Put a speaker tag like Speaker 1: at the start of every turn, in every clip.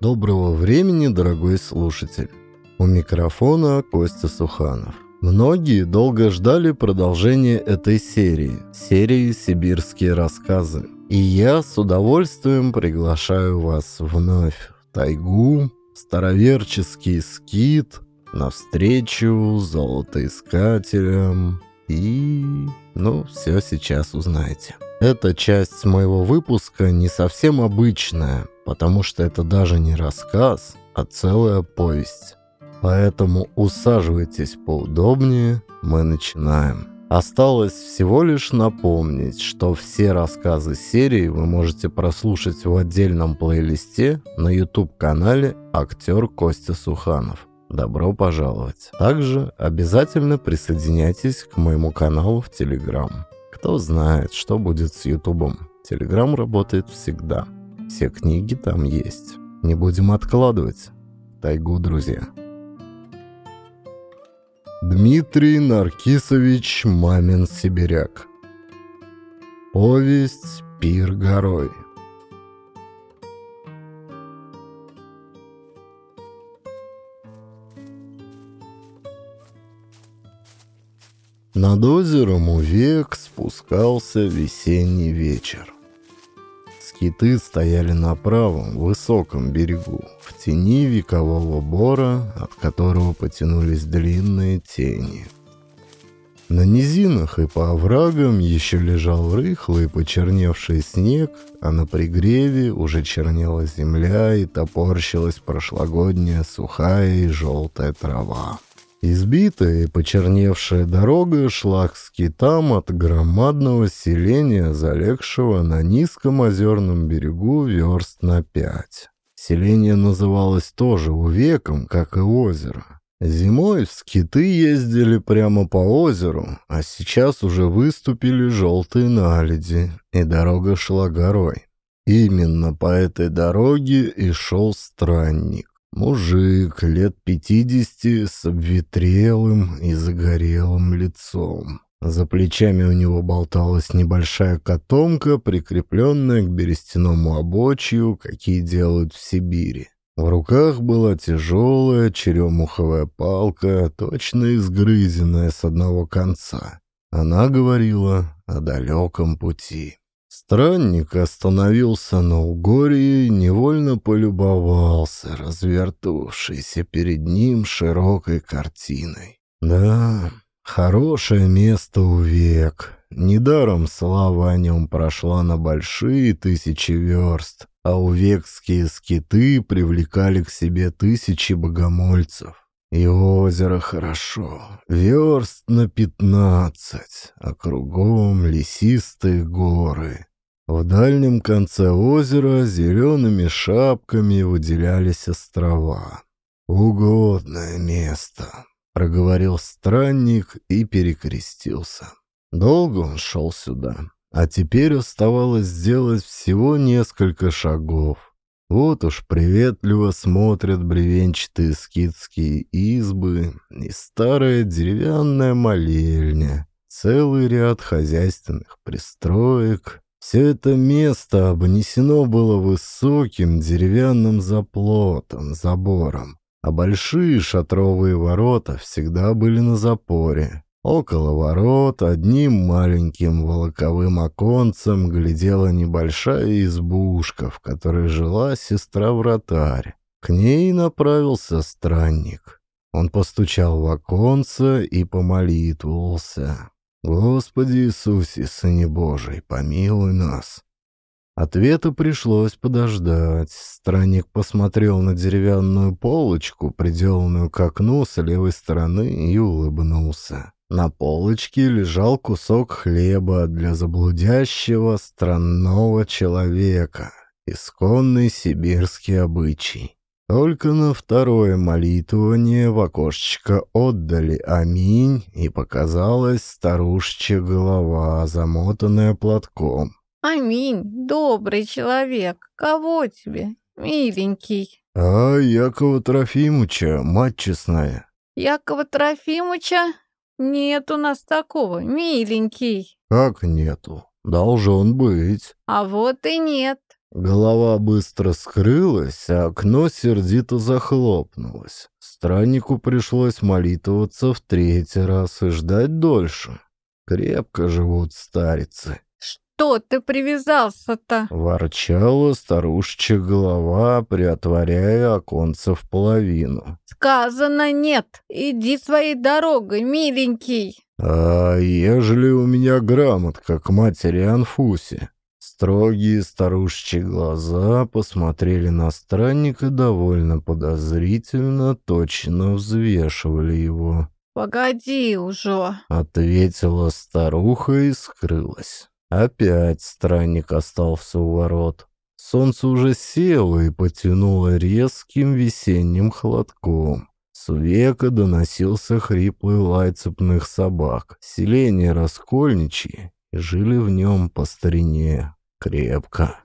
Speaker 1: Доброго времени, дорогой слушатель. У микрофона Костя Суханов. Многие долго ждали продолжения этой серии, серии «Сибирские рассказы». И я с удовольствием приглашаю вас вновь в тайгу, староверческий скит, навстречу золотоискателям и... ну, все сейчас узнаете. Эта часть моего выпуска не совсем обычная, потому что это даже не рассказ, а целая повесть. Поэтому усаживайтесь поудобнее, мы начинаем. Осталось всего лишь напомнить, что все рассказы серии вы можете прослушать в отдельном плейлисте на YouTube-канале «Актер Костя Суханов». Добро пожаловать. Также обязательно присоединяйтесь к моему каналу в Telegram. Кто знает, что будет с Ютубом. Телеграм работает всегда. Все книги там есть. Не будем откладывать. Тайгу, друзья. Дмитрий Наркисович Мамин Сибиряк. Повесть «Пир горой». Над озером Увек спускался весенний вечер. Скиты стояли на правом, высоком берегу, в тени векового бора, от которого потянулись длинные тени. На низинах и по оврагам еще лежал рыхлый почерневший снег, а на пригреве уже чернела земля и топорщилась прошлогодняя сухая и желтая трава. Избитая и почерневшая дорога шла к скитам от громадного селения, залегшего на низком озерном берегу верст на пять. Селение называлось тоже Увеком, как и озеро. Зимой в скиты ездили прямо по озеру, а сейчас уже выступили желтые наледи, и дорога шла горой. Именно по этой дороге и шел странник. Мужик лет пятидесяти с обветрелым и загорелым лицом. За плечами у него болталась небольшая котомка, прикрепленная к берестяному обочью, какие делают в Сибири. В руках была тяжелая черемуховая палка, точно изгрызенная с одного конца. Она говорила о далеком пути. Странник остановился на угоре и невольно полюбовался развертывавшейся перед ним широкой картиной. Да, хорошее место у век. Недаром слава о нем прошла на большие тысячи верст, а увекские скиты привлекали к себе тысячи богомольцев. И озеро хорошо, верст на пятнадцать, а кругом лесистые горы. В дальнем конце озера зелеными шапками выделялись острова. «Угодное место», — проговорил странник и перекрестился. Долго он шел сюда, а теперь оставалось сделать всего несколько шагов. Вот уж приветливо смотрят бревенчатые скидские избы и старая деревянная молельня, целый ряд хозяйственных пристроек. Все это место обнесено было высоким деревянным заплотом, забором, а большие шатровые ворота всегда были на запоре. Около ворот одним маленьким волоковым оконцем глядела небольшая избушка, в которой жила сестра-вратарь. К ней направился странник. Он постучал в оконце и помолитвовался. «Господи Иисусе, Сыне Божий, помилуй нас!» Ответа пришлось подождать. Странник посмотрел на деревянную полочку, приделанную к окну с левой стороны, и улыбнулся. На полочке лежал кусок хлеба для заблудящего странного человека, исконный сибирский обычай. Только на второе молитвование в окошечко отдали «Аминь» и показалась старушечья голова, замотанная платком.
Speaker 2: «Аминь, добрый человек, кого тебе, миленький?»
Speaker 1: «А Якова Трофимыча, мать честная».
Speaker 2: «Якова Трофимыча? «Нет у нас такого, миленький».
Speaker 1: «Как нету? Должен быть».
Speaker 2: «А вот и нет».
Speaker 1: Голова быстро скрылась, а окно сердито захлопнулось. Страннику пришлось молитвоваться в третий раз и ждать дольше. Крепко живут старицы.
Speaker 2: Что ты привязался-то?
Speaker 1: Ворчала старушечья голова, приотворяя оконце в половину.
Speaker 2: Сказано нет. Иди своей дорогой, миленький.
Speaker 1: А ежели у меня грамотка к матери Анфусе? Строгие старушечьи глаза посмотрели на странника довольно подозрительно, точно взвешивали его.
Speaker 2: «Погоди уже», —
Speaker 1: ответила старуха и скрылась. Опять странник остался у ворот. Солнце уже село и потянуло резким весенним холодком. С века доносился хриплый лай цепных собак. Селение раскольничьи, и жили в нем по старине крепко.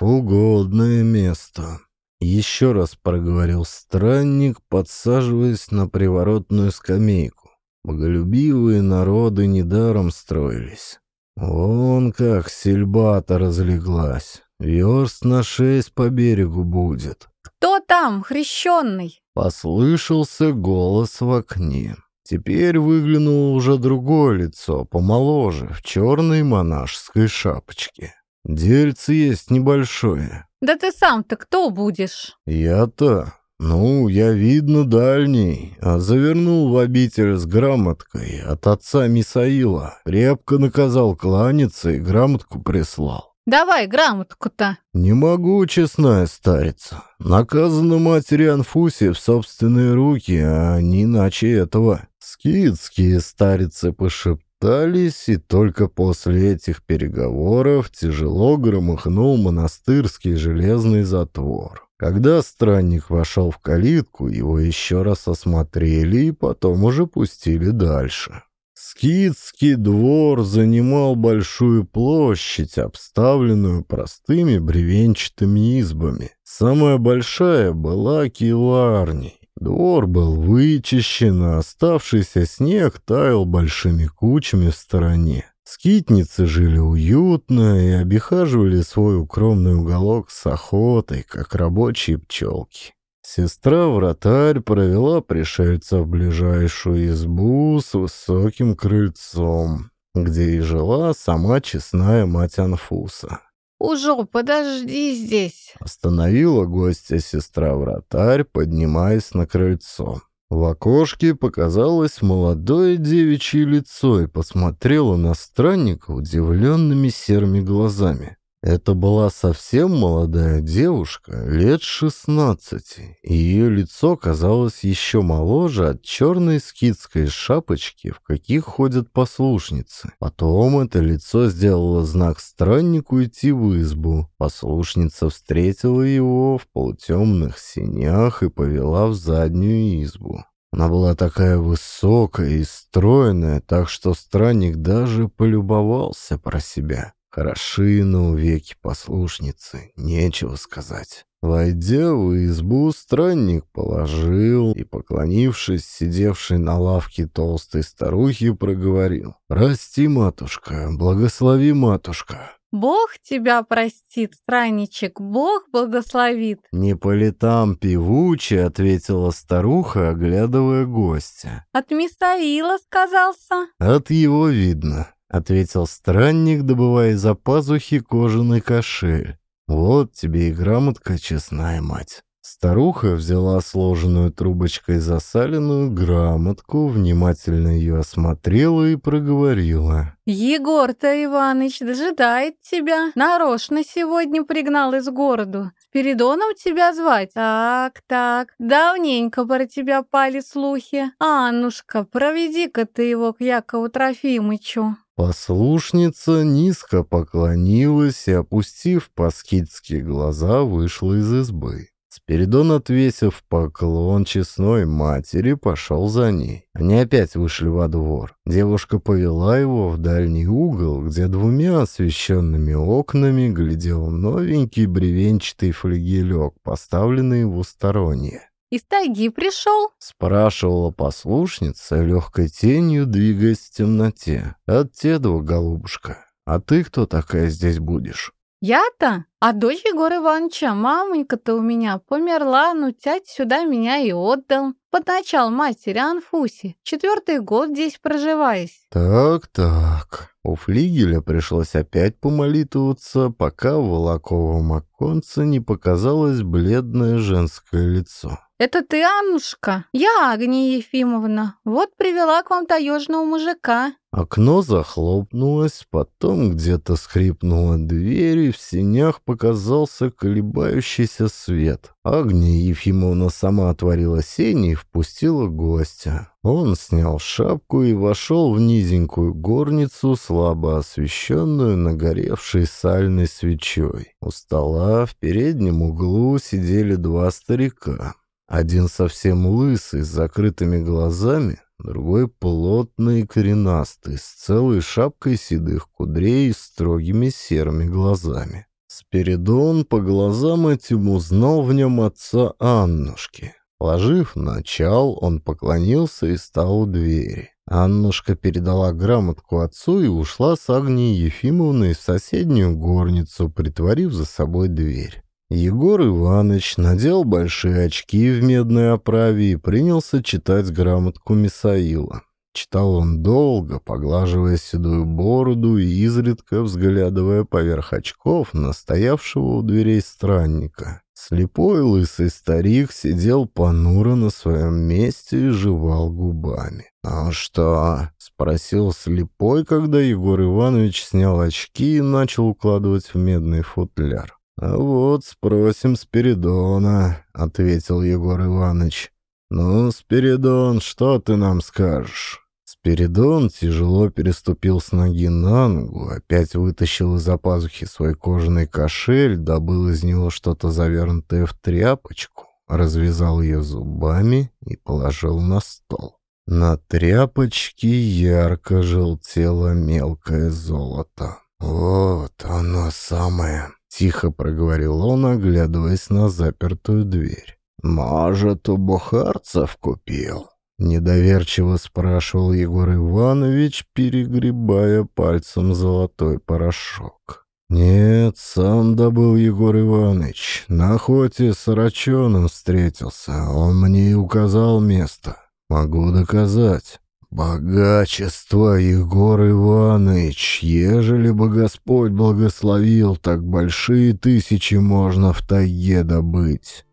Speaker 1: Угодное место. Еще раз проговорил странник, подсаживаясь на приворотную скамейку. Боголюбивые народы недаром строились. Вон как сельба-то разлеглась. Верст на шесть по берегу будет.
Speaker 2: «Кто там, хрещенный?»
Speaker 1: Послышался голос в окне. Теперь выглянуло уже другое лицо, помоложе, в черной монашеской шапочке. Дельце есть небольшое.
Speaker 2: «Да ты сам-то кто будешь?»
Speaker 1: «Я-то? Ну, я, видно, дальний, а завернул в обитель с грамоткой от отца Мисаила. Крепко наказал кланяться и грамотку прислал.
Speaker 2: Давай грамотку-то.
Speaker 1: Не могу, честная старица. Наказано матери Анфусе в собственные руки, а не иначе этого. Скидские старицы пошептались, и только после этих переговоров тяжело громыхнул монастырский железный затвор. Когда странник вошел в калитку, его еще раз осмотрели и потом уже пустили дальше. Скидский двор занимал большую площадь, обставленную простыми бревенчатыми избами. Самая большая была киларней. Двор был вычищен, а оставшийся снег таял большими кучами в стороне. Скитницы жили уютно и обихаживали свой укромный уголок с охотой, как рабочие пчелки. Сестра-вратарь провела пришельца в ближайшую избу с высоким крыльцом, где и жила сама честная мать Анфуса.
Speaker 2: «Ужо, подожди здесь!»
Speaker 1: Остановила гостя сестра-вратарь, поднимаясь на крыльцо. В окошке показалось молодое девичье лицо и посмотрела на странника удивленными серыми глазами. Это была совсем молодая девушка, лет шестнадцати, и ее лицо казалось еще моложе от черной скидской шапочки, в каких ходят послушницы. Потом это лицо сделало знак страннику идти в избу. Послушница встретила его в полутемных синях и повела в заднюю избу. Она была такая высокая и стройная, так что странник даже полюбовался про себя. Хороши на увеки послушницы, нечего сказать. Войдя в избу, странник положил и, поклонившись сидевшей на лавке толстой старухе, проговорил. «Прости, матушка, благослови, матушка».
Speaker 2: «Бог тебя простит, странничек, Бог благословит».
Speaker 1: «Не по летам певуче», — ответила старуха, оглядывая гостя.
Speaker 2: «От Мисаила сказался?»
Speaker 1: «От его видно». — ответил странник, добывая из-за пазухи кожаный кошель. «Вот тебе и грамотка, честная мать». Старуха взяла сложенную трубочкой засаленную грамотку, внимательно ее осмотрела и проговорила.
Speaker 2: «Егор-то Иваныч дожидает тебя. Нарочно сегодня пригнал из города. Спиридоном тебя звать? Так, так. Давненько про тебя пали слухи. Аннушка, проведи-ка ты его к Якову Трофимычу».
Speaker 1: Послушница низко поклонилась и, опустив паскидские глаза, вышла из избы. Спиридон, отвесив поклон честной матери, пошел за ней. Они опять вышли во двор. Девушка повела его в дальний угол, где двумя освещенными окнами глядел новенький бревенчатый флигелек, поставленный в устороннее.
Speaker 2: «Из тайги пришел?»
Speaker 1: — спрашивала послушница, легкой тенью двигаясь в темноте. «От Тедова, голубушка», — А ты кто такая здесь будешь?
Speaker 2: Я-то? А дочь Егора Ивановича, мамонька-то у меня померла, но тять сюда меня и отдал. Под начал матери Анфуси. Четвертый год здесь проживаюсь.
Speaker 1: Так-так. У флигеля пришлось опять помолитываться, пока в волоковом оконце не показалось бледное женское лицо.
Speaker 2: «Это ты, Аннушка? Я Агния Ефимовна. Вот привела к вам таежного мужика».
Speaker 1: Окно захлопнулось, потом где-то скрипнула дверь, и в сенях показался колебающийся свет. Агния Ефимовна сама отворила сени и впустила гостя. Он снял шапку и вошел в низенькую горницу, слабо освещенную нагоревшей сальной свечой. У стола в переднем углу сидели два старика. Один совсем лысый, с закрытыми глазами, другой плотный и коренастый, с целой шапкой седых кудрей и строгими серыми глазами. Спиридон по глазам этим узнал в нем отца Аннушки. Положив начал, он поклонился и стал у двери. Аннушка передала грамотку отцу и ушла с Агнией Ефимовной в соседнюю горницу, притворив за собой дверь. Егор Иванович надел большие очки в медной оправе и принялся читать грамотку Мисаила. Читал он долго, поглаживая седую бороду и изредка взглядывая поверх очков на стоявшего у дверей странника. Слепой лысый старик сидел понуро на своем месте и жевал губами. «А что?» — спросил слепой, когда Егор Иванович снял очки и начал укладывать в медный футляр. «А вот спросим Спиридона», — ответил Егор Иванович. «Ну, Спиридон, что ты нам скажешь?» Спиридон тяжело переступил с ноги на ногу, опять вытащил из-за пазухи свой кожаный кошель, добыл из него что-то завернутое в тряпочку, развязал ее зубами и положил на стол. На тряпочке ярко желтело мелкое золото. «Вот оно самое!» Тихо проговорил он, оглядываясь на запертую дверь. «Может, у бухарцев купил?» Недоверчиво спрашивал Егор Иванович, перегребая пальцем золотой порошок. «Нет, сам добыл Егор Иванович. На охоте с Раченым встретился. Он мне и указал место. Могу доказать». «Богачество, Егор Иванович, ежели бы Господь благословил, так большие тысячи можно в тайге добыть».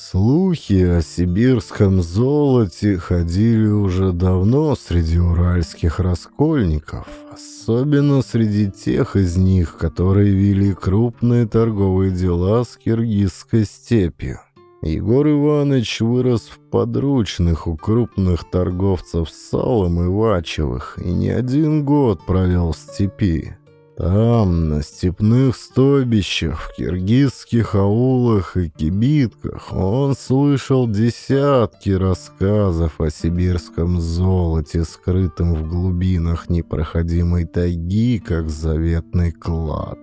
Speaker 1: Слухи о сибирском золоте ходили уже давно среди уральских раскольников, особенно среди тех из них, которые вели крупные торговые дела с киргизской степью. Егор Иванович вырос в подручных у крупных торговцев салом и вачевых и не один год провел в степи. Там, на степных стойбищах, в киргизских аулах и кибитках, он слышал десятки рассказов о сибирском золоте, скрытом в глубинах непроходимой тайги, как заветный клад.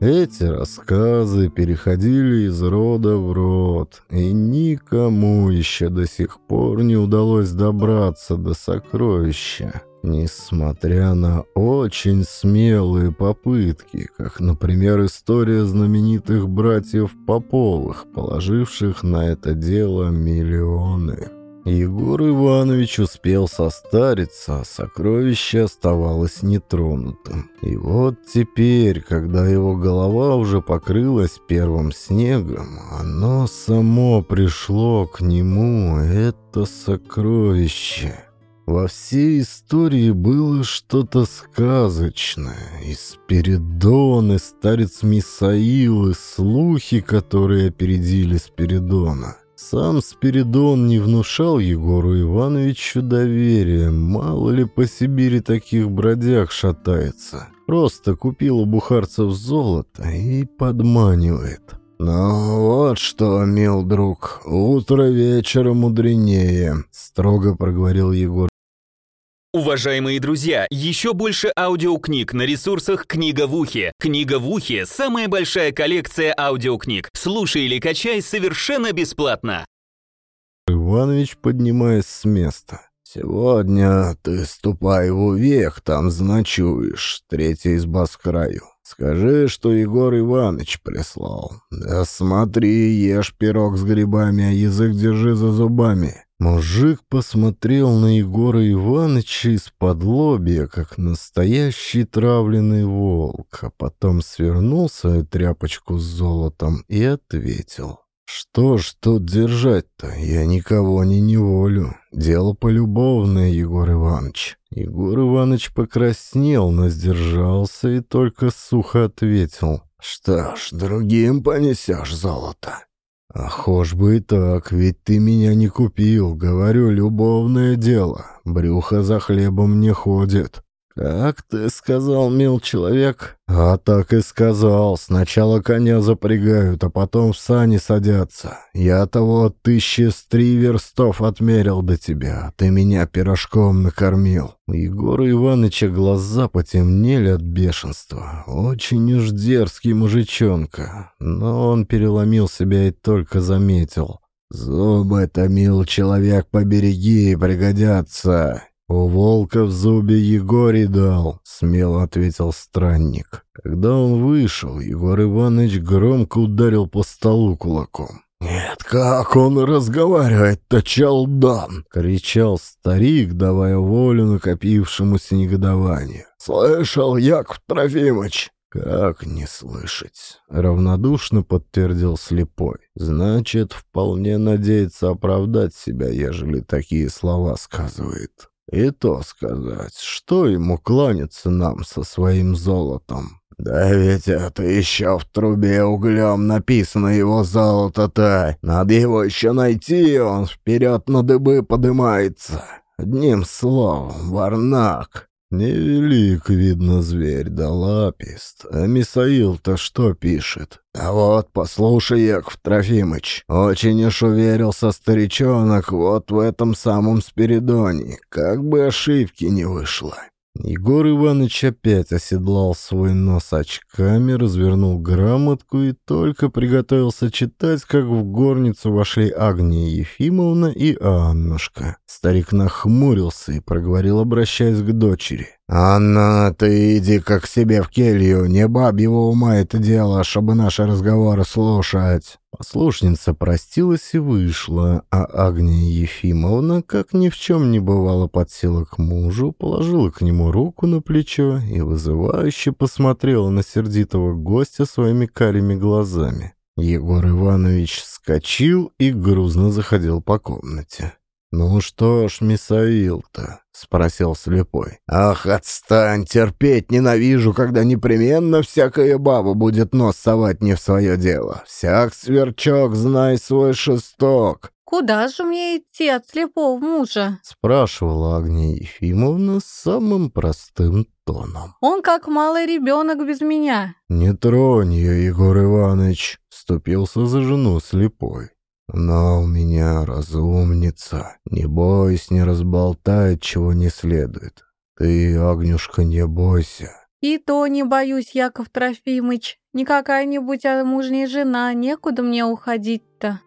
Speaker 1: Эти рассказы переходили из рода в род, и никому еще до сих пор не удалось добраться до сокровища. Несмотря на очень смелые попытки, как, например, история знаменитых братьев Поповых, положивших на это дело миллионы. Егор Иванович успел состариться, а сокровище оставалось нетронутым. И вот теперь, когда его голова уже покрылась первым снегом, оно само пришло к нему, это сокровище. Во всей истории было что-то сказочное. И Спиридон, и старец Мисаил, и слухи, которые опередили Спиридона. Сам Спиридон не внушал Егору Ивановичу доверия. Мало ли по Сибири таких бродяг шатается. Просто купил у бухарцев золото и подманивает. «Ну вот что, мил друг, утро вечера мудренее», — строго проговорил Егор
Speaker 3: Уважаемые друзья, еще больше аудиокниг на ресурсах «Книга в ухе». «Книга в ухе» — самая большая коллекция аудиокниг. Слушай или качай совершенно бесплатно.
Speaker 1: Иванович, поднимаясь с места. «Сегодня ты ступай в век, там значуешь, третья изба с краю. Скажи, что Егор Иванович прислал. Да смотри, ешь пирог с грибами, а язык держи за зубами. Мужик посмотрел на Егора Ивановича из-под лобья, как настоящий травленный волк, а потом свернул свою тряпочку с золотом и ответил. «Что ж тут держать-то? Я никого не неволю. Дело полюбовное, Егор Иванович». Егор Иванович покраснел, но сдержался и только сухо ответил. «Что ж, другим понесешь золото». «А хошь бы и так, ведь ты меня не купил. Говорю, любовное дело. Брюхо за хлебом не ходит». «Как ты сказал, мил человек?» «А так и сказал. Сначала коня запрягают, а потом в сани садятся. Я того тысячи с три верстов отмерил до тебя. Ты меня пирожком накормил». У Егора Ивановича глаза потемнели от бешенства. Очень уж дерзкий мужичонка. Но он переломил себя и только заметил. «Зубы-то, мил человек, побереги, пригодятся. «У волка в зубе Егорий дал», — смело ответил странник. Когда он вышел, Егор Иванович громко ударил по столу кулаком. «Нет, как он разговаривает-то, чалдан!» — кричал старик, давая волю накопившемуся негодованию. «Слышал, Яков Трофимыч?» «Как не слышать?» — равнодушно подтвердил слепой. «Значит, вполне надеется оправдать себя, ежели такие слова сказывает». И то сказать, что ему кланяться нам со своим золотом? Да ведь это еще в трубе углем написано его золото-то. Надо его еще найти, он вперед на дыбы подымается. Одним словом, варнак. Невелик, видно, зверь да лапист. А Мисаил-то что пишет? А вот, послушай, Яков Трофимыч, очень уж уверился старичонок вот в этом самом Спиридоне. Как бы ошибки не вышло. Егор Иванович опять оседлал свой нос очками, развернул грамотку и только приготовился читать, как в горницу вошли Агния Ефимовна и Аннушка. Старик нахмурился и проговорил, обращаясь к дочери. «Анна, ты иди как себе в келью, не бабьего ума это дело, чтобы наши разговоры слушать». Послушница простилась и вышла, а Агния Ефимовна, как ни в чем не бывало, подсела к мужу, положила к нему руку на плечо и вызывающе посмотрела на сердитого гостя своими карими глазами. Егор Иванович вскочил и грузно заходил по комнате. «Ну что ж, Мисаил-то?» — спросил слепой. «Ах, отстань, терпеть ненавижу, когда непременно всякая баба будет нос совать не в свое дело. Всяк сверчок, знай свой шесток».
Speaker 2: «Куда же мне идти от слепого мужа?»
Speaker 1: — спрашивала Агния Ефимовна самым простым тоном.
Speaker 2: «Он как малый ребенок без меня».
Speaker 1: «Не тронь ее, Егор Иванович», — вступился за жену слепой. Она у меня разумница. Не бойся, не разболтает, чего не следует. Ты, Агнюшка, не бойся.
Speaker 2: И то не боюсь, Яков Трофимыч. Не какая-нибудь а мужняя жена, некуда мне уходить-то.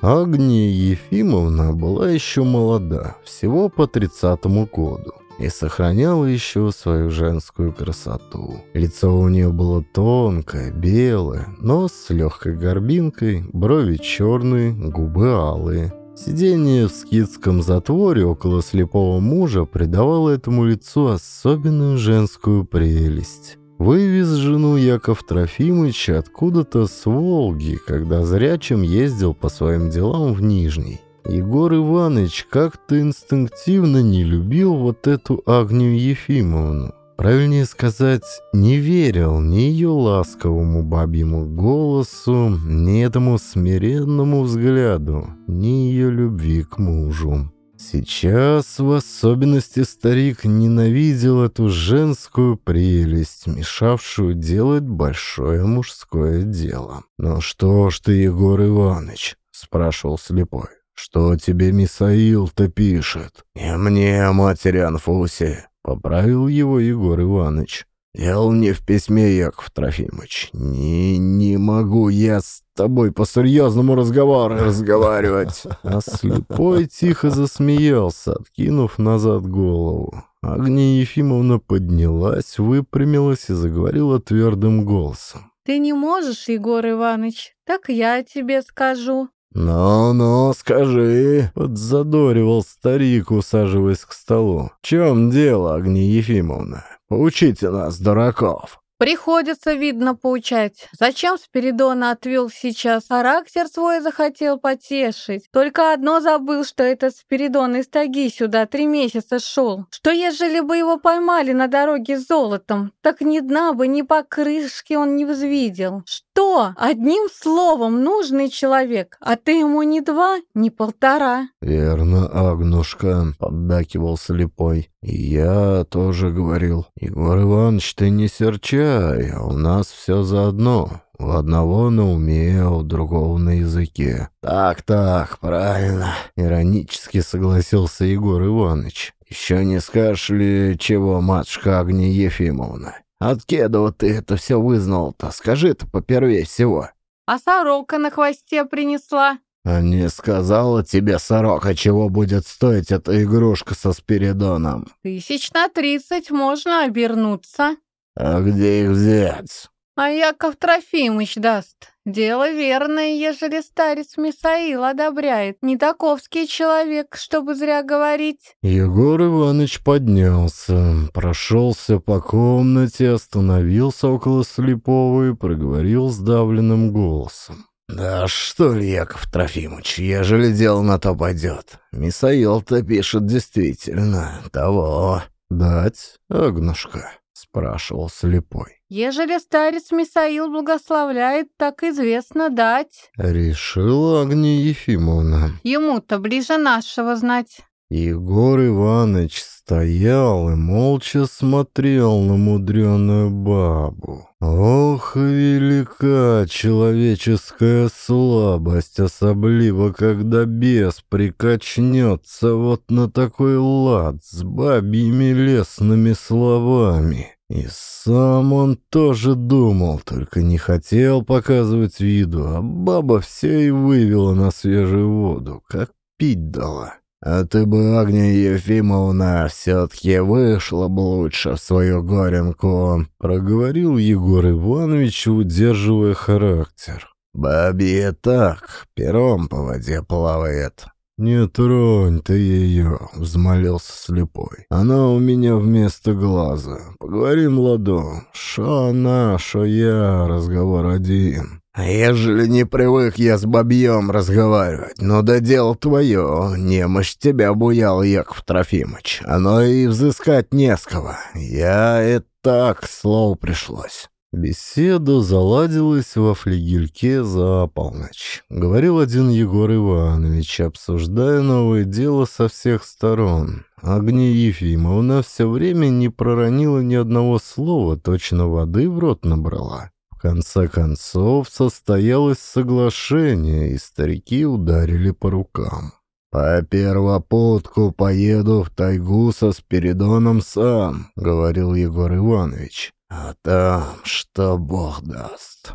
Speaker 1: Агния Ефимовна была еще молода, всего по тридцатому году и сохраняла еще свою женскую красоту. Лицо у нее было тонкое, белое, нос с легкой горбинкой, брови черные, губы алые. Сидение в скидском затворе около слепого мужа придавало этому лицу особенную женскую прелесть. Вывез жену Яков Трофимович откуда-то с Волги, когда зрячим ездил по своим делам в Нижний. Егор Иванович как-то инстинктивно не любил вот эту Агнию Ефимовну. Правильнее сказать, не верил ни ее ласковому бабьему голосу, ни этому смиренному взгляду, ни ее любви к мужу. Сейчас в особенности старик ненавидел эту женскую прелесть, мешавшую делать большое мужское дело. «Ну что ж ты, Егор Иванович?» — спрашивал слепой. «Что тебе Мисаил-то пишет?» «Не мне, матери Анфусе», — поправил его Егор Иванович. «Дело не в письме, Яков Трофимович. Не, не могу я с тобой по-серьезному разговору разговаривать». А слепой тихо засмеялся, откинув назад голову. Агния Ефимовна поднялась, выпрямилась и заговорила твердым голосом.
Speaker 2: Ты не можешь, Егор Иванович, так я тебе скажу.
Speaker 1: «Ну-ну, скажи», — подзадоривал старик, усаживаясь к столу. «В чем дело, Агния Ефимовна? Поучите нас, дураков».
Speaker 2: Приходится, видно, поучать. Зачем Спиридона отвел сейчас? Характер свой захотел потешить. Только одно забыл, что этот Спиридон из таги сюда три месяца шел. Что ежели бы его поймали на дороге с золотом, так ни дна бы, ни покрышки он не взвидел. Что? Одним словом, нужный человек, а ты ему ни два, ни полтора.
Speaker 1: «Верно, Агнушка», — поддакивал слепой. Я тоже говорил, Егор Иванович, ты не серчай, а у нас все заодно. У одного на уме, а у другого на языке. Так-так, правильно. Иронически согласился Егор Иванович. Еще не скажешь ли, чего, матушка Агния Ефимовна? От кеда ты это все вызнал-то? Скажи-то попервей всего.
Speaker 2: А сорока на хвосте принесла.
Speaker 1: «А не сказала тебе, сорока, чего будет стоить эта игрушка со Спиридоном?»
Speaker 2: «Тысяч на тридцать можно обернуться».
Speaker 1: «А где их взять?»
Speaker 2: «А Яков Трофимыч даст. Дело верное, ежели старец Мисаил одобряет. Не таковский человек, чтобы зря говорить».
Speaker 1: Егор Иванович поднялся, прошелся по комнате, остановился около слепого и проговорил сдавленным голосом. «Да что ли, Яков Трофимович, ежели дело на то пойдет. Мисаил-то пишет действительно того. Дать, Агнушка?» — спрашивал слепой.
Speaker 2: «Ежели старец Мисаил благословляет, так известно дать».
Speaker 1: Решила Агния Ефимовна.
Speaker 2: Ему-то ближе нашего знать.
Speaker 1: Егор Иванович стоял и молча смотрел на мудреную бабу. Ох, велика человеческая слабость, особливо, когда бес прикачнется вот на такой лад с бабьими лесными словами. И сам он тоже думал, только не хотел показывать виду, а баба все и вывела на свежую воду, как пить дала. «А ты бы, Агния Ефимовна, все-таки вышла бы лучше в свою горенку», — проговорил Егор Иванович, удерживая характер. «Бабье так, пером по воде плавает». «Не тронь ты ее», — взмолился слепой. «Она у меня вместо глаза. Поговорим, ладу. Шо она, шо я, разговор один». «А ежели не привык я с бабьем разговаривать, ну да дело твое, немощь тебя буял, Яков Трофимыч, оно и взыскать не с кого. Я и так, слово пришлось». Беседа заладилась во флигельке за полночь. Говорил один Егор Иванович, обсуждая новое дело со всех сторон. Агния Ефимовна все время не проронила ни одного слова, точно воды в рот набрала. В конце концов состоялось соглашение, и старики ударили по рукам. «По первопутку поеду в тайгу со Спиридоном сам», — говорил Егор Иванович. «А там что Бог даст».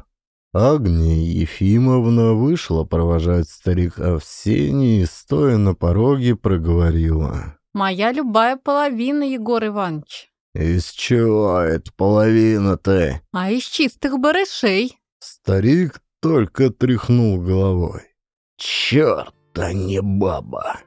Speaker 1: Агния Ефимовна вышла провожать старика в сене и, стоя на пороге, проговорила.
Speaker 2: «Моя любая половина, Егор Иванович».
Speaker 1: «Из чего это половина-то?»
Speaker 2: «А из чистых барышей».
Speaker 1: Старик только тряхнул головой. «Черт, а не баба!»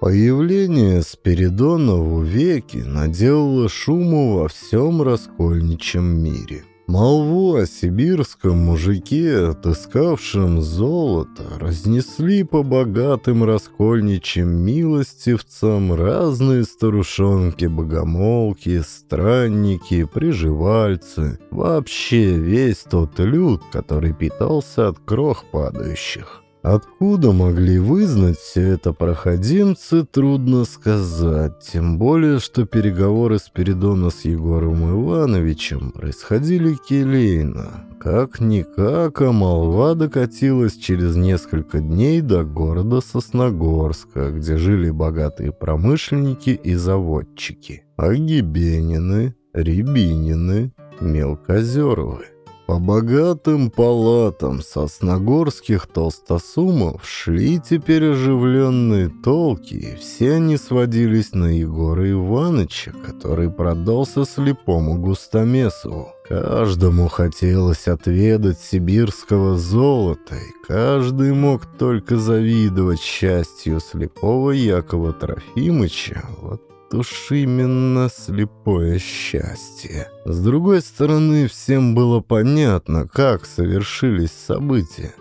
Speaker 1: Появление Спиридона в веке наделало шуму во всем раскольничьем мире. Молву о сибирском мужике, отыскавшем золото, разнесли по богатым раскольничьим милостивцам разные старушонки-богомолки, странники, приживальцы, вообще весь тот люд, который питался от крох падающих. Откуда могли вызнать все это проходимцы, трудно сказать. Тем более, что переговоры Спиридона с Егором Ивановичем происходили келейно. Как-никак, а молва докатилась через несколько дней до города Сосногорска, где жили богатые промышленники и заводчики. Агибенины, Рябинины, Мелкозеровы. По богатым палатам сосногорских толстосумов шли теперь оживленные толки, и все они сводились на Егора Иваныча, который продался слепому густомесу. Каждому хотелось отведать сибирского золота, и каждый мог только завидовать счастью слепого Якова Трофимыча. Вот уж именно слепое счастье. С другой стороны, всем было понятно, как совершились события.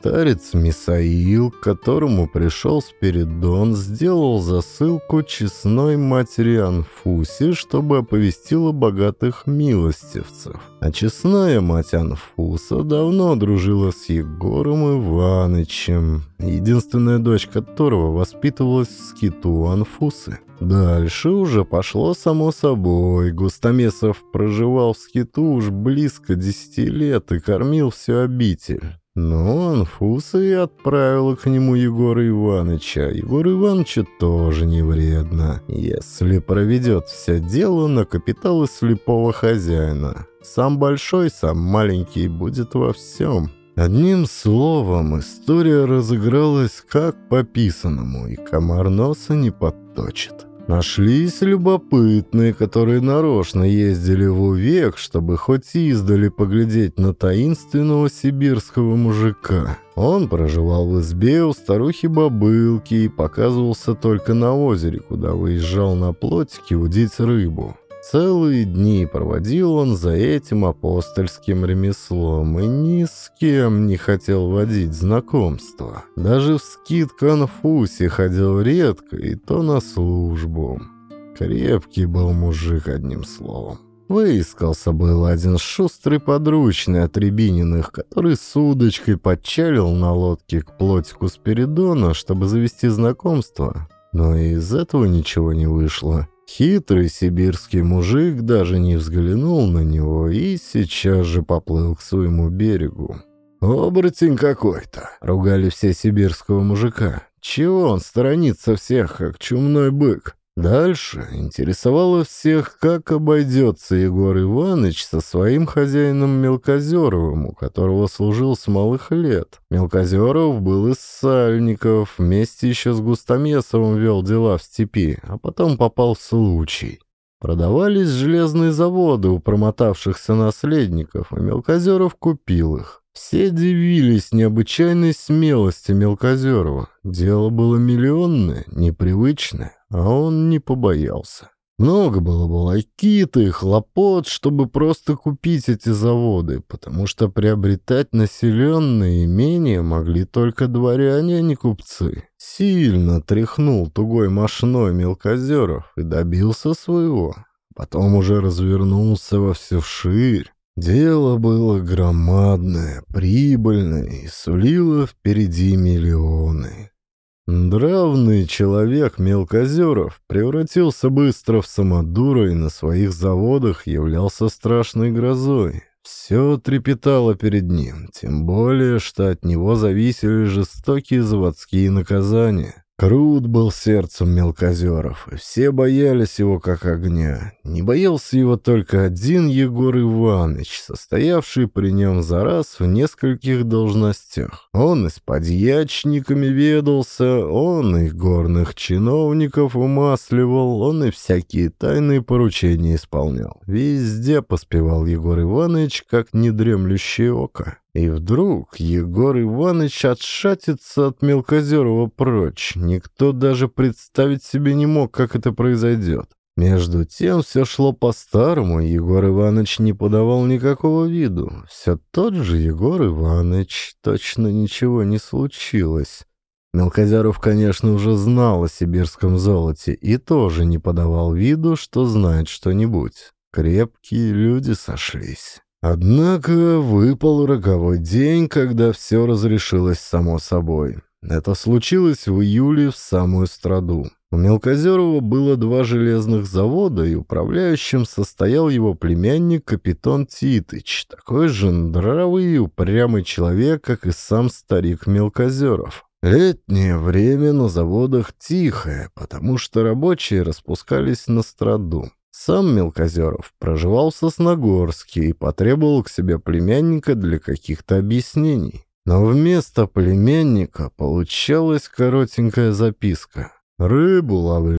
Speaker 1: Старец Мисаил, к которому пришел Спиридон, сделал засылку честной матери Анфусе, чтобы оповестила богатых милостивцев. А честная мать Анфуса давно дружила с Егором Иванычем, единственная дочь которого воспитывалась в скиту Анфусы. Дальше уже пошло само собой. Густомесов проживал в скиту уж близко десяти лет и кормил всю обитель. Но Анфуса и отправила к нему Егора Ивановича. Егор Ивановичу тоже не вредно, если проведет все дело на капиталы слепого хозяина. Сам большой, сам маленький будет во всем. Одним словом, история разыгралась как по писанному, и комар носа не подточит. Нашлись любопытные, которые нарочно ездили в Увек, чтобы хоть издали поглядеть на таинственного сибирского мужика. Он проживал в избе у старухи-бабылки и показывался только на озере, куда выезжал на плотике удить рыбу. Целые дни проводил он за этим апостольским ремеслом и ни с кем не хотел водить знакомства. Даже в скит конфусе ходил редко, и то на службу. Крепкий был мужик, одним словом. Выискался был один шустрый подручный от Рябининых, который с удочкой подчалил на лодке к плотику Спиридона, чтобы завести знакомство. Но из этого ничего не вышло. Хитрый сибирский мужик даже не взглянул на него и сейчас же поплыл к своему берегу. «Оборотень какой-то!» — ругали все сибирского мужика. «Чего он сторонится всех, как чумной бык?» Дальше интересовало всех, как обойдется Егор Иванович со своим хозяином Мелкозеровым, у которого служил с малых лет. Мелкозеров был из Сальников, вместе еще с Густомесовым вел дела в степи, а потом попал в случай. Продавались железные заводы у промотавшихся наследников, и Мелкозеров купил их. Все дивились необычайной смелости Мелкозерова. Дело было миллионное, непривычное, а он не побоялся. Много было волокиты и хлопот, чтобы просто купить эти заводы, потому что приобретать населенные имения могли только дворяне, а не купцы. Сильно тряхнул тугой мошной мелкозеров и добился своего. Потом уже развернулся во всю ширь. Дело было громадное, прибыльное и сулило впереди миллионы. Дравный человек Мелкозеров превратился быстро в самодура и на своих заводах являлся страшной грозой. Все трепетало перед ним, тем более, что от него зависели жестокие заводские наказания. Крут был сердцем мелкозеров, и все боялись его как огня. Не боялся его только один Егор Иванович, состоявший при нем за раз в нескольких должностях. Он и с подьячниками ведался, он и горных чиновников умасливал, он и всякие тайные поручения исполнял. Везде поспевал Егор Иванович, как недремлющее око. И вдруг Егор Иванович отшатится от Мелкозерова прочь. Никто даже представить себе не мог, как это произойдет. Между тем все шло по-старому, Егор Иванович не подавал никакого виду. Все тот же Егор Иванович, точно ничего не случилось. Мелкозеров, конечно, уже знал о сибирском золоте и тоже не подавал виду, что знает что-нибудь. Крепкие люди сошлись. Однако выпал роковой день, когда все разрешилось само собой. Это случилось в июле в самую страду. У Мелкозерова было два железных завода, и управляющим состоял его племянник капитан Титыч, такой же здравый и упрямый человек, как и сам старик Мелкозеров. Летнее время на заводах тихое, потому что рабочие распускались на страду. Сам Мелкозеров проживал в Сосногорске и потребовал к себе племянника для каких-то объяснений. Но вместо племянника получалась коротенькая записка. «Рыбу ловлю».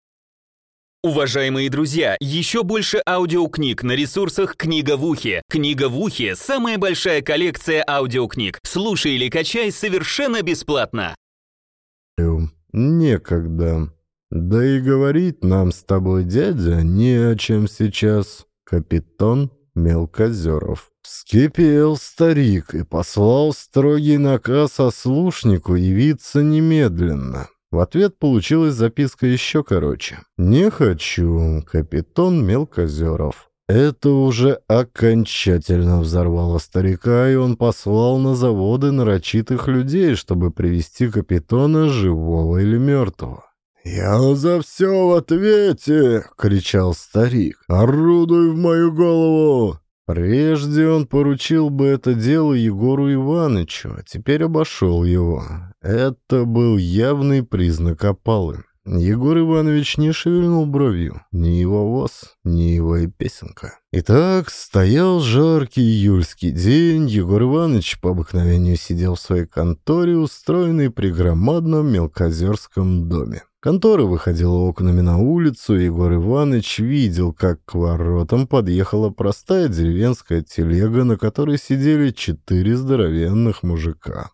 Speaker 3: Уважаемые друзья, еще больше аудиокниг на ресурсах «Книга в ухе». «Книга в ухе» — самая большая коллекция аудиокниг. Слушай или качай совершенно бесплатно.
Speaker 1: «Некогда», да и говорить нам с тобой, дядя, не о чем сейчас. Капитан Мелкозеров. Вскипел старик и послал строгий наказ ослушнику явиться немедленно. В ответ получилась записка еще короче. «Не хочу, капитан Мелкозеров». Это уже окончательно взорвало старика, и он послал на заводы нарочитых людей, чтобы привести капитана живого или мертвого. «Я за все в ответе!» — кричал старик. «Орудуй в мою голову!» Прежде он поручил бы это дело Егору Ивановичу, а теперь обошел его. Это был явный признак опалы. Егор Иванович не шевельнул бровью. Ни его воз, ни его и песенка. Итак, стоял жаркий июльский день. Егор Иванович по обыкновению сидел в своей конторе, устроенной при громадном мелкозерском доме. Контора выходила окнами на улицу, и Егор Иванович видел, как к воротам подъехала простая деревенская телега, на которой сидели четыре здоровенных мужика.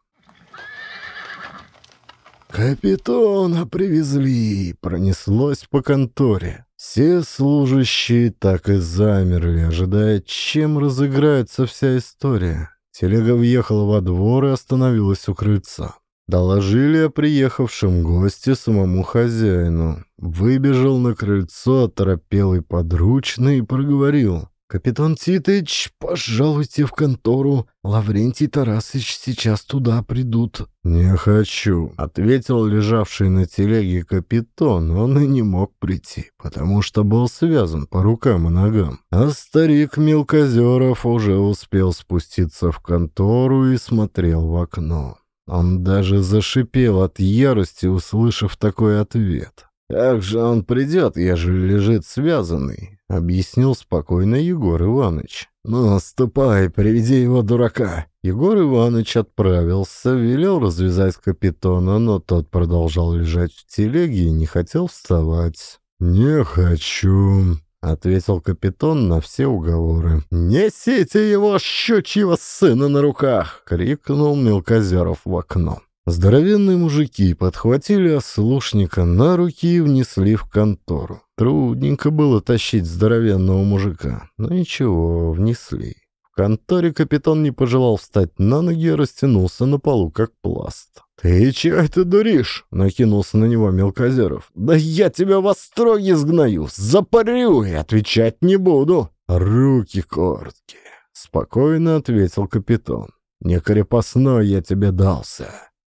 Speaker 1: «Капитона привезли!» — пронеслось по конторе. Все служащие так и замерли, ожидая, чем разыграется вся история. Телега въехала во двор и остановилась у крыльца. Доложили о приехавшем госте самому хозяину. Выбежал на крыльцо оторопелый подручный и проговорил. «Капитан Титыч, пожалуйте в контору. Лаврентий Тарасыч сейчас туда придут». «Не хочу», — ответил лежавший на телеге капитан. Он и не мог прийти, потому что был связан по рукам и ногам. А старик Мелкозеров уже успел спуститься в контору и смотрел в окно. Он даже зашипел от ярости, услышав такой ответ. «Как же он придет, ежели лежит связанный?» — объяснил спокойно Егор Иванович. «Ну, ступай, приведи его, дурака!» Егор Иванович отправился, велел развязать капитана, но тот продолжал лежать в телеге и не хотел вставать. «Не хочу», — ответил капитан на все уговоры. «Несите его, щучьего сына, на руках!» — крикнул Мелкозеров в окно. Здоровенные мужики подхватили ослушника на руки и внесли в контору. Трудненько было тащить здоровенного мужика, но ничего, внесли. В конторе капитан не пожелал встать на ноги и растянулся на полу, как пласт. «Ты чего это дуришь?» — накинулся на него Мелкозеров. «Да я тебя в остроге сгною, запарю и отвечать не буду!» «Руки короткие!» — спокойно ответил капитан. «Не крепостной я тебе дался!»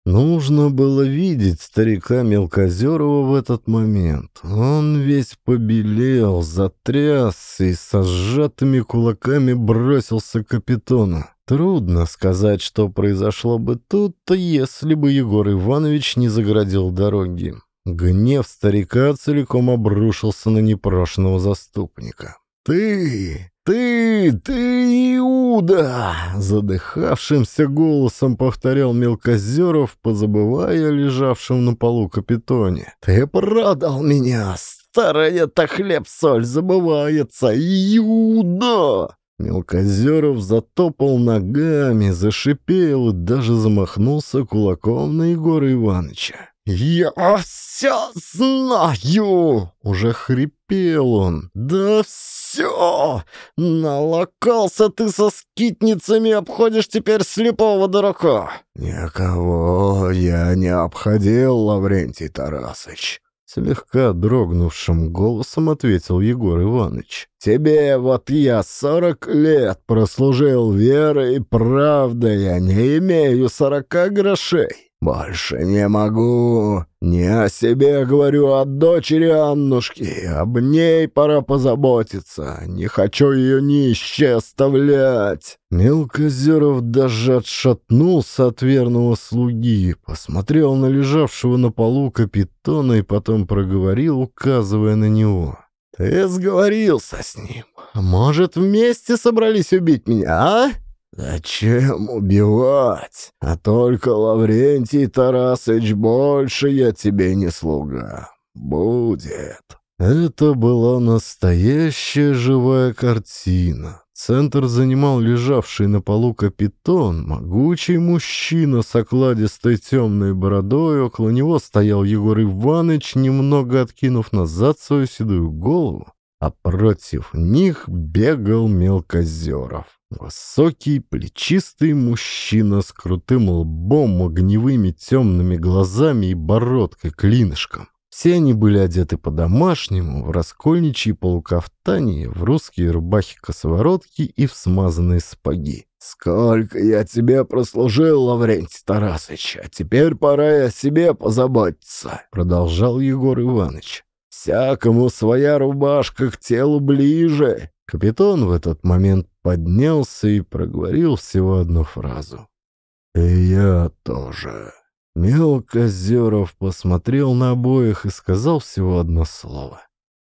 Speaker 1: Нужно было видеть старика Мелкозерова в этот момент. Он весь побелел, затрясся и со сжатыми кулаками бросился к капитану. Трудно сказать, что произошло бы тут, если бы Егор Иванович не заградил дороги. Гнев старика целиком обрушился на непрошенного заступника. «Ты! Ты! Ты Иуда!» Задыхавшимся голосом повторял Мелкозеров, позабывая о лежавшем на полу капитоне. «Ты продал меня! Старая-то хлеб-соль забывается! Иуда!» Мелкозеров затопал ногами, зашипел и даже замахнулся кулаком на Егора Ивановича. «Я все знаю!» — уже хрипел он. «Да все! Налокался ты со скитницами, обходишь теперь слепого дурака!» «Никого я не обходил, Лаврентий Тарасыч!» Слегка дрогнувшим голосом ответил Егор Иванович. «Тебе вот я сорок лет прослужил верой и правдой, я не имею сорока грошей. «Больше не могу. Не о себе говорю, а о дочери Аннушки. Об ней пора позаботиться. Не хочу ее нищей оставлять». Мелкозеров даже отшатнулся от верного слуги, посмотрел на лежавшего на полу капитана и потом проговорил, указывая на него. «Ты сговорился с ним. Может, вместе собрались убить меня, а?» «Зачем убивать? А только Лаврентий Тарасыч больше я тебе не слуга. Будет». Это была настоящая живая картина. Центр занимал лежавший на полу капитан, могучий мужчина с окладистой темной бородой. Около него стоял Егор Иванович, немного откинув назад свою седую голову, а против них бегал Мелкозеров. Высокий, плечистый мужчина с крутым лбом, огневыми темными глазами и бородкой-клинышком. Все они были одеты по-домашнему, в раскольничьи полукафтане, в русские рубахи-косоворотки и в смазанные сапоги. «Сколько я тебе прослужил, Лаврентий Тарасыч, а теперь пора и о себе позаботиться», — продолжал Егор Иванович. «Всякому своя рубашка к телу ближе». Капитан в этот момент поднялся и проговорил всего одну фразу. «И я тоже». Мелкозеров посмотрел на обоих и сказал всего одно слово.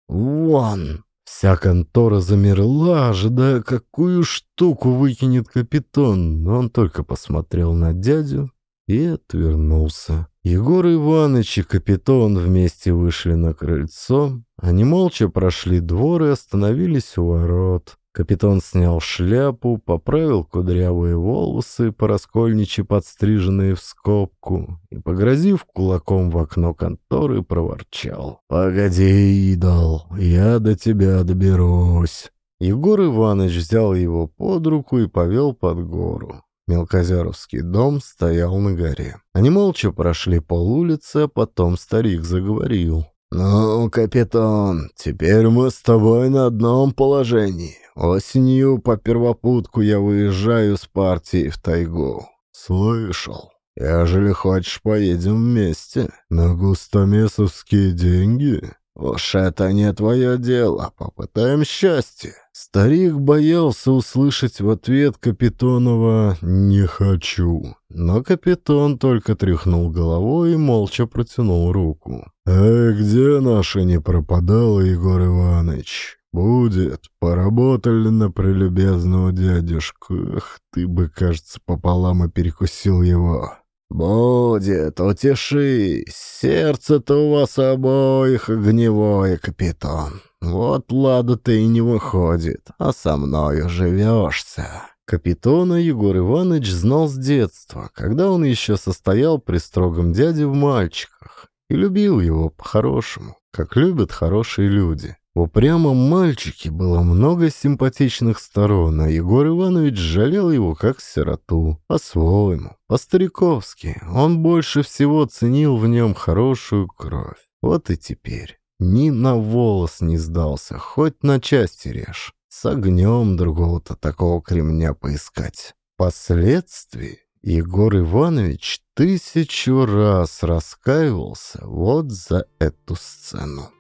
Speaker 1: «Вон!» Вся контора замерла, ожидая, какую штуку выкинет капитан, но он только посмотрел на дядю и отвернулся. Егор Иванович и капитан вместе вышли на крыльцо. Они молча прошли двор и остановились у ворот. Капитан снял шляпу, поправил кудрявые волосы, пораскольничьи подстриженные в скобку, и, погрозив кулаком в окно конторы, проворчал. «Погоди, идол, я до тебя доберусь». Егор Иванович взял его под руку и повел под гору. Мелкозеровский дом стоял на горе. Они молча прошли полулицы, а потом старик заговорил. «Ну, капитан, теперь мы с тобой на одном положении. Осенью по первопутку я выезжаю с партией в тайгу. Слышал? Ежели хочешь, поедем вместе. На густомесовские деньги? Уж это не твое дело. Попытаем счастье. Старик боялся услышать в ответ Капитонова «не хочу». Но Капитон только тряхнул головой и молча протянул руку. «Эй, где наша не пропадала, Егор Иванович? «Будет. Поработали на прелюбезного дядюшку. Эх, ты бы, кажется, пополам и перекусил его». «Будет, утешись. Сердце-то у вас обоих огневое, капитан. Вот лада-то и не выходит, а со мною живешься». Капитона Егор Иванович знал с детства, когда он еще состоял при строгом дяде в мальчиках, и любил его по-хорошему, как любят хорошие люди. В упрямом мальчике было много симпатичных сторон, а Егор Иванович жалел его как сироту. По-своему, по-стариковски. Он больше всего ценил в нем хорошую кровь. Вот и теперь. Ни на волос не сдался, хоть на части режь. С огнем другого-то такого кремня поискать. Впоследствии Егор Иванович тысячу раз раскаивался вот за эту сцену.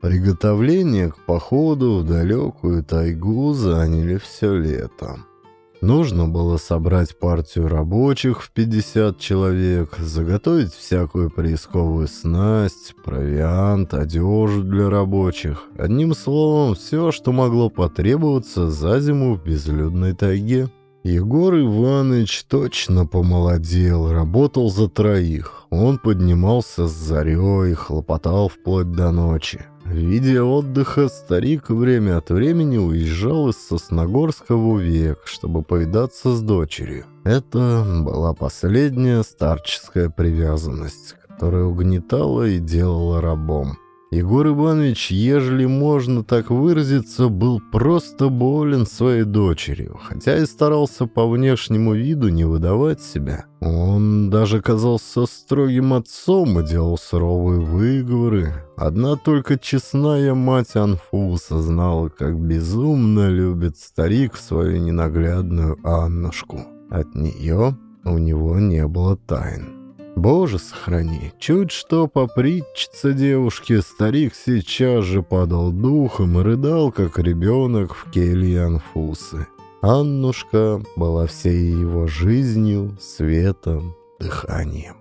Speaker 1: Приготовления к походу в далекую тайгу заняли все лето. Нужно было собрать партию рабочих в 50 человек, заготовить всякую поисковую снасть, провиант, одежду для рабочих. Одним словом, все, что могло потребоваться за зиму в безлюдной тайге. Егор Иванович точно помолодел, работал за троих. Он поднимался с зарей, хлопотал вплоть до ночи. В виде отдыха старик время от времени уезжал из Сосногорска в Увек, чтобы повидаться с дочерью. Это была последняя старческая привязанность, которая угнетала и делала рабом. Егор Иванович, ежели можно так выразиться, был просто болен своей дочерью, хотя и старался по внешнему виду не выдавать себя. Он даже казался строгим отцом и делал суровые выговоры. Одна только честная мать Анфуса знала, как безумно любит старик свою ненаглядную Аннушку. От нее у него не было тайн. Боже сохрани, чуть что попритчится девушке, старик сейчас же падал духом и рыдал, как ребенок в келье Анфусы. Аннушка была всей его жизнью, светом, дыханием.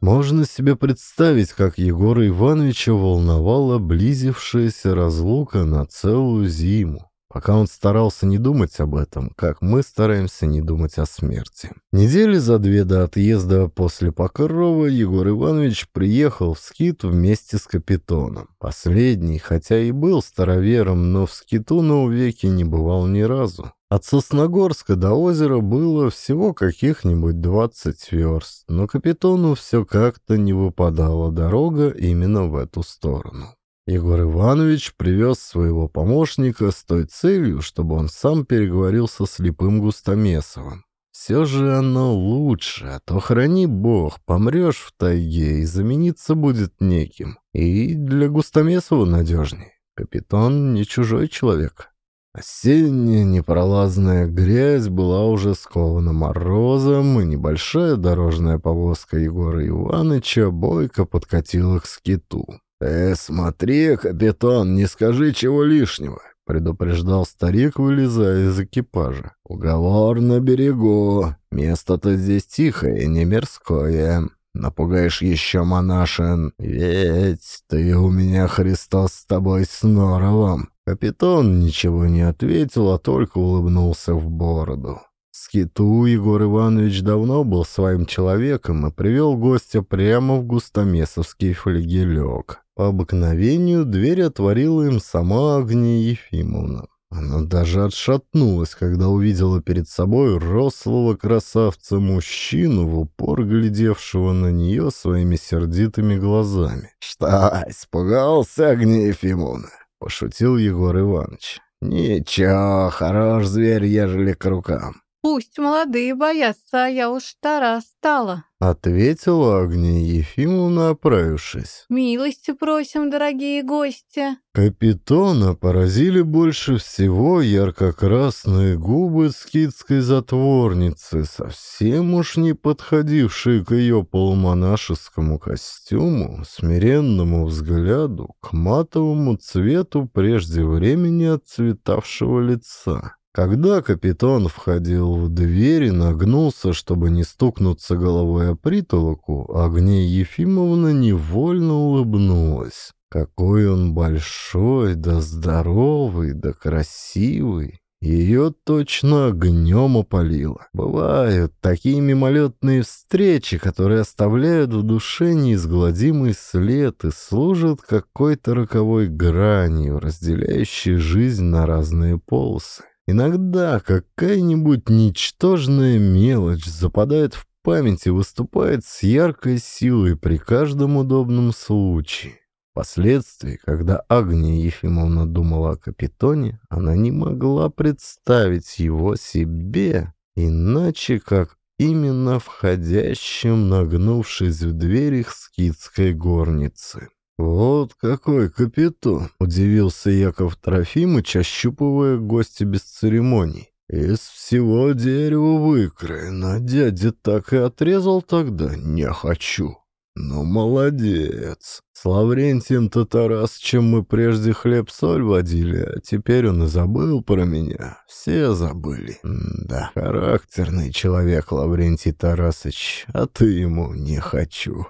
Speaker 1: Можно себе представить, как Егора Ивановича волновала близившаяся разлука на целую зиму пока он старался не думать об этом, как мы стараемся не думать о смерти. Недели за две до отъезда после Покрова Егор Иванович приехал в Скит вместе с капитоном. Последний, хотя и был старовером, но в Скиту на увеке не бывал ни разу. От Сосногорска до озера было всего каких-нибудь 20 верст, но капитону все как-то не выпадала дорога именно в эту сторону. Егор Иванович привез своего помощника с той целью, чтобы он сам переговорил со слепым Густомесовым. Все же оно лучше, а то храни бог, помрешь в тайге и замениться будет неким. И для Густомесова надежней. Капитан не чужой человек. Осенняя непролазная грязь была уже скована морозом, и небольшая дорожная повозка Егора Ивановича бойко подкатила к скиту. «Э, смотри, капитан, не скажи чего лишнего», — предупреждал старик, вылезая из экипажа. «Уговор на берегу. Место-то здесь тихое, не мирское. Напугаешь еще монашин. Ведь ты у меня, Христос, с тобой с норовом». Капитан ничего не ответил, а только улыбнулся в бороду. Скиту Егор Иванович давно был своим человеком и привел гостя прямо в густомесовский флегелек. По обыкновению дверь отворила им сама Агния Ефимовна. Она даже отшатнулась, когда увидела перед собой рослого красавца-мужчину, в упор глядевшего на нее своими сердитыми глазами. «Что, испугался, Агния Ефимовна?» — пошутил Егор Иванович. «Ничего, хорош зверь, ежели к рукам.
Speaker 2: Пусть молодые боятся, а я уж стара стала.
Speaker 1: Ответила Агния Ефимовна, оправившись.
Speaker 2: Милости просим, дорогие гости.
Speaker 1: Капитона поразили больше всего ярко-красные губы скидской затворницы, совсем уж не подходившие к ее полумонашескому костюму, смиренному взгляду, к матовому цвету прежде времени отцветавшего лица. Когда капитан входил в дверь и нагнулся, чтобы не стукнуться головой о притолоку, Агния Ефимовна невольно улыбнулась. Какой он большой, да здоровый, да красивый. Ее точно огнем опалило. Бывают такие мимолетные встречи, которые оставляют в душе неизгладимый след и служат какой-то роковой гранью, разделяющей жизнь на разные полосы. Иногда какая-нибудь ничтожная мелочь западает в память и выступает с яркой силой при каждом удобном случае. Впоследствии, когда Агния Ефимовна думала о капитоне, она не могла представить его себе, иначе как именно входящим, нагнувшись в их скидской горницы. «Вот какой капитан!» — удивился Яков Трофимыч, ощупывая гостя без церемоний. «Из всего дерева выкроен, а дядя так и отрезал тогда. Не хочу». «Ну, молодец. С Лаврентием-то чем мы прежде хлеб-соль водили, а теперь он и забыл про меня. Все забыли. М да, характерный человек Лаврентий Тарасыч, а ты ему не хочу.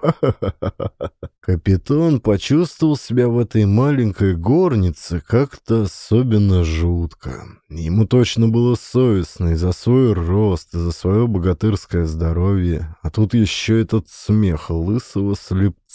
Speaker 1: Капитан почувствовал себя в этой маленькой горнице как-то особенно жутко. Ему точно было совестно и за свой рост, и за свое богатырское здоровье, а тут еще этот смех лысого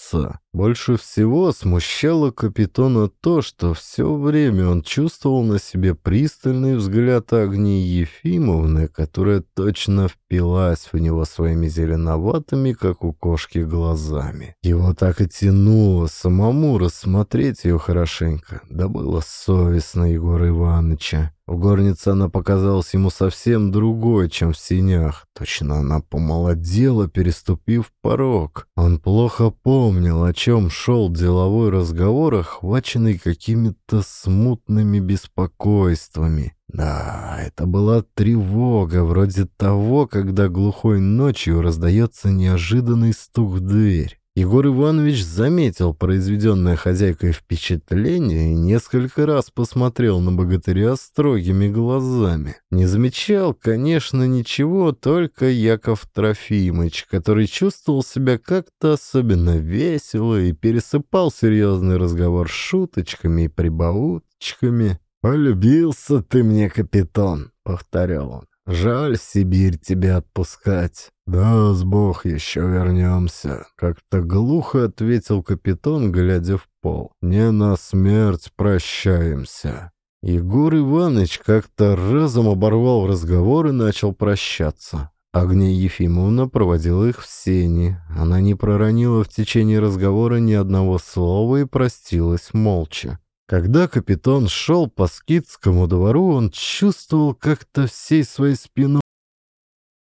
Speaker 1: слепца. Больше всего смущало капитана то, что все время он чувствовал на себе пристальный взгляд Агнии Ефимовны, которая точно впилась в него своими зеленоватыми, как у кошки, глазами. Его так и тянуло самому рассмотреть ее хорошенько. Да было совестно Егора Ивановича. В горнице она показалась ему совсем другой, чем в синях. Точно она помолодела, переступив порог. Он плохо помнил, о чем шел деловой разговор, охваченный какими-то смутными беспокойствами. Да, это была тревога, вроде того, когда глухой ночью раздается неожиданный стук в дверь. Егор Иванович заметил произведенное хозяйкой впечатление и несколько раз посмотрел на богатыря строгими глазами. Не замечал, конечно, ничего, только Яков Трофимыч, который чувствовал себя как-то особенно весело и пересыпал серьезный разговор шуточками и прибауточками. «Полюбился ты мне, капитан», — повторял он. «Жаль в Сибирь тебя отпускать». «Да, с Бог, еще вернемся», — как-то глухо ответил капитан, глядя в пол. «Не на смерть прощаемся». Егор Иванович как-то разом оборвал разговор и начал прощаться. Агния Ефимовна проводила их в сени. Она не проронила в течение разговора ни одного слова и простилась молча. Когда капитан шел по скидскому двору, он чувствовал как-то всей своей спиной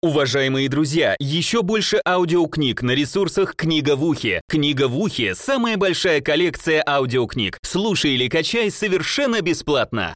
Speaker 3: Уважаемые друзья, еще больше аудиокниг на ресурсах «Книга в ухе». «Книга в ухе» — самая большая коллекция аудиокниг. Слушай или качай совершенно бесплатно.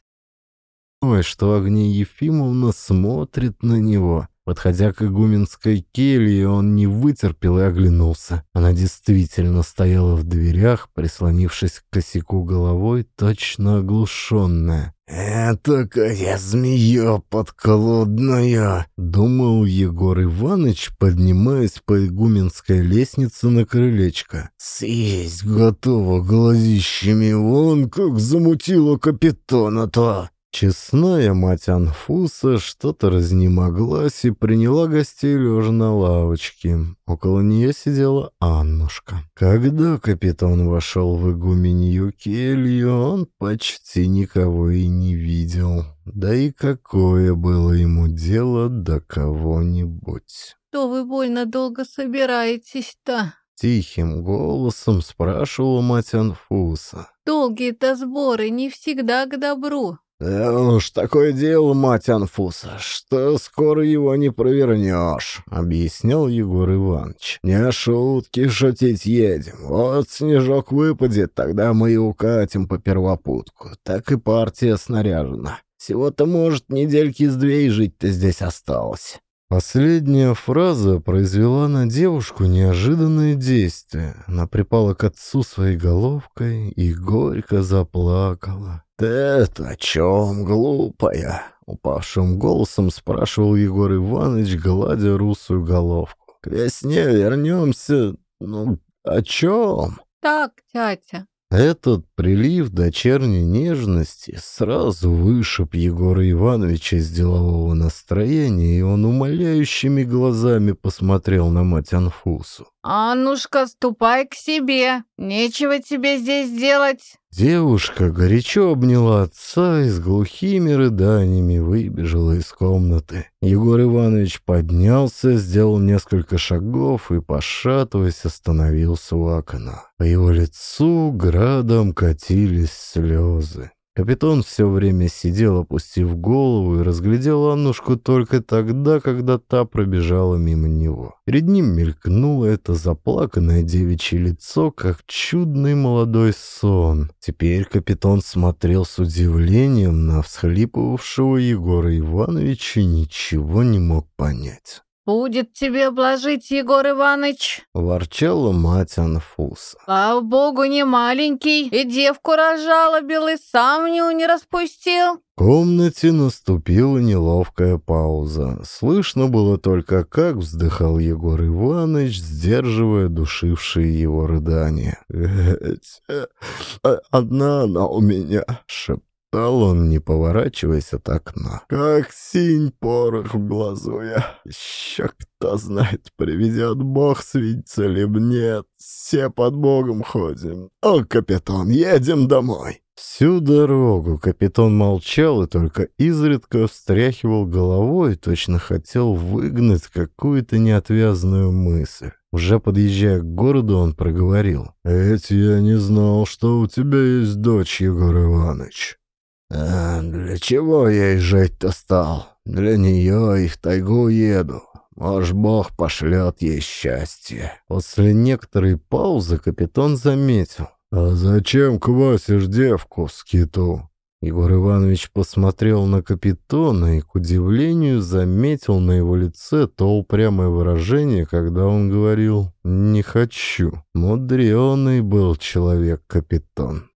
Speaker 1: что Агния Ефимовна смотрит на него. Подходя к игуменской келье, он не вытерпел и оглянулся. Она действительно стояла в дверях, прислонившись к косяку головой, точно оглушенная. «Этакая змея подколодная!» — думал Егор Иванович, поднимаясь по игуменской лестнице на крылечко. «Съесть готово глазищами, вон как замутила капитана-то!» Честная мать Анфуса что-то разнемоглась и приняла гостей лежа на лавочке. Около нее сидела Аннушка. Когда капитан вошел в игуменью келью, он почти никого и не видел. Да и какое было ему дело до кого-нибудь.
Speaker 2: «Что вы больно долго собираетесь-то?»
Speaker 1: Тихим голосом спрашивала мать Анфуса.
Speaker 2: «Долгие-то сборы не всегда к добру.
Speaker 1: «Да уж, такое дело, мать Анфуса, что скоро его не провернешь», — объяснял Егор Иванович. «Не шутки шутить едем. Вот снежок выпадет, тогда мы и укатим по первопутку. Так и партия снаряжена. Всего-то, может, недельки с две и жить-то здесь осталось». Последняя фраза произвела на девушку неожиданное действие. Она припала к отцу своей головкой и горько заплакала. «Ты это о чем, глупая?» — упавшим голосом спрашивал Егор Иванович, гладя русую головку. «К весне вернемся. Ну, о чем?»
Speaker 2: «Так, тятя».
Speaker 1: Этот прилив дочерней нежности сразу вышиб Егора Ивановича из делового настроения, и он умоляющими глазами посмотрел на мать Анфусу.
Speaker 2: «Аннушка, ступай к себе. Нечего тебе здесь делать».
Speaker 1: Девушка горячо обняла отца и с глухими рыданиями выбежала из комнаты. Егор Иванович поднялся, сделал несколько шагов и, пошатываясь, остановился у окна. По его лицу градом катились слезы. Капитан все время сидел, опустив голову, и разглядел Аннушку только тогда, когда та пробежала мимо него. Перед ним мелькнуло это заплаканное девичье лицо, как чудный молодой сон. Теперь капитан смотрел с удивлением на всхлипывавшего Егора Ивановича и ничего не мог понять.
Speaker 2: «Будет тебе блажить, Егор Иванович!»
Speaker 1: — ворчала мать Анфуса.
Speaker 2: «Слава богу, не маленький, и девку разжалобил, и сам не, не распустил!»
Speaker 1: В комнате наступила неловкая пауза. Слышно было только, как вздыхал Егор Иванович, сдерживая душившие его рыдания. «Одна она у меня!» — шептал Стал он, не поворачиваясь от окна. Как синь порох в глазу я. Еще кто знает, приведет бог свидится ли нет. Все под богом ходим. О, капитан, едем домой. Всю дорогу капитан молчал и только изредка встряхивал головой, точно хотел выгнать какую-то неотвязную мысль. Уже подъезжая к городу, он проговорил. «Ведь я не знал, что у тебя есть дочь, Егор Иванович». «А для чего я и жить-то стал? Для нее и в тайгу еду. Может, Бог пошлет ей счастье». После некоторой паузы капитан заметил. «А зачем квасишь девку в скиту?» Егор Иванович посмотрел на капитана и, к удивлению, заметил на его лице то упрямое выражение, когда он говорил «не хочу». Мудреный был человек-капитан.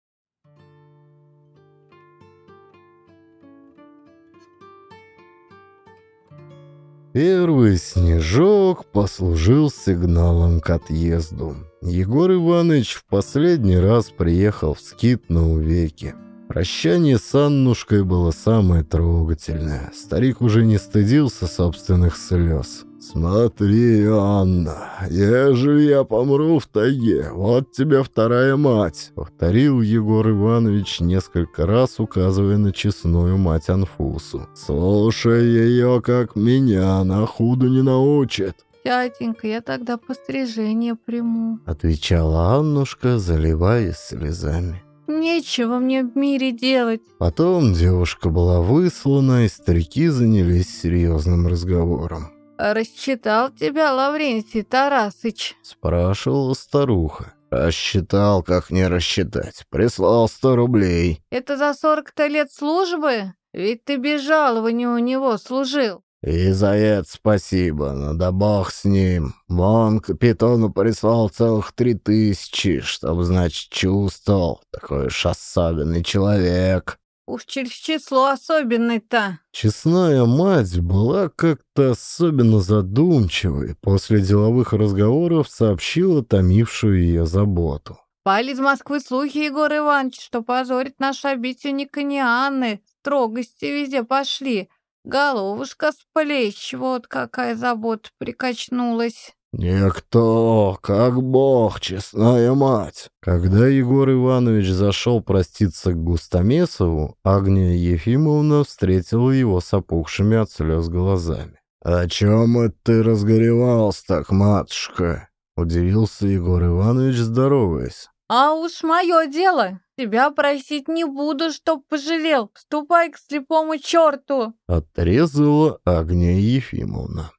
Speaker 1: Первый снежок послужил сигналом к отъезду. Егор Иванович в последний раз приехал в скит на увеки. Прощание с Аннушкой было самое трогательное. Старик уже не стыдился собственных слез. «Смотри, Анна, ежели я помру в тайге, вот тебе вторая мать», — повторил Егор Иванович несколько раз, указывая на честную мать Анфусу. «Слушай ее, как меня, на худу не научит».
Speaker 2: «Тятенька, я тогда пострижение приму», —
Speaker 1: отвечала Аннушка, заливаясь слезами.
Speaker 2: «Нечего мне в мире делать».
Speaker 1: Потом девушка была выслана, и старики занялись серьезным разговором.
Speaker 2: «Рассчитал тебя, Лаврентий Тарасыч?»
Speaker 1: — спрашивала старуха. «Рассчитал, как не рассчитать. Прислал сто рублей».
Speaker 2: «Это за сорок-то лет службы? Ведь ты без жалования у него служил».
Speaker 1: «И за это спасибо, но да бог с ним. Вон капитану прислал целых три тысячи, чтобы, значит, чувствовал. Такой уж особенный человек».
Speaker 2: Уж через число особенный-то.
Speaker 1: Честная мать была как-то особенно задумчивой. После деловых разговоров сообщила томившую ее заботу.
Speaker 2: Пали из Москвы слухи, Егор Иванович, что позорит наш обитель Анны. Строгости везде пошли. Головушка с плеч, вот какая забота прикачнулась.
Speaker 1: «Никто, как бог, честная мать!» Когда Егор Иванович зашел проститься к Густомесову, Агния Ефимовна встретила его с опухшими от слез глазами. «О чем это ты разгоревался так, матушка?» — удивился Егор Иванович, здороваясь.
Speaker 2: «А уж мое дело. Тебя просить не буду, чтоб пожалел. Ступай к слепому черту!»
Speaker 1: — отрезала Агния Ефимовна.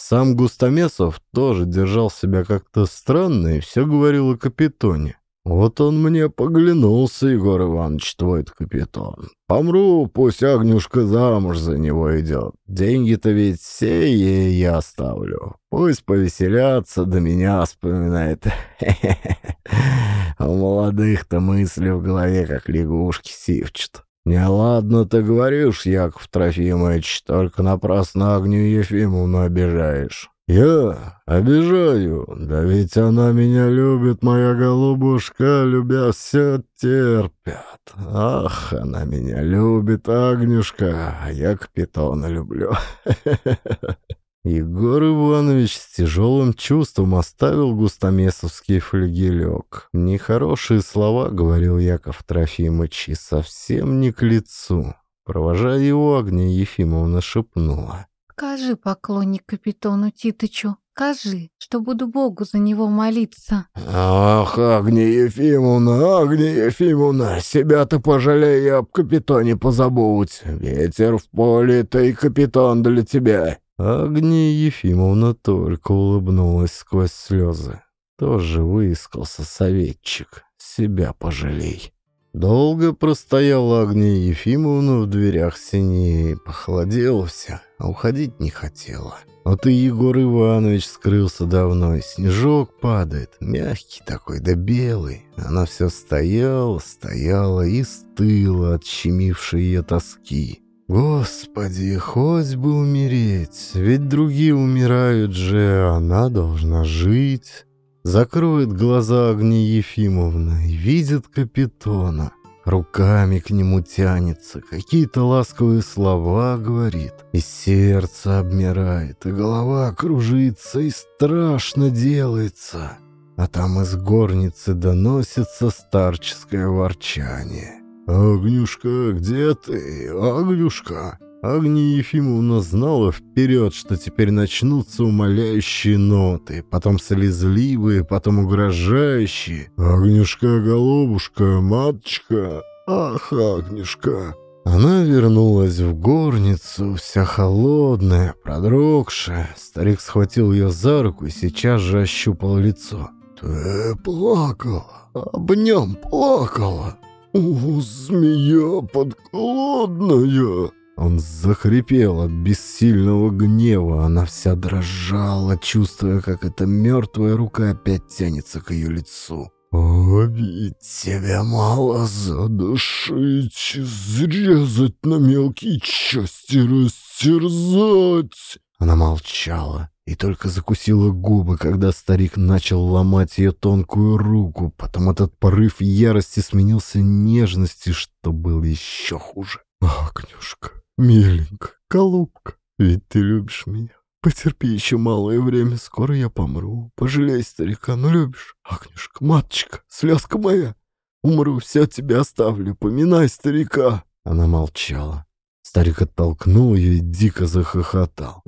Speaker 1: Сам Густомесов тоже держал себя как-то странно и все говорил о капитоне. Вот он мне поглянулся, Егор Иванович, твой капитан. Помру, пусть Агнюшка замуж за него идет. Деньги-то ведь все ей я оставлю. Пусть повеселятся, до меня вспоминает. У молодых-то мысли в голове, как лягушки сивчат. «Не ладно ты говоришь, Яков Трофимович, только напрасно Агнию Ефимовну обижаешь». «Я обижаю, да ведь она меня любит, моя голубушка, любя все терпят. Ах, она меня любит, Агнюшка, а я капитона люблю». Егор Иванович с тяжелым чувством оставил густомесовский флегелек. Нехорошие слова, говорил Яков Трофимович, и совсем не к лицу. Провожая его, Агния Ефимовна шепнула.
Speaker 2: «Скажи, поклонник капитану Титычу, скажи, что буду Богу за него молиться».
Speaker 1: «Ах, Агния Ефимовна, Агния Ефимовна, себя-то пожалей, об капитане позабудь. Ветер в поле, ты капитан для тебя». Агния Ефимовна только улыбнулась сквозь слезы. Тоже выискался советчик. Себя пожалей. Долго простояла Агния Ефимовна в дверях синей, похолодела вся, а уходить не хотела. Вот и Егор Иванович скрылся давно, и снежок падает, мягкий такой, да белый. Она все стояла, стояла и стыла от щемившей ее тоски. Господи, хоть бы умереть, ведь другие умирают же, она должна жить. Закроет глаза Агния Ефимовна и видит капитона. Руками к нему тянется, какие-то ласковые слова говорит. И сердце обмирает, и голова кружится, и страшно делается. А там из горницы доносится старческое ворчание. «Агнюшка, где ты? Агнюшка?» Агния Ефимовна знала вперед, что теперь начнутся умоляющие ноты, потом слезливые, потом угрожающие. «Агнюшка, голубушка, маточка, ах, Агнюшка!» Она вернулась в горницу, вся холодная, продрогшая. Старик схватил ее за руку и сейчас же ощупал лицо. «Ты плакала, об нем плакала. О, змея подколодная!» Он захрипел от бессильного гнева. Она вся дрожала, чувствуя, как эта мертвая рука опять тянется к ее лицу. «О, ведь тебя мало задушить, изрезать на мелкие части, растерзать!» Она молчала и только закусила губы, когда старик начал ломать ее тонкую руку. Потом этот порыв ярости сменился нежностью, что было еще хуже. «Агнюшка, «Миленькая, голубка, ведь ты любишь меня. Потерпи еще малое время, скоро я помру. Пожалей старика, ну любишь? Агнюшка, маточка, слезка моя. Умру, все тебе оставлю, поминай старика». Она молчала. Старик оттолкнул ее и дико захохотал.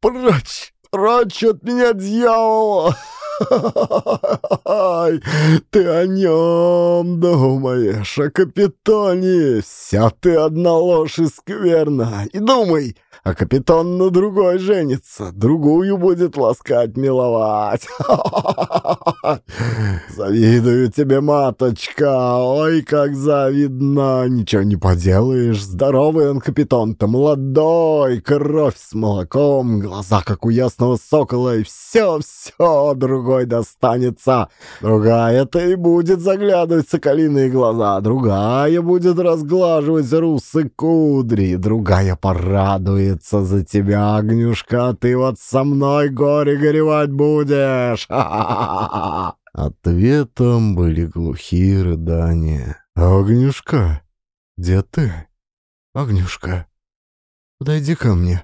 Speaker 1: «Прочь, прочь от меня, дьявола!» Ты о нем думаешь, о капитоне. Вся ты одна ложь и скверна. И думай, а капитан на другой женится, другую будет ласкать, миловать. Завидую тебе, маточка, ой, как завидно, ничего не поделаешь, здоровый он капитан-то, молодой, кровь с молоком, глаза, как у ясного сокола, и все-все другой достанется. Другая-то и будет заглядывать соколиные глаза, другая будет разглаживать русы кудри, другая порадует молиться за тебя, Агнюшка, ты вот со мной горе горевать будешь!» Ответом были глухие рыдания. «Агнюшка, где ты? Агнюшка, подойди ко мне.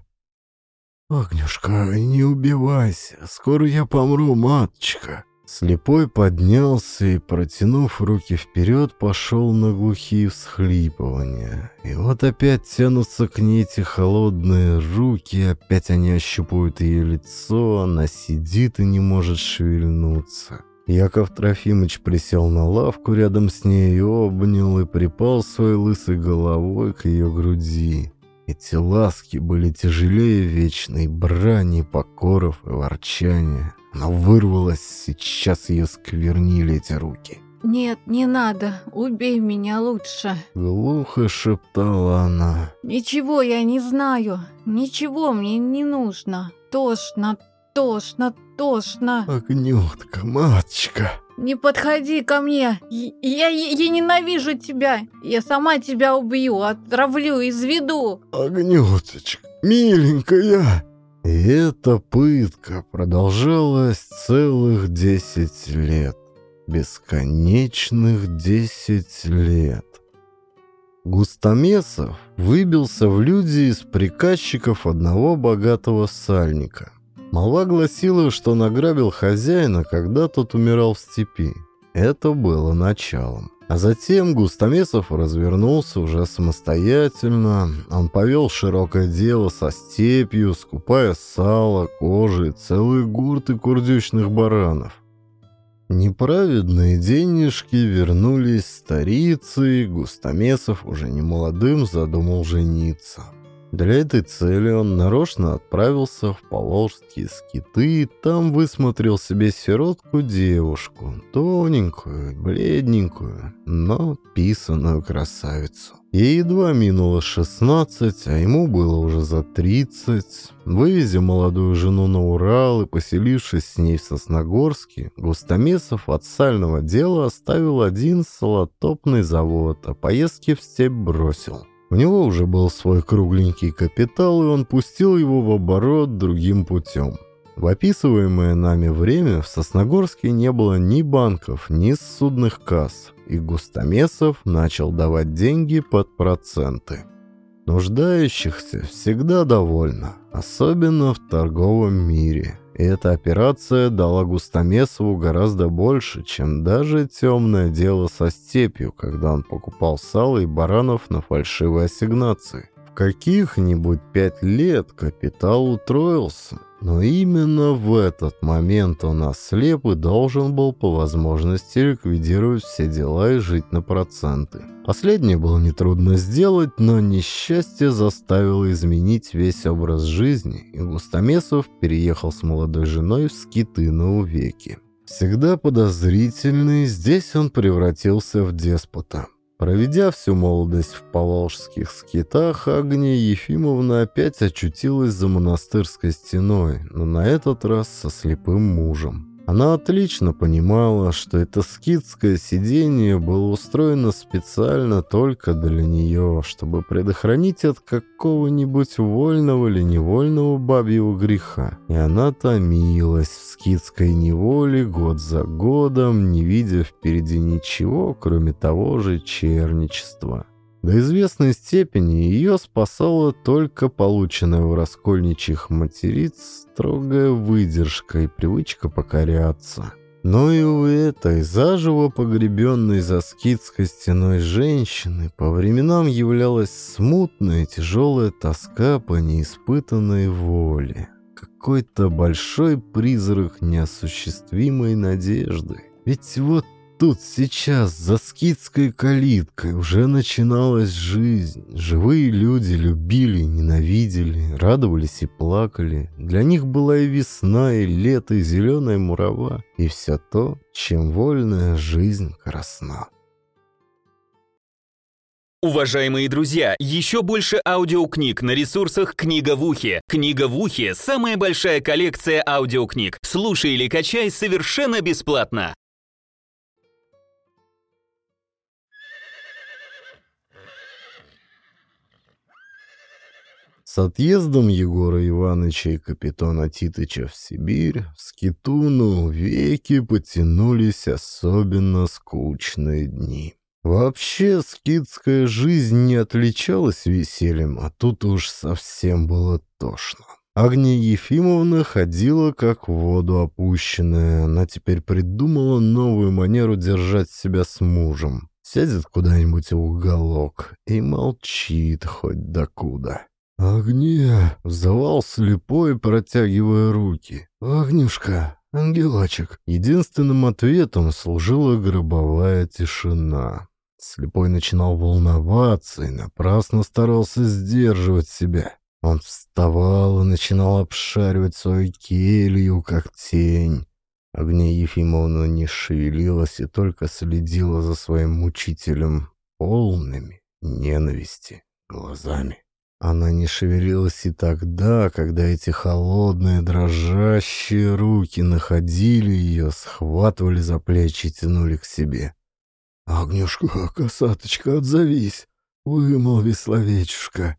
Speaker 1: Агнюшка, не убивайся, скоро я помру, маточка». Слепой поднялся и, протянув руки вперед, пошел на глухие всхлипывания. И вот опять тянутся к ней эти холодные руки, опять они ощупывают ее лицо, она сидит и не может шевельнуться. Яков Трофимович присел на лавку рядом с ней и обнял и припал своей лысой головой к ее груди. Эти ласки были тяжелее вечной брани, покоров и ворчания. Она вырвалась, сейчас ее сквернили эти руки.
Speaker 2: «Нет, не надо, убей меня лучше», —
Speaker 1: глухо шептала она.
Speaker 2: «Ничего я не знаю, ничего мне не нужно. Тошно, тошно, тошно».
Speaker 1: «Огнютка, маточка!»
Speaker 2: «Не подходи ко мне! Я, я, я ненавижу тебя! Я сама тебя убью, отравлю, изведу!»
Speaker 1: «Огнюточка, миленькая!» И эта пытка продолжалась целых десять лет. Бесконечных десять лет. Густомесов выбился в люди из приказчиков одного богатого сальника. Молва гласила, что награбил хозяина, когда тот умирал в степи. Это было началом. А затем Густомесов развернулся уже самостоятельно. Он повел широкое дело со степью, скупая сало, кожи целые гурты курдючных баранов. Неправедные денежки вернулись старицей, Густомесов уже не молодым задумал жениться. Для этой цели он нарочно отправился в Поволжские скиты и там высмотрел себе сиротку-девушку, тоненькую, бледненькую, но писаную красавицу. Ей едва минуло 16, а ему было уже за 30. Вывезя молодую жену на Урал и поселившись с ней в Сосногорске, Густомесов от сального дела оставил один солотопный завод, а поездки в степь бросил. У него уже был свой кругленький капитал, и он пустил его в оборот другим путем. В описываемое нами время в Сосногорске не было ни банков, ни судных касс, и Густомесов начал давать деньги под проценты. Нуждающихся всегда довольно, особенно в торговом мире. И эта операция дала Густамесову гораздо больше, чем даже темное дело со степью, когда он покупал сало и баранов на фальшивые ассигнации. В каких-нибудь пять лет капитал утроился, но именно в этот момент он ослеп и должен был по возможности ликвидировать все дела и жить на проценты. Последнее было нетрудно сделать, но несчастье заставило изменить весь образ жизни, и Густамесов переехал с молодой женой в скиты на увеки. Всегда подозрительный, здесь он превратился в деспота. Проведя всю молодость в поволжских скитах, Агния Ефимовна опять очутилась за монастырской стеной, но на этот раз со слепым мужем. Она отлично понимала, что это скидское сидение было устроено специально только для нее, чтобы предохранить от какого-нибудь вольного или невольного бабьего греха. И она томилась в скидской неволе год за годом, не видя впереди ничего, кроме того же черничества. До известной степени ее спасала только полученная у раскольничьих материц строгая выдержка и привычка покоряться. Но и у этой заживо погребенной за скидской стеной женщины по временам являлась смутная тяжелая тоска по неиспытанной воле. Какой-то большой призрак неосуществимой надежды. Ведь вот Тут сейчас за скидской калиткой уже начиналась жизнь. Живые люди любили, ненавидели, радовались и плакали. Для них была и весна, и лето, и зеленая мурава, и все то, чем вольная жизнь красна.
Speaker 3: Уважаемые друзья, еще больше аудиокниг на ресурсах «Книга в ухе». «Книга в ухе» — самая большая коллекция аудиокниг. Слушай или качай совершенно бесплатно.
Speaker 1: С отъездом Егора Ивановича и капитана Титыча в Сибирь, в Скитуну веки потянулись особенно скучные дни. Вообще, скитская жизнь не отличалась весельем, а тут уж совсем было тошно. Агния Ефимовна ходила как в воду опущенная. Она теперь придумала новую манеру держать себя с мужем. Сядет куда-нибудь в уголок и молчит хоть докуда. «Огне!» — взывал слепой, протягивая руки. «Огнюшка, ангелочек!» Единственным ответом служила гробовая тишина. Слепой начинал волноваться и напрасно старался сдерживать себя. Он вставал и начинал обшаривать свою келью, как тень. Огня Ефимовна не шевелилась и только следила за своим мучителем полными ненависти глазами. Она не шевелилась и тогда, когда эти холодные, дрожащие руки находили ее, схватывали за плечи и тянули к себе. «Огнюшка, косаточка, отзовись! Вымолви словечушка!»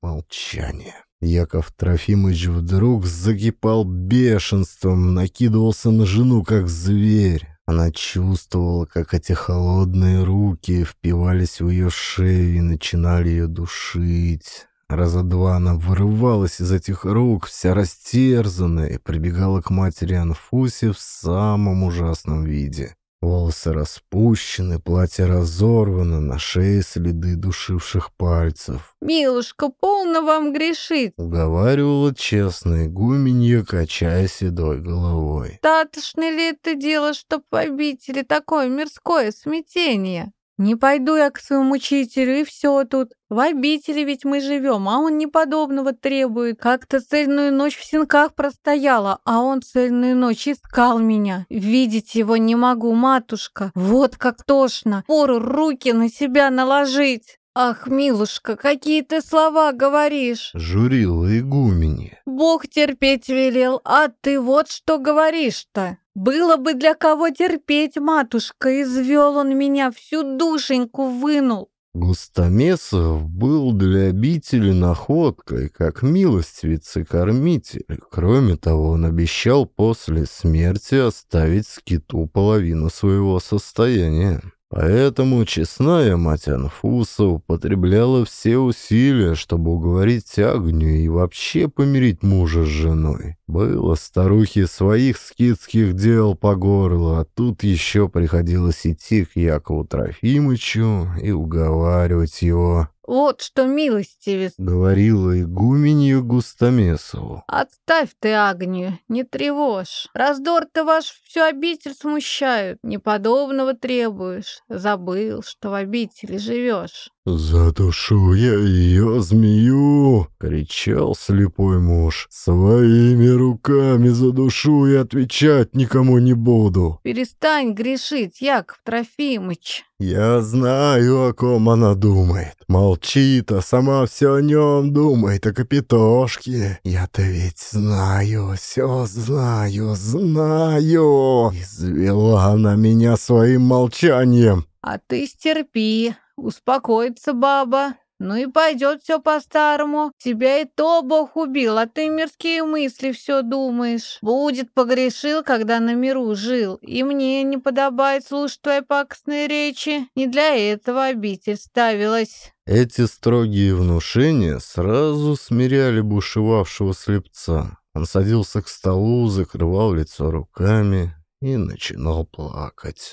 Speaker 1: Молчание. Яков Трофимович вдруг закипал бешенством, накидывался на жену, как зверь. Она чувствовала, как эти холодные руки впивались в ее шею и начинали ее душить. Раза два она вырывалась из этих рук, вся растерзанная, и прибегала к матери Анфусе в самом ужасном виде. Волосы распущены, платье разорвано, на шее следы душивших пальцев.
Speaker 2: «Милушка, полно вам грешить!»
Speaker 1: — уговаривала честная игуменья, качая седой головой.
Speaker 2: «Татошно ли это дело, чтоб в обители такое мирское смятение?» Не пойду я к своему учителю, и все тут. В обители ведь мы живем, а он неподобного требует. Как-то цельную ночь в синках простояла, а он цельную ночь искал меня. Видеть его не могу, матушка. Вот как тошно. Пору руки на себя наложить. «Ах, милушка, какие ты слова говоришь!»
Speaker 1: Журила игуменья.
Speaker 2: «Бог терпеть велел, а ты вот что говоришь-то!» «Было бы для кого терпеть, матушка, извел он меня, всю душеньку вынул!»
Speaker 1: Густомесов был для обители находкой, как милостивец-кормитель. Кроме того, он обещал после смерти оставить скиту половину своего состояния. Поэтому честная мать Анфуса употребляла все усилия, чтобы уговорить Агню и вообще помирить мужа с женой. Было старухе своих скидских дел по горло, а тут еще приходилось идти к Якову Трофимычу и уговаривать его,
Speaker 2: Вот что, милостивец,
Speaker 1: говорила игуменью Густомесову.
Speaker 2: Отставь ты Агнию, не тревожь. Раздор-то ваш всю обитель смущают. Неподобного требуешь. Забыл, что в обители живешь.
Speaker 1: «Задушу я ее, змею!» — кричал слепой муж. «Своими руками задушу и отвечать никому не буду!»
Speaker 2: Перестань грешить, Яков Трофимыч.
Speaker 1: «Я знаю, о ком она думает. Молчит, а сама все о нем думает, о капитошке. Я-то ведь знаю, все знаю, знаю!» Извела она меня своим молчанием.
Speaker 2: А ты стерпи, успокоится баба. Ну и пойдет все по-старому. Тебя и то Бог убил, а ты мирские мысли все думаешь. Будет погрешил, когда на миру жил. И мне не подобает слушать твои пакостные речи. Не для этого обитель ставилась.
Speaker 1: Эти строгие внушения сразу смиряли бушевавшего слепца. Он садился к столу, закрывал лицо руками и начинал плакать.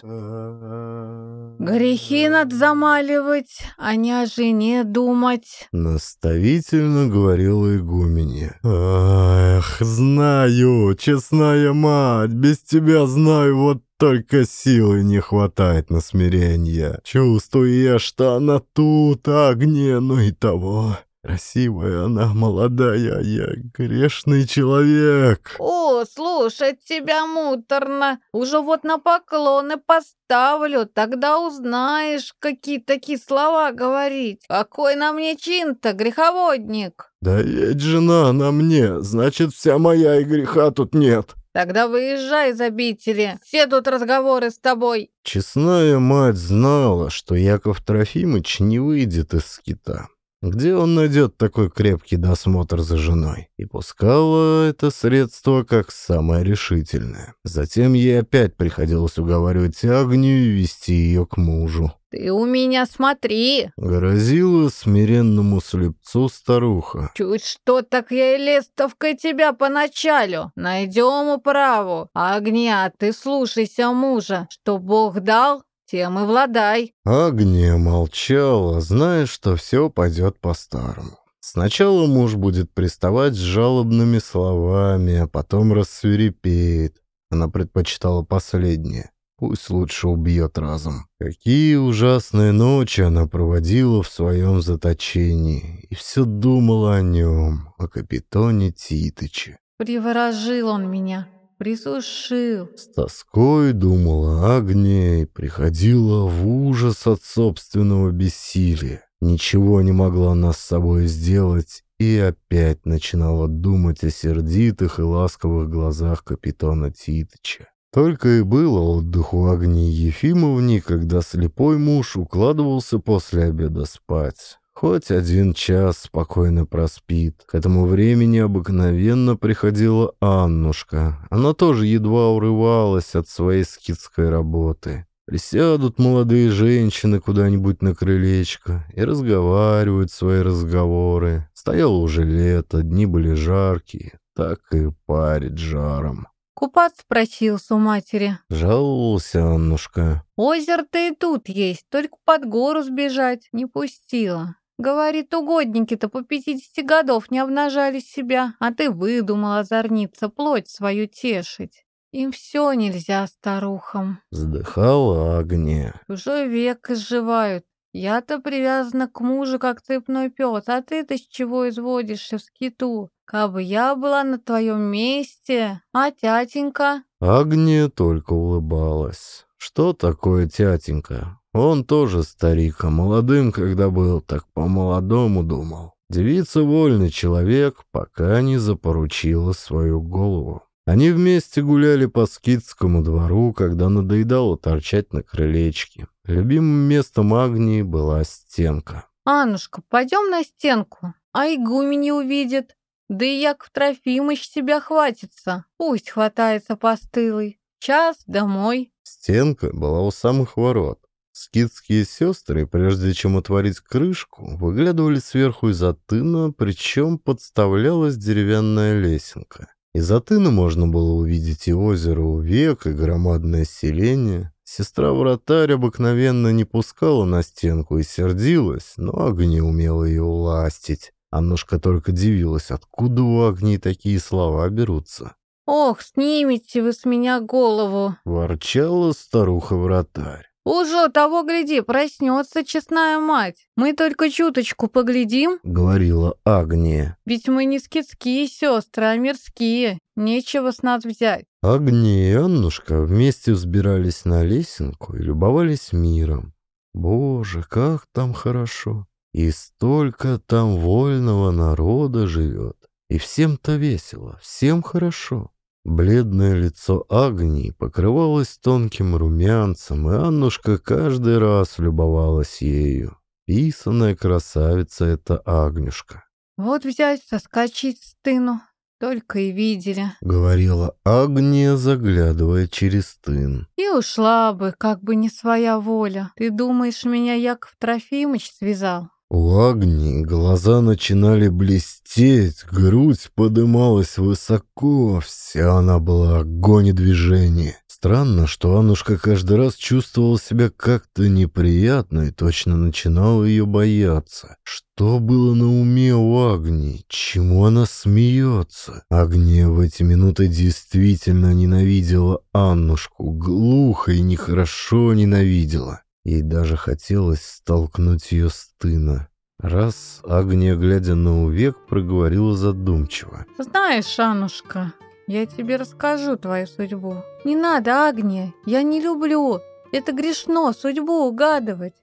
Speaker 2: Грехи надо замаливать, а не о жене думать.
Speaker 1: Наставительно говорила игуменья. «Ах, знаю, честная мать, без тебя знаю, вот только силы не хватает на смирение. Чувствую я, что она тут, огне, ну и того. Красивая она, молодая, а я грешный человек.
Speaker 2: О, слушать тебя муторно. Уже вот на поклоны поставлю, тогда узнаешь, какие такие слова говорить. Какой на мне чин-то, греховодник?
Speaker 1: Да ведь жена на мне, значит, вся моя и греха тут нет.
Speaker 2: Тогда выезжай из обители. Все тут разговоры с тобой.
Speaker 1: Честная мать знала, что Яков Трофимыч не выйдет из скита. Где он найдет такой крепкий досмотр за женой? И пускала это средство как самое решительное. Затем ей опять приходилось уговаривать Агнию и вести ее к мужу.
Speaker 2: Ты у меня смотри.
Speaker 1: Грозила смиренному слепцу старуха.
Speaker 2: Чуть что, так я и лестовкой тебя поначалу. Найдем управу. Огня, ты слушайся мужа. Что Бог дал, тем и владай.
Speaker 1: Агния молчала, зная, что все пойдет по-старому. Сначала муж будет приставать с жалобными словами, а потом рассверепеет. Она предпочитала последнее. Пусть лучше убьет разом. Какие ужасные ночи она проводила в своем заточении. И все думала о нем, о капитоне Титыче.
Speaker 2: Приворожил он меня. Присушил.
Speaker 1: С тоской думала Агния и приходила в ужас от собственного бессилия. Ничего не могла она с собой сделать и опять начинала думать о сердитых и ласковых глазах капитана Титыча. Только и было отдыху Агнии Ефимовне, когда слепой муж укладывался после обеда спать. Хоть один час спокойно проспит. К этому времени обыкновенно приходила Аннушка. Она тоже едва урывалась от своей скидской работы. Присядут молодые женщины куда-нибудь на крылечко и разговаривают свои разговоры. Стояло уже лето, дни были жаркие, так и парит жаром.
Speaker 2: Купаться просился у матери.
Speaker 1: Жаловался Аннушка.
Speaker 2: Озеро-то и тут есть, только под гору сбежать не пустила. Говорит, угодники-то по 50 годов не обнажали себя, а ты выдумала озорница плоть свою тешить. Им все нельзя старухам.
Speaker 1: Вздыхала Агния.
Speaker 2: Уже век изживают. Я-то привязана к мужу, как цепной пес, а ты-то с чего изводишься в скиту? Кабы я была на твоем месте, а тятенька?
Speaker 1: Агния только улыбалась. Что такое тятенька? Он тоже старик, а молодым, когда был, так по-молодому думал. Девица вольный человек, пока не запоручила свою голову. Они вместе гуляли по скидскому двору, когда надоедало торчать на крылечке. Любимым местом Агнии была стенка.
Speaker 2: Аннушка, пойдем на стенку, а игумен не увидит. Да и Яков Трофимыч себя хватится. Пусть хватается постылый. Час домой.
Speaker 1: Стенка была у самых ворот. Скидские сестры, прежде чем отворить крышку, выглядывали сверху из-за тына, причем подставлялась деревянная лесенка. Из Атыны можно было увидеть и озеро Увек, и громадное селение. Сестра-вратарь обыкновенно не пускала на стенку и сердилась, но Агни умела ее уластить. Аннушка только дивилась, откуда у Агни такие слова берутся.
Speaker 2: «Ох, снимите вы с меня голову!»
Speaker 1: Ворчала старуха-вратарь.
Speaker 2: «Уже того гляди, проснется честная мать. Мы только чуточку поглядим, —
Speaker 1: говорила Агния.
Speaker 2: ведь мы не скидские сестры, а мирские. Нечего с нас взять».
Speaker 1: Агния и Аннушка вместе взбирались на лесенку и любовались миром. Боже, как там хорошо! И столько там вольного народа живет. И всем-то весело, всем хорошо. Бледное лицо Агнии покрывалось тонким румянцем, и Аннушка каждый раз любовалась ею. Писаная красавица эта Агнюшка.
Speaker 2: «Вот взять, соскочить в стыну. Только и видели.
Speaker 1: — говорила Агния, заглядывая через тын.
Speaker 2: И ушла бы, как бы не своя воля. Ты думаешь, меня Яков Трофимович связал?
Speaker 1: У Агнии глаза начинали блестеть, грудь подымалась высоко, вся она была огонь и движение. Странно, что Аннушка каждый раз чувствовала себя как-то неприятно и точно начинала ее бояться. Что было на уме у Агнии? Чему она смеется? Агния в эти минуты действительно ненавидела Аннушку, глухо и нехорошо ненавидела. Ей даже хотелось столкнуть ее с тына. Раз Агния, глядя на увек, проговорила задумчиво.
Speaker 2: Знаешь, Анушка, я тебе расскажу твою судьбу. Не надо, Агния, я не люблю. Это грешно, судьбу угадывать.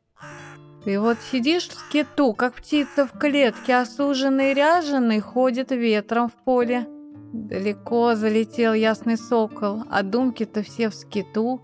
Speaker 2: Ты вот сидишь в скиту, как птица в клетке, суженый ряженый ходит ветром в поле. Далеко залетел ясный сокол, а думки-то все в скиту.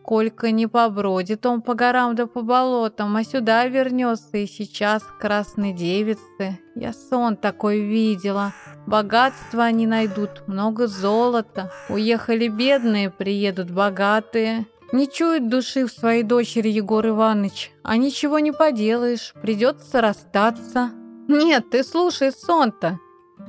Speaker 2: Сколько не побродит он по горам да по болотам, а сюда вернется и сейчас красной девице. Я сон такой видела. Богатство они найдут, много золота. Уехали бедные, приедут богатые. Не чует души в своей дочери Егор Иванович, а ничего не поделаешь, придется расстаться. Нет, ты слушай сон-то.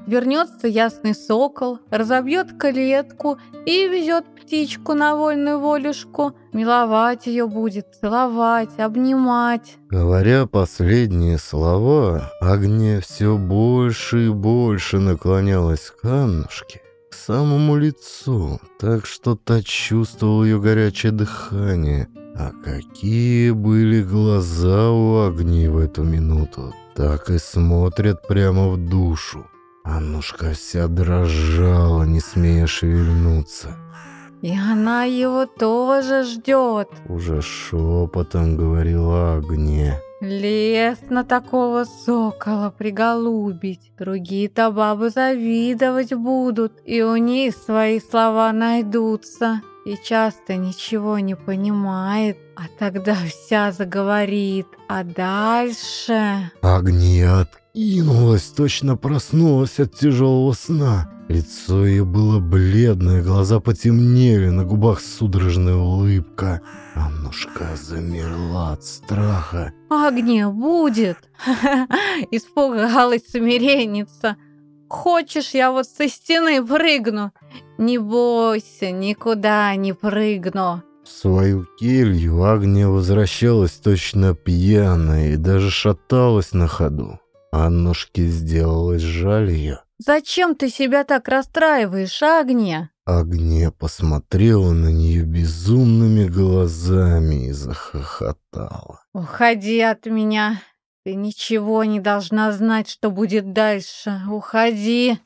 Speaker 2: Вернется ясный сокол, разобьет клетку и везет птичку на вольную волюшку. Миловать ее будет, целовать, обнимать.
Speaker 1: Говоря последние слова, Агния все больше и больше наклонялась к Аннушке, к самому лицу, так что та чувствовал ее горячее дыхание. А какие были глаза у Агнии в эту минуту, так и смотрят прямо в душу. Аннушка вся дрожала, не смея шевельнуться.
Speaker 2: И она его тоже ждет.
Speaker 1: Уже шепотом говорила Агния.
Speaker 2: Лес на такого сокола приголубить. Другие-то бабы завидовать будут, и у них свои слова найдутся. И часто ничего не понимает, а тогда вся заговорит. А дальше...
Speaker 1: Агния откинулась, точно проснулась от тяжелого сна. Лицо ее было бледное, глаза потемнели, на губах судорожная улыбка. Аннушка замерла от страха.
Speaker 2: Агния будет! Испугалась смиренница. Хочешь, я вот со стены прыгну? Не бойся, никуда не прыгну.
Speaker 1: В свою келью Агния возвращалась точно пьяная и даже шаталась на ходу. Аннушке сделалось жаль ее.
Speaker 2: Зачем ты себя так расстраиваешь, Агния?
Speaker 1: Агния посмотрела на нее безумными глазами и захохотала.
Speaker 2: Уходи от меня. Ты ничего не должна знать, что будет дальше. Уходи.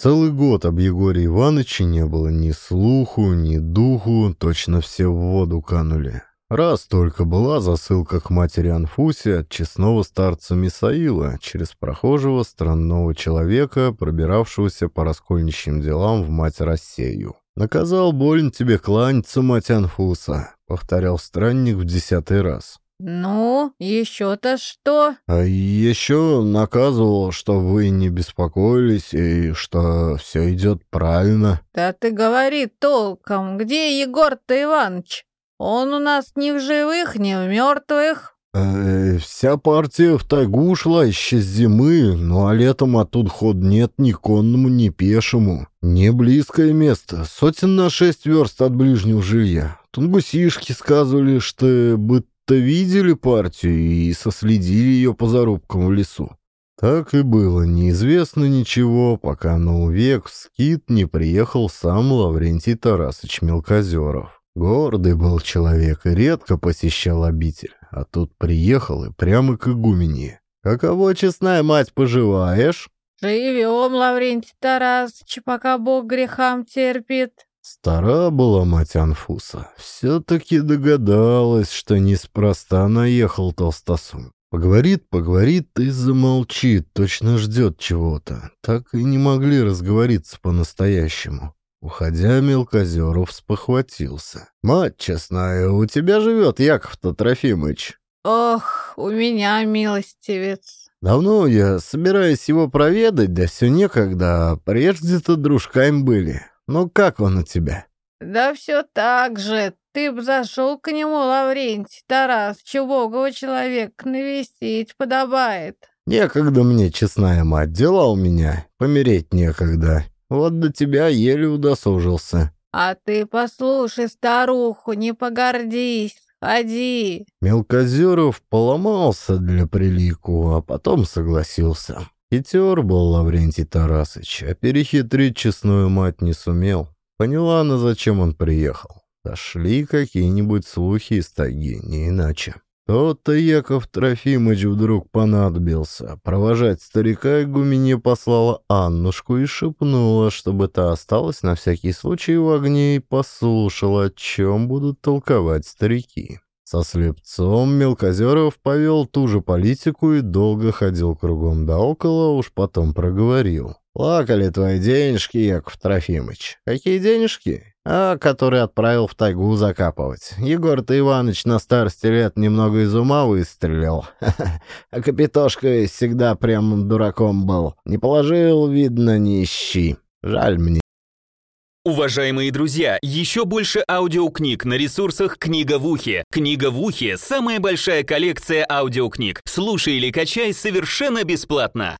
Speaker 1: Целый год об Егоре Ивановиче не было ни слуху, ни духу, точно все в воду канули. Раз только была засылка к матери Анфусе от честного старца Мисаила через прохожего странного человека, пробиравшегося по раскольничьим делам в мать Россию. «Наказал больно тебе кланяться, мать Анфуса», — повторял странник в десятый раз.
Speaker 2: Ну, еще-то что?
Speaker 1: А еще наказывал, что вы не беспокоились и что все идет правильно.
Speaker 2: Да ты говори толком, где Егор-то Иваныч? Он у нас ни в живых, ни в мертвых.
Speaker 1: Э, вся партия в тайгу ушла еще с зимы, ну а летом оттуда ход нет ни конному, ни пешему. Не близкое место, сотен на шесть верст от ближнего жилья. Тунгусишки сказывали, что будто видели партию и соследили ее по зарубкам в лесу. Так и было, неизвестно ничего, пока на увек в скит не приехал сам Лаврентий Тарасыч Мелкозеров. Гордый был человек и редко посещал обитель, а тут приехал и прямо к игумене. «Каково, честная мать, поживаешь?»
Speaker 2: «Живем, Лаврентий Тарасыч, пока Бог грехам терпит».
Speaker 1: Стара была мать Анфуса. Все-таки догадалась, что неспроста наехал толстосум. Поговорит, поговорит и замолчит, точно ждет чего-то. Так и не могли разговориться по-настоящему. Уходя, Мелкозеров спохватился. «Мать честная, у тебя живет Яков-то Трофимыч?»
Speaker 2: «Ох, у меня милостивец».
Speaker 1: «Давно я собираюсь его проведать, да все некогда, прежде-то дружками были. Ну как он у тебя?»
Speaker 2: «Да все так же. Ты б зашел к нему, Лаврентий, Тарас, чубогого человек, навестить подобает».
Speaker 1: «Некогда мне, честная мать, дела у меня, помереть некогда. Вот до тебя еле удосужился».
Speaker 2: «А ты послушай старуху, не погордись, ходи».
Speaker 1: Мелкозеров поломался для прилику, а потом согласился. Хитер был Лаврентий Тарасыч, а перехитрить честную мать не сумел. Поняла она, зачем он приехал. Сошли какие-нибудь слухи из тайги, не иначе. Тот-то Яков Трофимыч вдруг понадобился. Провожать старика игумене послала Аннушку и шепнула, чтобы та осталась на всякий случай в огне и послушала, о чем будут толковать старики. Со слепцом Мелкозеров повел ту же политику и долго ходил кругом да около, уж потом проговорил. «Плакали твои денежки, Яков Трофимыч. Какие денежки? А который отправил в тайгу закапывать. Егор-то Иваныч на старости лет немного из ума выстрелил. А Капитошка всегда прям дураком был. Не положил, видно, не ищи. Жаль мне.
Speaker 3: Уважаемые друзья, еще больше аудиокниг на ресурсах «Книга в ухе». «Книга в ухе» — самая большая коллекция аудиокниг. Слушай или качай совершенно бесплатно.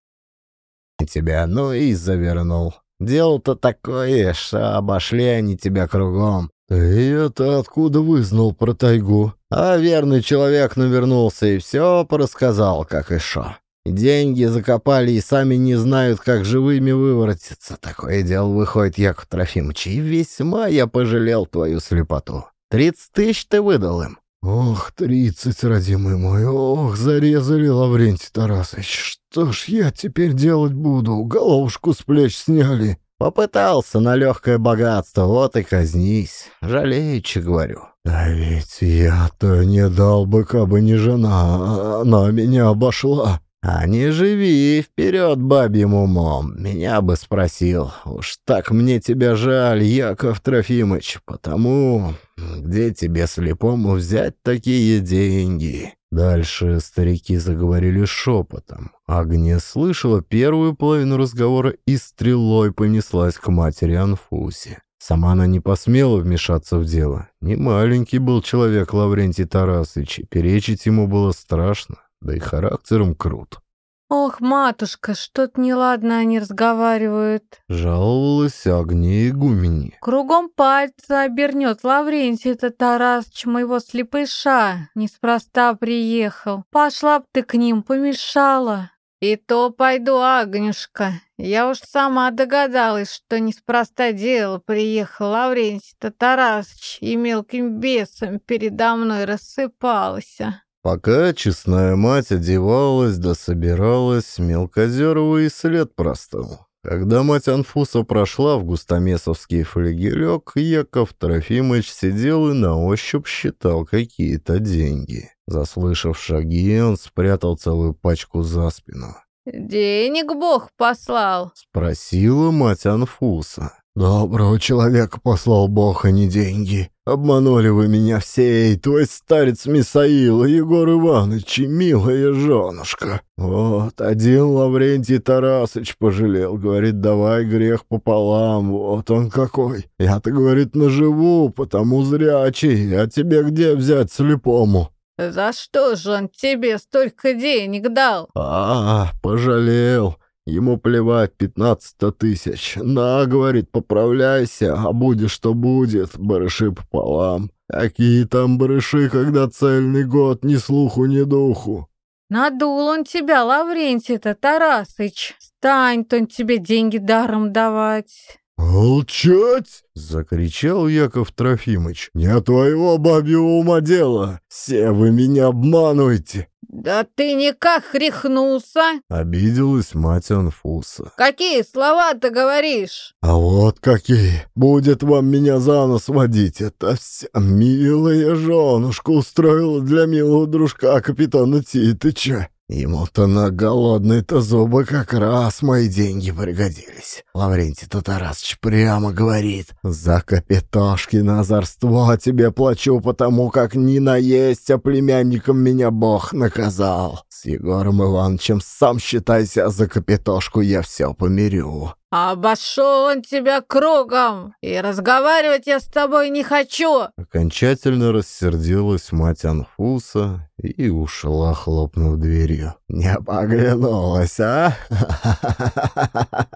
Speaker 1: Тебя, ну и завернул. Дело-то такое, что обошли они тебя кругом. Ты это откуда вызнал про тайгу? А верный человек навернулся и все порассказал, как и шо. Деньги закопали и сами не знают, как живыми выворотиться. Такое дело выходит, Яков Трофимович, и весьма я пожалел твою слепоту. Тридцать тысяч ты выдал им. «Ох, тридцать, родимый мой, ох, зарезали, Лаврентий Тарасович. Что ж я теперь делать буду? Головушку с плеч сняли». Попытался на легкое богатство, вот и казнись. Жалеючи, говорю. А ведь я-то не дал бы, кабы не жена, она меня обошла. А не живи вперед бабьим умом, меня бы спросил. Уж так мне тебя жаль, Яков Трофимыч, потому где тебе слепому взять такие деньги? Дальше старики заговорили шепотом. Агния слышала первую половину разговора и стрелой понеслась к матери Анфусе. Сама она не посмела вмешаться в дело. Не маленький был человек Лаврентий Тарасович, и перечить ему было страшно да и характером крут.
Speaker 2: «Ох, матушка, что-то неладно они разговаривают».
Speaker 1: Жаловалась Агния Игумени.
Speaker 2: «Кругом пальца обернет Лаврентий-то Тарасыч моего слепыша. Неспроста приехал. Пошла б ты к ним, помешала». «И то пойду, Агнюшка. Я уж сама догадалась, что неспроста дело приехал Лаврентий-то Тарасыч и мелким бесом передо мной рассыпался».
Speaker 1: Пока честная мать одевалась да собиралась, мелкозерова и след простыл. Когда мать Анфуса прошла в густомесовский флегелек, Яков Трофимыч сидел и на ощупь считал какие-то деньги. Заслышав шаги, он спрятал целую пачку за спину.
Speaker 2: «Денег Бог послал?»
Speaker 1: — спросила мать Анфуса. «Доброго человека послал Бог, а не деньги. Обманули вы меня все, и твой старец Мисаил, и Егор Иванович, и милая женушка. Вот, один Лаврентий Тарасыч пожалел, говорит, давай грех пополам, вот он какой. Я-то, говорит, наживу, потому зрячий, а тебе где взять слепому?»
Speaker 2: За что же он тебе столько денег дал?
Speaker 1: А, пожалел. Ему плевать, 15 тысяч. На, говорит, поправляйся, а будет что будет, барыши пополам. Какие там барыши, когда цельный год ни слуху, ни духу.
Speaker 2: Надул он тебя, Лаврентий-то, Тарасыч. Стань-то он тебе деньги даром давать.
Speaker 1: «Молчать!» — закричал Яков Трофимыч. «Не твоего бабьего ума дело! Все вы меня обманываете!»
Speaker 2: «Да ты никак рехнулся!
Speaker 1: Обиделась мать Анфуса.
Speaker 2: Какие слова ты говоришь?»
Speaker 1: «А вот какие! Будет вам меня за нос водить! Это вся милая женушка устроила для милого дружка капитана Титыча!» Ему-то на голодные-то зубы как раз мои деньги пригодились. Лаврентий Татарасович прямо говорит, «За капитошки на озорство тебе плачу, потому как не наесть, а племянником меня Бог наказал. С Егором Ивановичем сам считайся, за капитошку я все помирю».
Speaker 2: «Обошел он тебя кругом, и разговаривать я с тобой не хочу!»
Speaker 1: Окончательно рассердилась мать Анфуса и ушла, хлопнув дверью. «Не поглянулась, а?»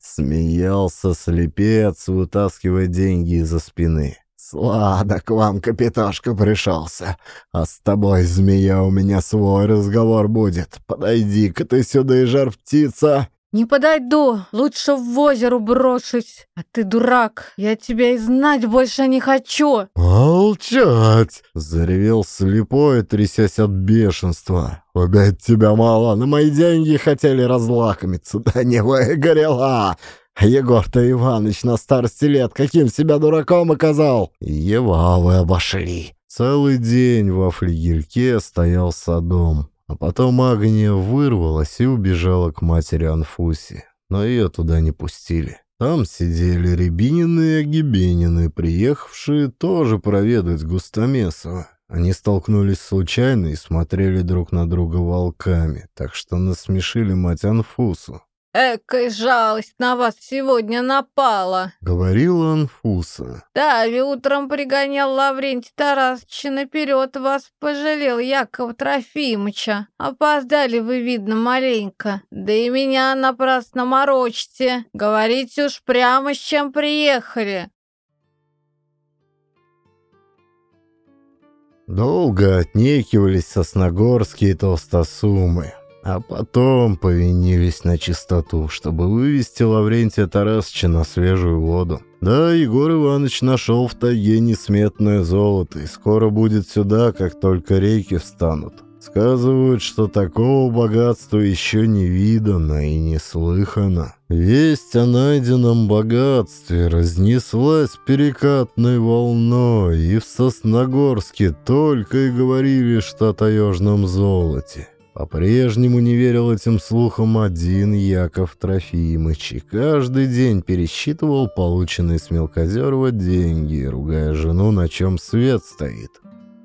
Speaker 1: Смеялся слепец, вытаскивая деньги из-за спины. «Сладок вам, капитошка, пришелся. А с тобой, змея, у меня свой разговор будет. Подойди-ка ты сюда и жар-птица!»
Speaker 2: «Не подойду, лучше в озеро брошусь. А ты дурак, я тебя и знать больше не хочу!»
Speaker 1: «Молчать!» — заревел слепой, трясясь от бешенства. «Убить тебя мало, на мои деньги хотели разлакомиться, да не выгорела!» Егор-то Иваныч на старости лет каким себя дураком оказал? Ева вы обошли. Целый день во флигельке стоял садом. А потом Агния вырвалась и убежала к матери Анфуси. Но ее туда не пустили. Там сидели Рябинины и Агибенины, приехавшие тоже проведать Густомесова. Они столкнулись случайно и смотрели друг на друга волками, так что насмешили мать Анфусу.
Speaker 2: «Экой жалость на вас сегодня напала!»
Speaker 1: — говорила Анфуса.
Speaker 2: «Тави утром пригонял Лаврентий Тарасович наперед вас пожалел Якова Трофимыча. Опоздали вы, видно, маленько. Да и меня напрасно морочите. Говорите уж прямо, с чем приехали».
Speaker 1: Долго отнекивались сосногорские толстосумы. А потом повинились на чистоту, чтобы вывести Лаврентия Тарасовича на свежую воду. Да, Егор Иванович нашел в тайге несметное золото, и скоро будет сюда, как только реки встанут. Сказывают, что такого богатства еще не видано и не слыхано. Весть о найденном богатстве разнеслась перекатной волной, и в Сосногорске только и говорили, что о таежном золоте. По-прежнему не верил этим слухам один Яков Трофимыч и каждый день пересчитывал полученные с Мелкозерова деньги, ругая жену, на чем свет стоит.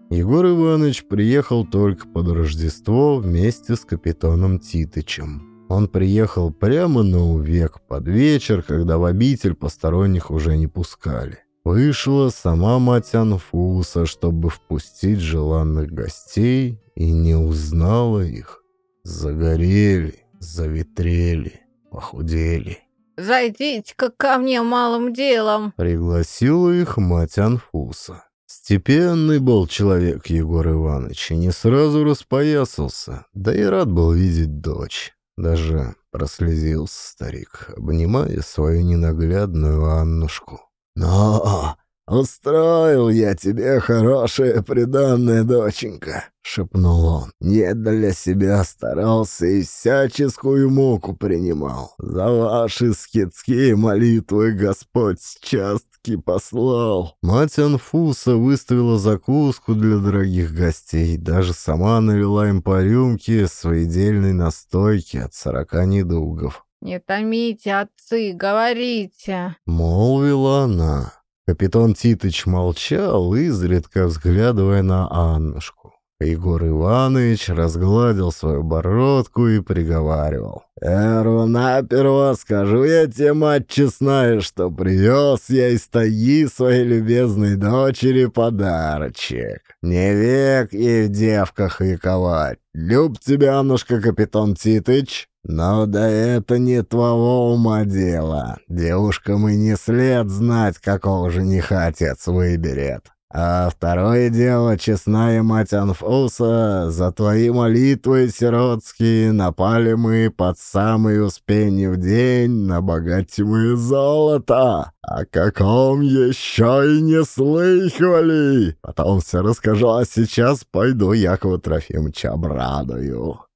Speaker 1: Егор Иванович приехал только под Рождество вместе с капитаном Титычем. Он приехал прямо на увек под вечер, когда в обитель посторонних уже не пускали. Вышла сама мать Анфуса, чтобы впустить желанных гостей, и не узнала их. Загорели, заветрели, похудели.
Speaker 2: «Зайдите-ка ко мне малым делом!»
Speaker 1: Пригласила их мать Анфуса. Степенный был человек Егор Иванович и не сразу распоясался, да и рад был видеть дочь. Даже прослезился старик, обнимая свою ненаглядную Аннушку. «Но устроил я тебе хорошее приданное, доченька», — шепнул он. «Не для себя старался и всяческую муку принимал. За ваши скидские молитвы Господь частки послал». Мать Анфуса выставила закуску для дорогих гостей, даже сама налила им по рюмке своей дельной настойки от сорока недугов.
Speaker 2: «Не томите, отцы, говорите!»
Speaker 1: — молвила она. Капитан Титыч молчал, изредка взглядывая на Аннушку. Егор Иванович разгладил свою бородку и приговаривал. «Первонаперво скажу я тебе, мать честная, что привез я из таги своей любезной дочери подарочек. Не век ей в девках вековать. Люб тебя, Аннушка Капитан Титыч, но да это не твоего ума дело. Девушкам и не след знать, какого жениха отец выберет. А второе дело, честная мать Анфуса, за твои молитвы сиротские напали мы под самый успенье в день на богатимое золото. О каком еще и не слыхивали. Потом все расскажу, а сейчас пойду Якова Трофимовича обрадую.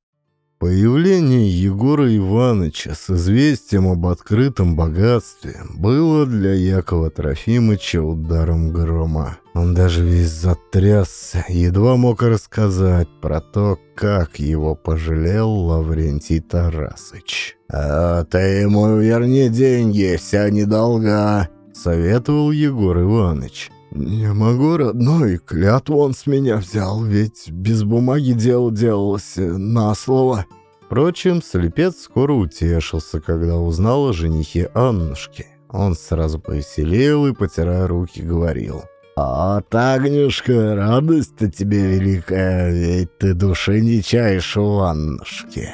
Speaker 1: Появление Егора Ивановича с известием об открытом богатстве было для Якова Трофимовича ударом грома. Он даже весь затрясся, едва мог рассказать про то, как его пожалел Лаврентий Тарасыч. «А ты ему верни деньги, вся недолга», — советовал Егор Иванович. «Не могу, родной, клятву он с меня взял, ведь без бумаги дело делалось э, на слово». Впрочем, слепец скоро утешился, когда узнал о женихе Аннушки. Он сразу повеселел и, потирая руки, говорил. «А, Тагнюшка, радость-то тебе великая, ведь ты души не чаешь у Аннушки».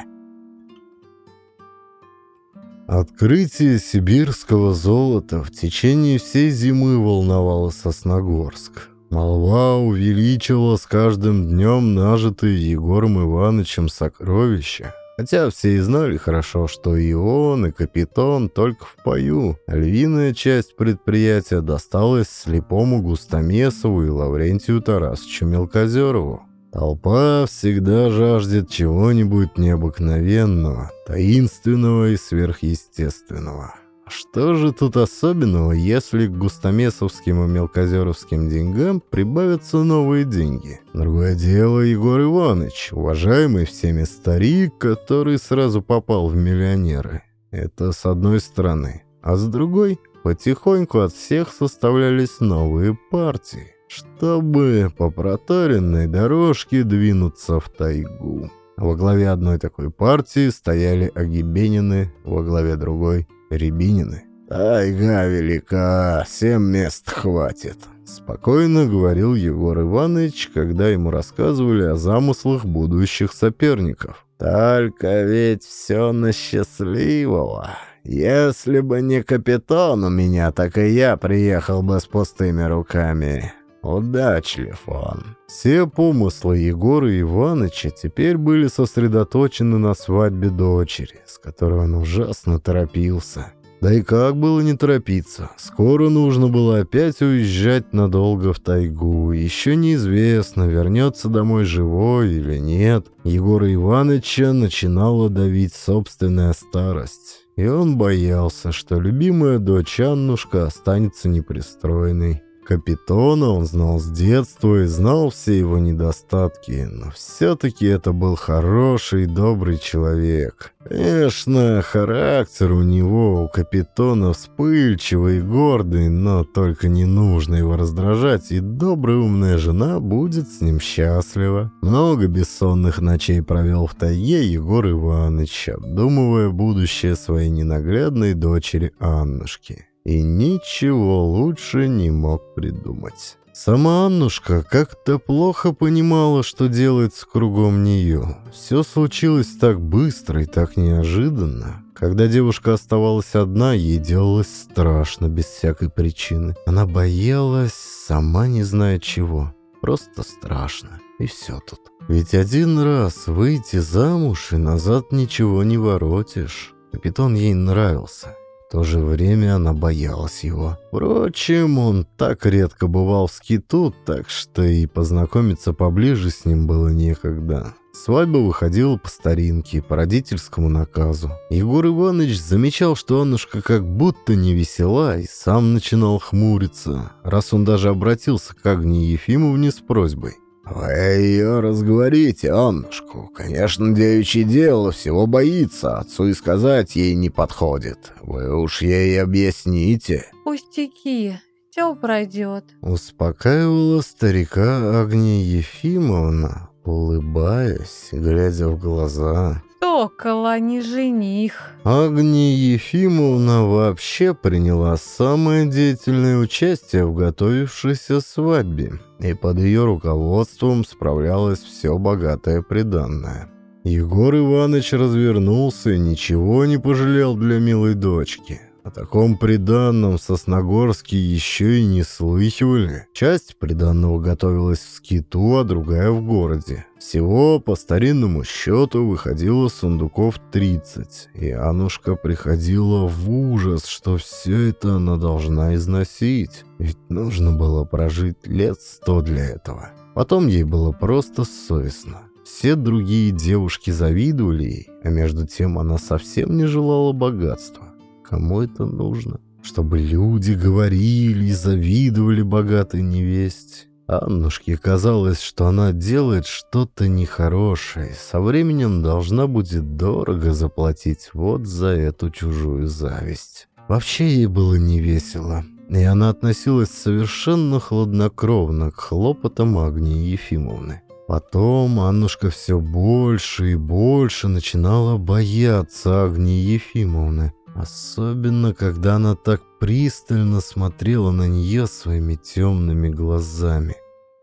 Speaker 1: Открытие сибирского золота в течение всей зимы волновало Сосногорск. Молва увеличивала с каждым днем нажитые Егором Ивановичем сокровища. Хотя все и знали хорошо, что и он, и капитан только в пою. Львиная часть предприятия досталась слепому Густомесову и Лаврентию Тарасовичу Мелкозерову. Толпа всегда жаждет чего-нибудь необыкновенного, таинственного и сверхъестественного. Что же тут особенного, если к густомесовским и мелкозеровским деньгам прибавятся новые деньги? Другое дело Егор Иванович, уважаемый всеми старик, который сразу попал в миллионеры. Это с одной стороны. А с другой, потихоньку от всех составлялись новые партии чтобы по проторенной дорожке двинуться в тайгу. Во главе одной такой партии стояли Агибенины, во главе другой — Рябинины. «Тайга велика, всем мест хватит», — спокойно говорил Егор Иванович, когда ему рассказывали о замыслах будущих соперников. «Только ведь все на счастливого. Если бы не капитан у меня, так и я приехал бы с пустыми руками. Удачлив он. Все помыслы Егора Ивановича теперь были сосредоточены на свадьбе дочери, с которой он ужасно торопился. Да и как было не торопиться? Скоро нужно было опять уезжать надолго в тайгу. Еще неизвестно, вернется домой живой или нет. Егора Ивановича начинала давить собственная старость. И он боялся, что любимая дочь Аннушка останется непристроенной. Капитона он знал с детства и знал все его недостатки, но все-таки это был хороший добрый человек. Конечно, характер у него, у Капитона, вспыльчивый и гордый, но только не нужно его раздражать, и добрая умная жена будет с ним счастлива. Много бессонных ночей провел в тайге Егор Иванович, обдумывая будущее своей ненаглядной дочери Аннушки и ничего лучше не мог придумать. Сама Аннушка как-то плохо понимала, что делается кругом нее. Все случилось так быстро и так неожиданно. Когда девушка оставалась одна, ей делалось страшно, без всякой причины. Она боялась, сама не зная чего. Просто страшно. И все тут. Ведь один раз выйти замуж и назад ничего не воротишь. Капитан ей нравился. То же время она боялась его. Впрочем, он так редко бывал в скиту, так что и познакомиться поближе с ним было некогда. Свадьба выходила по старинке, по родительскому наказу. Егор Иванович замечал, что Аннушка как будто не весела, и сам начинал хмуриться, раз он даже обратился к Агне Ефимовне с просьбой. «Вы ее разговорите, Аннушку. Конечно, девичье дело, всего боится, отцу и сказать ей не подходит. Вы уж ей объясните».
Speaker 2: «Пустяки, все пройдет», —
Speaker 1: успокаивала старика Агния Ефимовна, улыбаясь, глядя в глаза.
Speaker 2: Сокола, не жених.
Speaker 1: Агния Ефимовна вообще приняла самое деятельное участие в готовившейся свадьбе, и под ее руководством справлялось все богатое приданное. Егор Иванович развернулся и ничего не пожалел для милой дочки. О таком приданном в Сосногорске еще и не слыхивали. Часть приданного готовилась в скиту, а другая в городе. Всего по старинному счету выходило сундуков 30, и Анушка приходила в ужас, что все это она должна износить. Ведь нужно было прожить лет сто для этого. Потом ей было просто совестно. Все другие девушки завидовали ей, а между тем она совсем не желала богатства. Кому это нужно? Чтобы люди говорили и завидовали богатой невесте. Аннушке казалось, что она делает что-то нехорошее, со временем должна будет дорого заплатить вот за эту чужую зависть. Вообще ей было невесело, и она относилась совершенно хладнокровно к хлопотам Агнии Ефимовны. Потом Аннушка все больше и больше начинала бояться Агнии Ефимовны. Особенно, когда она так пристально смотрела на нее своими темными глазами.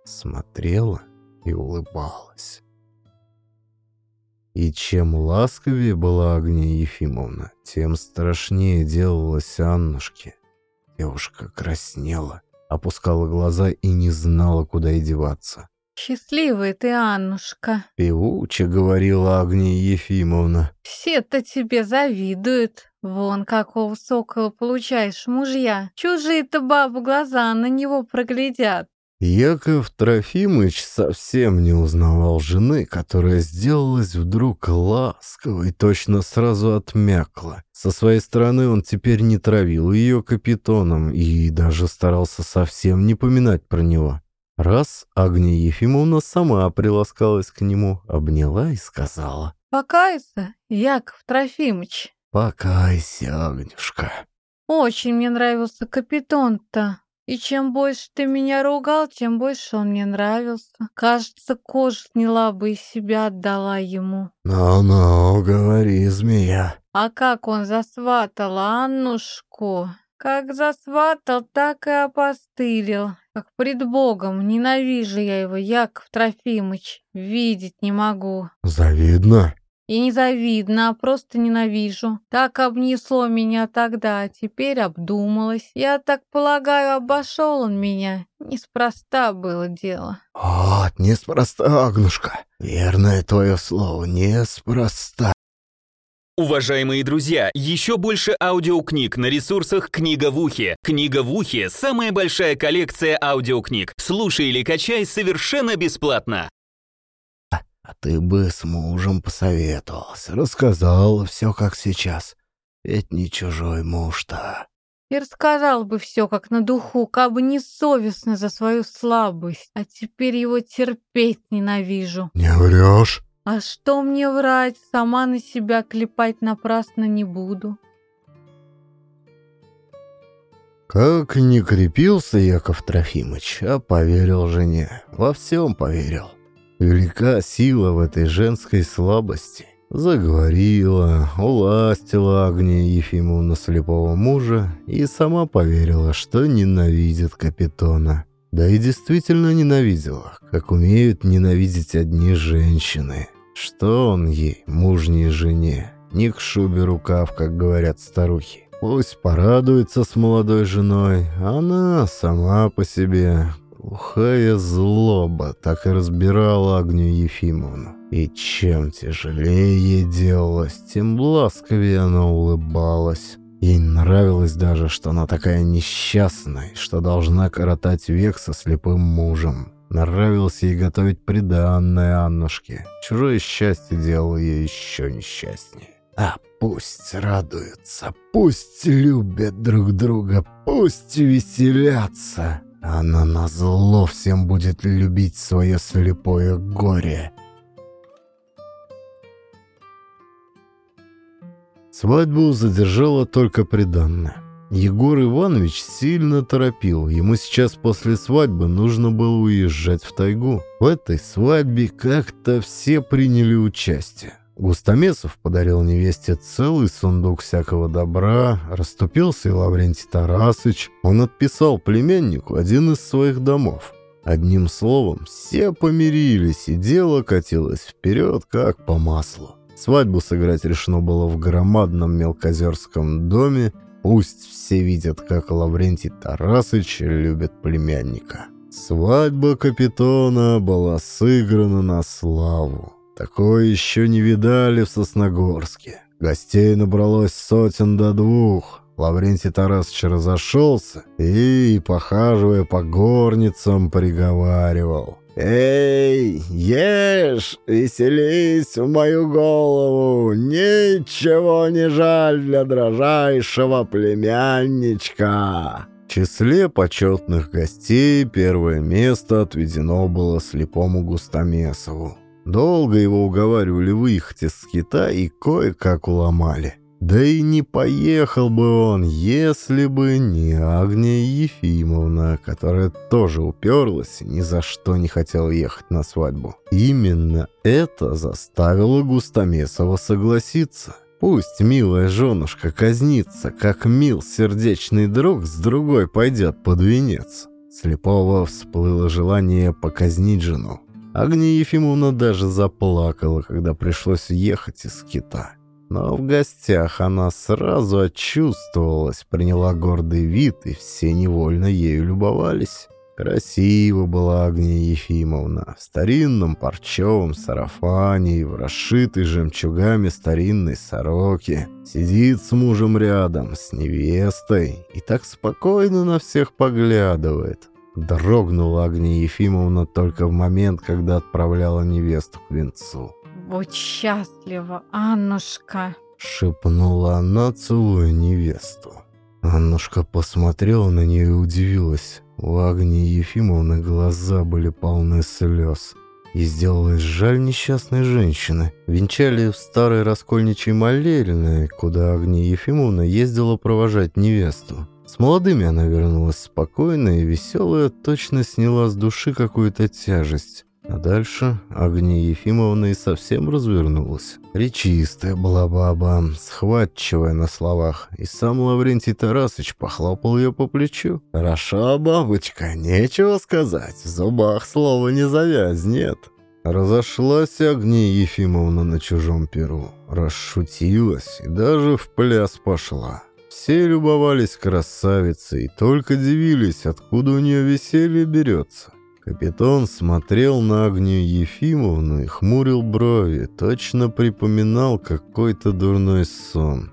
Speaker 1: Смотрела и улыбалась. И чем ласковее была Агния Ефимовна, тем страшнее делалась Аннушке. Девушка краснела, опускала глаза и не знала, куда и деваться.
Speaker 2: Счастливая ты, Аннушка.
Speaker 1: Певуче говорила Агния Ефимовна.
Speaker 2: Все-то тебе завидуют. Вон какого сокола получаешь мужья. Чужие-то бабы глаза на него проглядят.
Speaker 1: Яков Трофимыч совсем не узнавал жены, которая сделалась вдруг ласковой, точно сразу отмякла. Со своей стороны он теперь не травил ее капитоном и даже старался совсем не поминать про него. Раз Агния Ефимовна сама приласкалась к нему, обняла и сказала.
Speaker 2: «Покайся, Яков Трофимыч».
Speaker 1: «Покайся, Агнюшка».
Speaker 2: «Очень мне нравился капитон-то. И чем больше ты меня ругал, тем больше он мне нравился. Кажется, кожу сняла бы и себя отдала ему».
Speaker 1: «Ну-ну, говори, змея».
Speaker 2: «А как он засватал Аннушку?» Как засватал, так и опостылил. Как пред Богом, ненавижу я его, Яков Трофимыч. Видеть не могу.
Speaker 1: Завидно.
Speaker 2: И не завидно, а просто ненавижу. Так обнесло меня тогда, а теперь обдумалась. Я так полагаю, обошел он меня. Неспроста было дело.
Speaker 1: Вот, неспроста, Агнушка. Верное твое слово, неспроста.
Speaker 3: Уважаемые друзья, еще больше аудиокниг на ресурсах «Книга в ухе». «Книга в ухе» — самая большая коллекция аудиокниг. Слушай или качай совершенно бесплатно.
Speaker 1: А ты бы с мужем посоветовался, рассказал все как сейчас. Ведь не чужой муж-то.
Speaker 2: И рассказал бы все как на духу, как бы не совестно за свою слабость. А теперь его терпеть ненавижу.
Speaker 1: Не врешь?
Speaker 2: А что мне врать? Сама на себя клепать напрасно не буду.
Speaker 1: Как не крепился Яков Трофимыч, а поверил жене. Во всем поверил. Велика сила в этой женской слабости. Заговорила, уластила Агния Ефимовна слепого мужа и сама поверила, что ненавидит капитона. Да и действительно ненавидела, как умеют ненавидеть одни женщины. Что он ей, мужней жене? Не к шубе рукав, как говорят старухи. Пусть порадуется с молодой женой, она сама по себе. Глухая злоба так и разбирала Агню Ефимовну. И чем тяжелее делалось, тем ласковее она улыбалась. Ей нравилось даже, что она такая несчастная, что должна коротать век со слепым мужем. Нравилось ей готовить приданное Аннушке. Чужое счастье делало ее еще несчастнее. А пусть радуются, пусть любят друг друга, пусть веселятся. Она назло всем будет любить свое слепое горе. Свадьбу задержала только приданное. Егор Иванович сильно торопил. Ему сейчас после свадьбы нужно было уезжать в тайгу. В этой свадьбе как-то все приняли участие. Густомесов подарил невесте целый сундук всякого добра, расступился и Лаврентий Тарасыч. Он отписал племяннику один из своих домов. Одним словом, все помирились, и дело катилось вперед, как по маслу. Свадьбу сыграть решено было в громадном мелкозерском доме. Пусть все видят, как Лаврентий Тарасыч любит племянника. Свадьба капитона была сыграна на славу. Такое еще не видали в Сосногорске. Гостей набралось сотен до двух. Лаврентий Тарасович разошелся и, похаживая по горницам, приговаривал. «Эй, ешь, веселись в мою голову, ничего не жаль для дрожайшего племянничка!» В числе почетных гостей первое место отведено было слепому Густомесову. Долго его уговаривали выехать из скита и кое-как уломали. Да и не поехал бы он, если бы не Агния Ефимовна, которая тоже уперлась и ни за что не хотела ехать на свадьбу. Именно это заставило Густомесова согласиться. Пусть милая женушка казнится, как мил сердечный друг с другой пойдет под венец. Слепого всплыло желание показнить жену. Агния Ефимовна даже заплакала, когда пришлось ехать из кита. Но в гостях она сразу очувствовалась, приняла гордый вид, и все невольно ею любовались. Красиво была Агния Ефимовна в старинном парчевом сарафане и в расшитой жемчугами старинной сороке. Сидит с мужем рядом, с невестой, и так спокойно на всех поглядывает. Дрогнула Агния Ефимовна только в момент, когда отправляла невесту к венцу.
Speaker 2: «Будь счастлива, Аннушка!»
Speaker 1: — шепнула она, целуя невесту. Аннушка посмотрела на нее и удивилась. У Агнии Ефимовны глаза были полны слез. И сделалось жаль несчастной женщины. Венчали в старой раскольничьей молельной, куда Агния Ефимовна ездила провожать невесту. С молодыми она вернулась спокойная и веселая, точно сняла с души какую-то тяжесть. А дальше Агния Ефимовна и совсем развернулась. Речистая была баба, схватчивая на словах, и сам Лаврентий Тарасыч похлопал ее по плечу. «Хороша бабочка, нечего сказать, в зубах слова не завязнет». Разошлась Агния Ефимовна на чужом перу, расшутилась и даже в пляс пошла. Все любовались красавицей и только дивились, откуда у нее веселье берется. Капитан смотрел на Агнию Ефимовну и хмурил брови, точно припоминал какой-то дурной сон.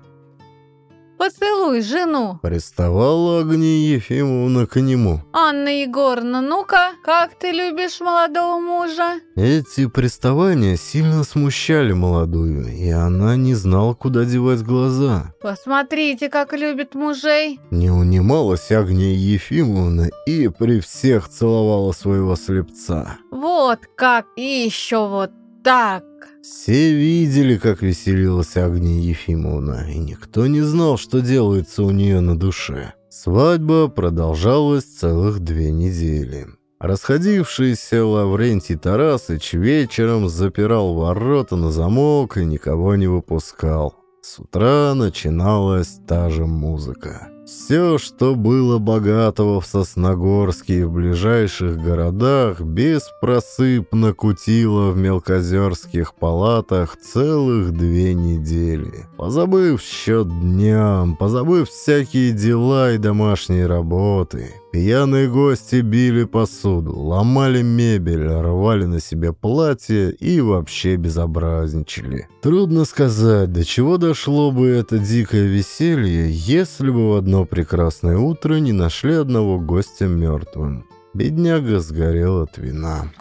Speaker 2: Поцелуй жену!»
Speaker 1: Приставала Агния Ефимовна к нему.
Speaker 2: «Анна Егоровна, ну-ка, как ты любишь молодого мужа?»
Speaker 1: Эти приставания сильно смущали молодую, и она не знала, куда девать глаза.
Speaker 2: «Посмотрите, как любит мужей!»
Speaker 1: Не унималась Агния Ефимовна и при всех целовала своего слепца.
Speaker 2: «Вот как! И еще вот так!»
Speaker 1: Все видели, как веселилась Агния Ефимовна, и никто не знал, что делается у нее на душе. Свадьба продолжалась целых две недели. Расходившийся Лаврентий Тарасыч вечером запирал ворота на замок и никого не выпускал. С утра начиналась та же музыка. Все, что было богатого в Сосногорске и в ближайших городах, беспросыпно кутило в мелкозерских палатах целых две недели. Позабыв счет дням, позабыв всякие дела и домашние работы, пьяные гости били посуду, ломали мебель, рвали на себе платья и вообще безобразничали. Трудно сказать, до чего дошло бы это дикое веселье, если бы в одно прекрасное утро не нашли одного гостя мертвым. Бедняга сгорел от вина.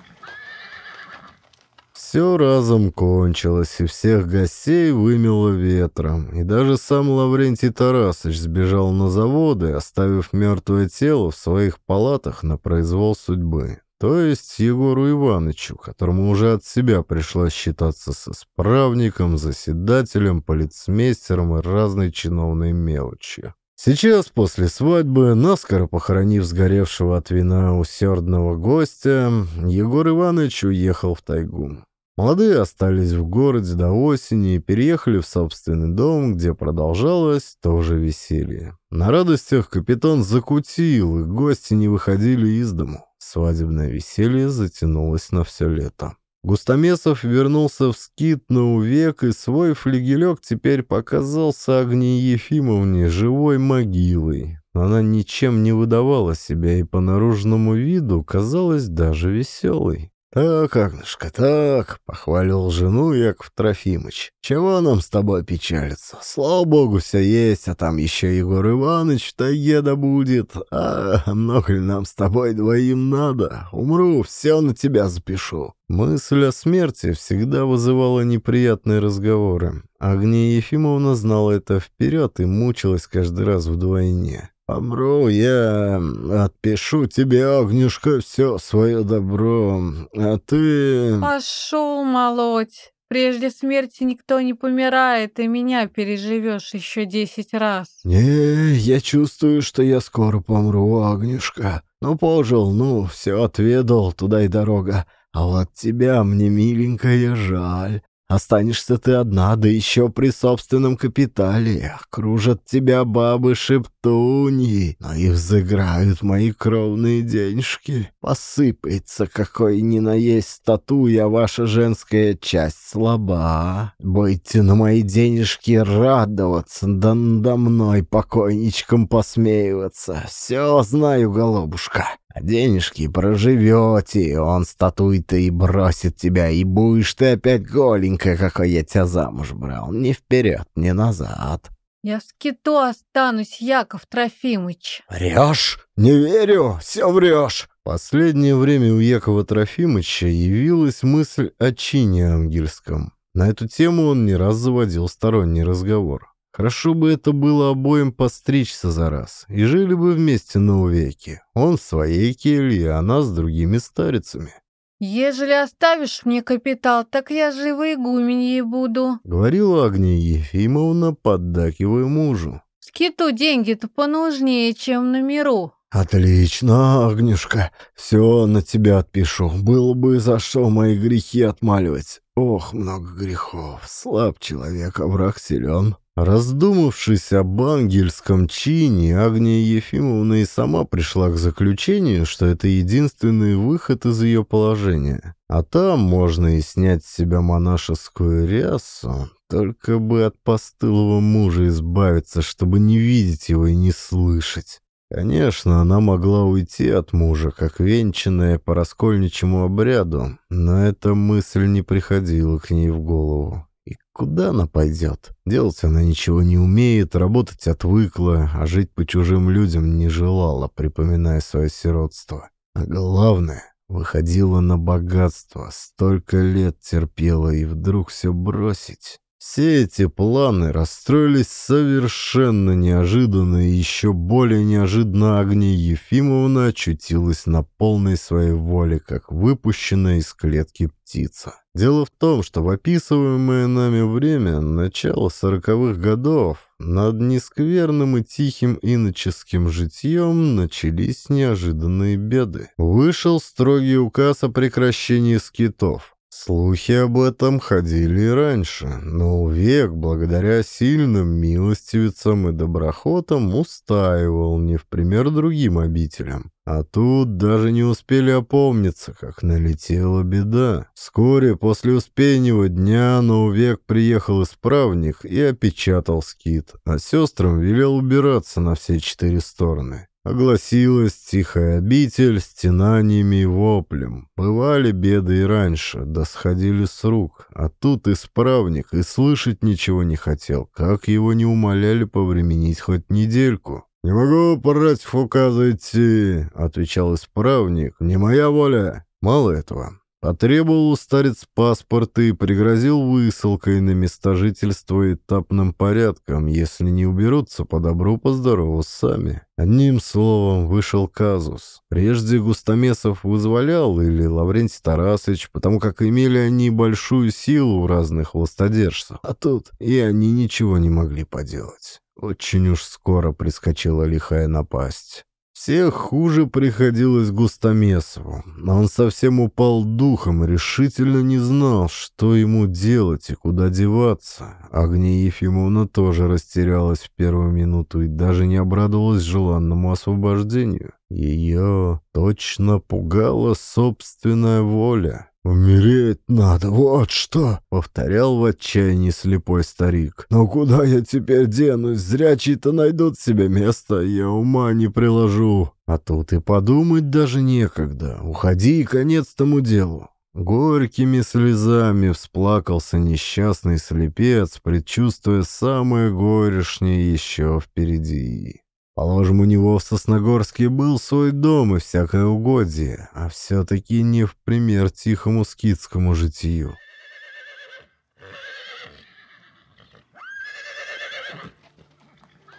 Speaker 1: Все разом кончилось, и всех гостей вымело ветром. И даже сам Лаврентий Тарасович сбежал на заводы, оставив мертвое тело в своих палатах на произвол судьбы. То есть Егору Ивановичу, которому уже от себя пришлось считаться со справником, заседателем, полицмейстером и разной чиновной мелочью. Сейчас, после свадьбы, наскоро похоронив сгоревшего от вина усердного гостя, Егор Иванович уехал в тайгу. Молодые остались в городе до осени и переехали в собственный дом, где продолжалось тоже веселье. На радостях капитан закутил, и гости не выходили из дому. Свадебное веселье затянулось на все лето. Густомесов вернулся в скит на увек, и свой флигелек теперь показался Агнии Ефимовне живой могилой. Она ничем не выдавала себя и по наружному виду казалась даже веселой. «Так, Агнушка, так», — похвалил жену Яков Трофимыч. «Чего нам с тобой печалиться? Слава богу, все есть, а там еще Егор Иванович в тайге будет. А много ли нам с тобой двоим надо? Умру, все на тебя запишу». Мысль о смерти всегда вызывала неприятные разговоры. Агния Ефимовна знала это вперед и мучилась каждый раз вдвойне. «Помру я, отпишу тебе, Огнюшка, все свое добро, а ты...»
Speaker 2: Пошел молоть. Прежде смерти никто не помирает, и меня переживешь еще десять раз.
Speaker 1: «Не, я чувствую, что я скоро помру, Агнюшка. Ну, пожил, ну, все отведал, туда и дорога. А вот тебя мне, миленькая, жаль. Останешься ты одна, да еще при собственном капитале. Кружат тебя бабы-шептуньи, но и взыграют мои кровные денежки. Посыпается какой ни на есть статуя, ваша женская часть слаба. Будете на мои денежки радоваться, да надо мной покойничком посмеиваться. Все знаю, голубушка. А денежки проживете, он статуй-то и бросит тебя, и будешь ты опять голенькая, какой я тебя замуж брал. Ни вперед, ни назад.
Speaker 2: Я в скиту останусь, Яков Трофимыч.
Speaker 1: Врешь? Не верю, все врешь. Последнее время у Якова Трофимыча явилась мысль о чине ангельском. На эту тему он не раз заводил сторонний разговор. Хорошо бы это было обоим постричься за раз, и жили бы вместе на увеке. Он в своей келье, а она с другими старицами.
Speaker 2: Ежели оставишь мне капитал, так я живой игуменьей буду.
Speaker 1: Говорила Агния Ефимовна, поддакивая мужу.
Speaker 2: Скиту деньги-то понужнее, чем на миру.
Speaker 1: «Отлично, Агнюшка, все на тебя отпишу. Было бы за что мои грехи отмаливать. Ох, много грехов. Слаб человек, а враг силен». Раздумавшись об ангельском чине, Агния Ефимовна и сама пришла к заключению, что это единственный выход из ее положения. А там можно и снять с себя монашескую рясу, только бы от постылого мужа избавиться, чтобы не видеть его и не слышать. Конечно, она могла уйти от мужа, как венчанная по раскольничьему обряду, но эта мысль не приходила к ней в голову. Куда она пойдет? Делать она ничего не умеет, работать отвыкла, а жить по чужим людям не желала, припоминая свое сиротство. А главное, выходила на богатство, столько лет терпела и вдруг все бросить. Все эти планы расстроились совершенно неожиданно, и еще более неожиданно Агния Ефимовна очутилась на полной своей воле, как выпущенная из клетки птица. Дело в том, что в описываемое нами время, начало сороковых годов, над нескверным и тихим иноческим житьем начались неожиданные беды. Вышел строгий указ о прекращении скитов. Слухи об этом ходили и раньше, но век, благодаря сильным милостивицам и доброхотам, устаивал не в пример другим обителям. А тут даже не успели опомниться, как налетела беда. Вскоре после Успеньего дня на увек приехал исправник и опечатал скит, а сестрам велел убираться на все четыре стороны. Огласилась тихая обитель стенаниями и воплем. Бывали беды и раньше, да сходили с рук. А тут исправник и слышать ничего не хотел, как его не умоляли повременить хоть недельку. «Не могу против указа идти», — отвечал исправник. «Не моя воля». Мало этого. Потребовал у старец паспорт и пригрозил высылкой на места жительства этапным порядком, если не уберутся по добру, по сами. Одним словом, вышел казус. Прежде Густомесов вызволял или Лаврентий Тарасович, потому как имели они большую силу в разных властодержцах. А тут и они ничего не могли поделать. Очень уж скоро прискочила лихая напасть. Всех хуже приходилось Густомесову. Он совсем упал духом решительно не знал, что ему делать и куда деваться. Агния Ефимовна тоже растерялась в первую минуту и даже не обрадовалась желанному освобождению. Ее точно пугала собственная воля. «Умереть надо, вот что!» — повторял в отчаянии слепой старик. «Но куда я теперь денусь? Зрячие-то найдут себе место, я ума не приложу». А тут и подумать даже некогда. Уходи и конец тому делу. Горькими слезами всплакался несчастный слепец, предчувствуя самое горешнее еще впереди. Положим, у него в Сосногорске был свой дом и всякое угодье, а все-таки не в пример тихому скидскому житию.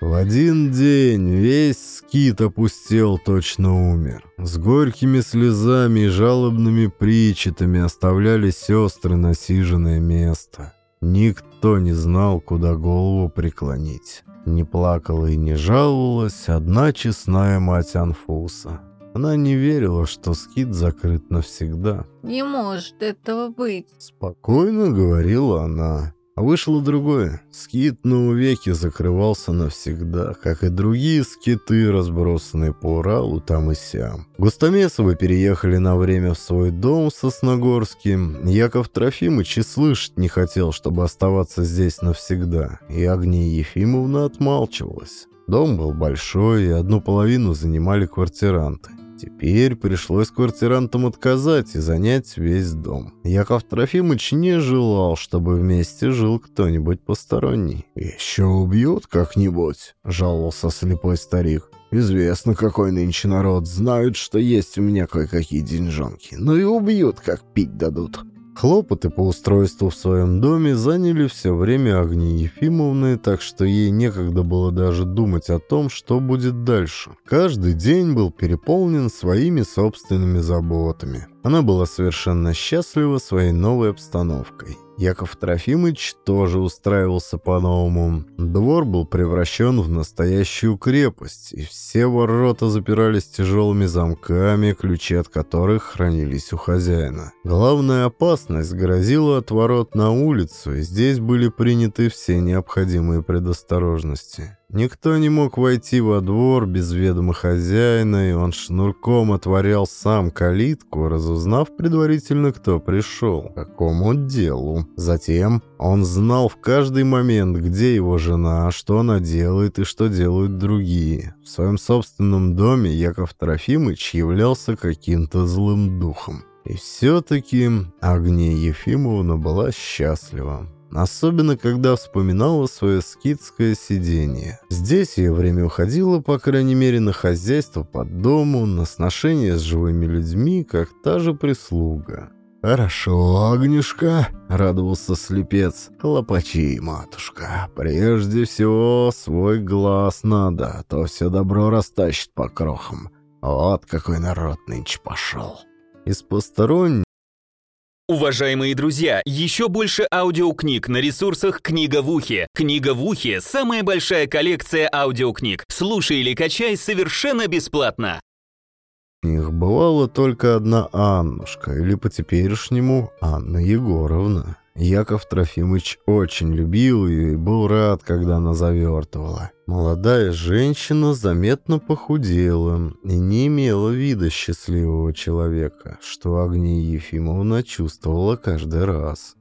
Speaker 1: В один день весь скит опустел, точно умер. С горькими слезами и жалобными причитами оставляли сестры насиженное место. Никто не знал, куда голову преклонить. Не плакала и не жаловалась одна честная мать Анфуса. Она не верила, что скит закрыт навсегда.
Speaker 2: «Не может этого быть».
Speaker 1: Спокойно говорила она. Вышло другое. Скит на увеки закрывался навсегда, как и другие скиты, разбросанные по Уралу там и сям. Густомесовы переехали на время в свой дом в Сосногорске. Яков Трофимыч и слышать не хотел, чтобы оставаться здесь навсегда, и Агния Ефимовна отмалчивалась. Дом был большой, и одну половину занимали квартиранты. Теперь пришлось квартирантам отказать и занять весь дом. Яков Трофимович не желал, чтобы вместе жил кто-нибудь посторонний. «Еще убьют как-нибудь», — жаловался слепой старик. «Известно, какой нынче народ. Знают, что есть у меня кое-какие деньжонки. Ну и убьют, как пить дадут». Хлопоты по устройству в своем доме заняли все время Агнии Ефимовны, так что ей некогда было даже думать о том, что будет дальше. Каждый день был переполнен своими собственными заботами. Она была совершенно счастлива своей новой обстановкой. Яков Трофимыч тоже устраивался по-новому. Двор был превращен в настоящую крепость, и все ворота запирались тяжелыми замками, ключи от которых хранились у хозяина. Главная опасность грозила от ворот на улицу, и здесь были приняты все необходимые предосторожности. Никто не мог войти во двор без ведома хозяина, и он шнурком отворял сам калитку, разузнав предварительно, кто пришел, какому делу. Затем он знал в каждый момент, где его жена, что она делает и что делают другие. В своем собственном доме Яков Трофимыч являлся каким-то злым духом. И все-таки Агния Ефимовна была счастлива. Особенно, когда вспоминала свое скидское сидение. Здесь ее время уходило, по крайней мере, на хозяйство по дому, на сношение с живыми людьми, как та же прислуга. «Хорошо, Агнюшка», — радовался слепец. «Хлопачи, матушка. Прежде всего, свой глаз надо, а то все добро растащит по крохам. Вот какой народ нынче пошел». Из посторонних
Speaker 3: Уважаемые друзья, еще больше аудиокниг на ресурсах «Книга в ухе». «Книга в ухе» — самая большая коллекция аудиокниг. Слушай или качай совершенно бесплатно.
Speaker 1: них бывала только одна Аннушка, или по-теперешнему Анна Егоровна. Яков Трофимович очень любил ее и был рад, когда она завертывала. Молодая женщина заметно похудела и не имела вида счастливого человека, что Агния Ефимовна чувствовала каждый раз.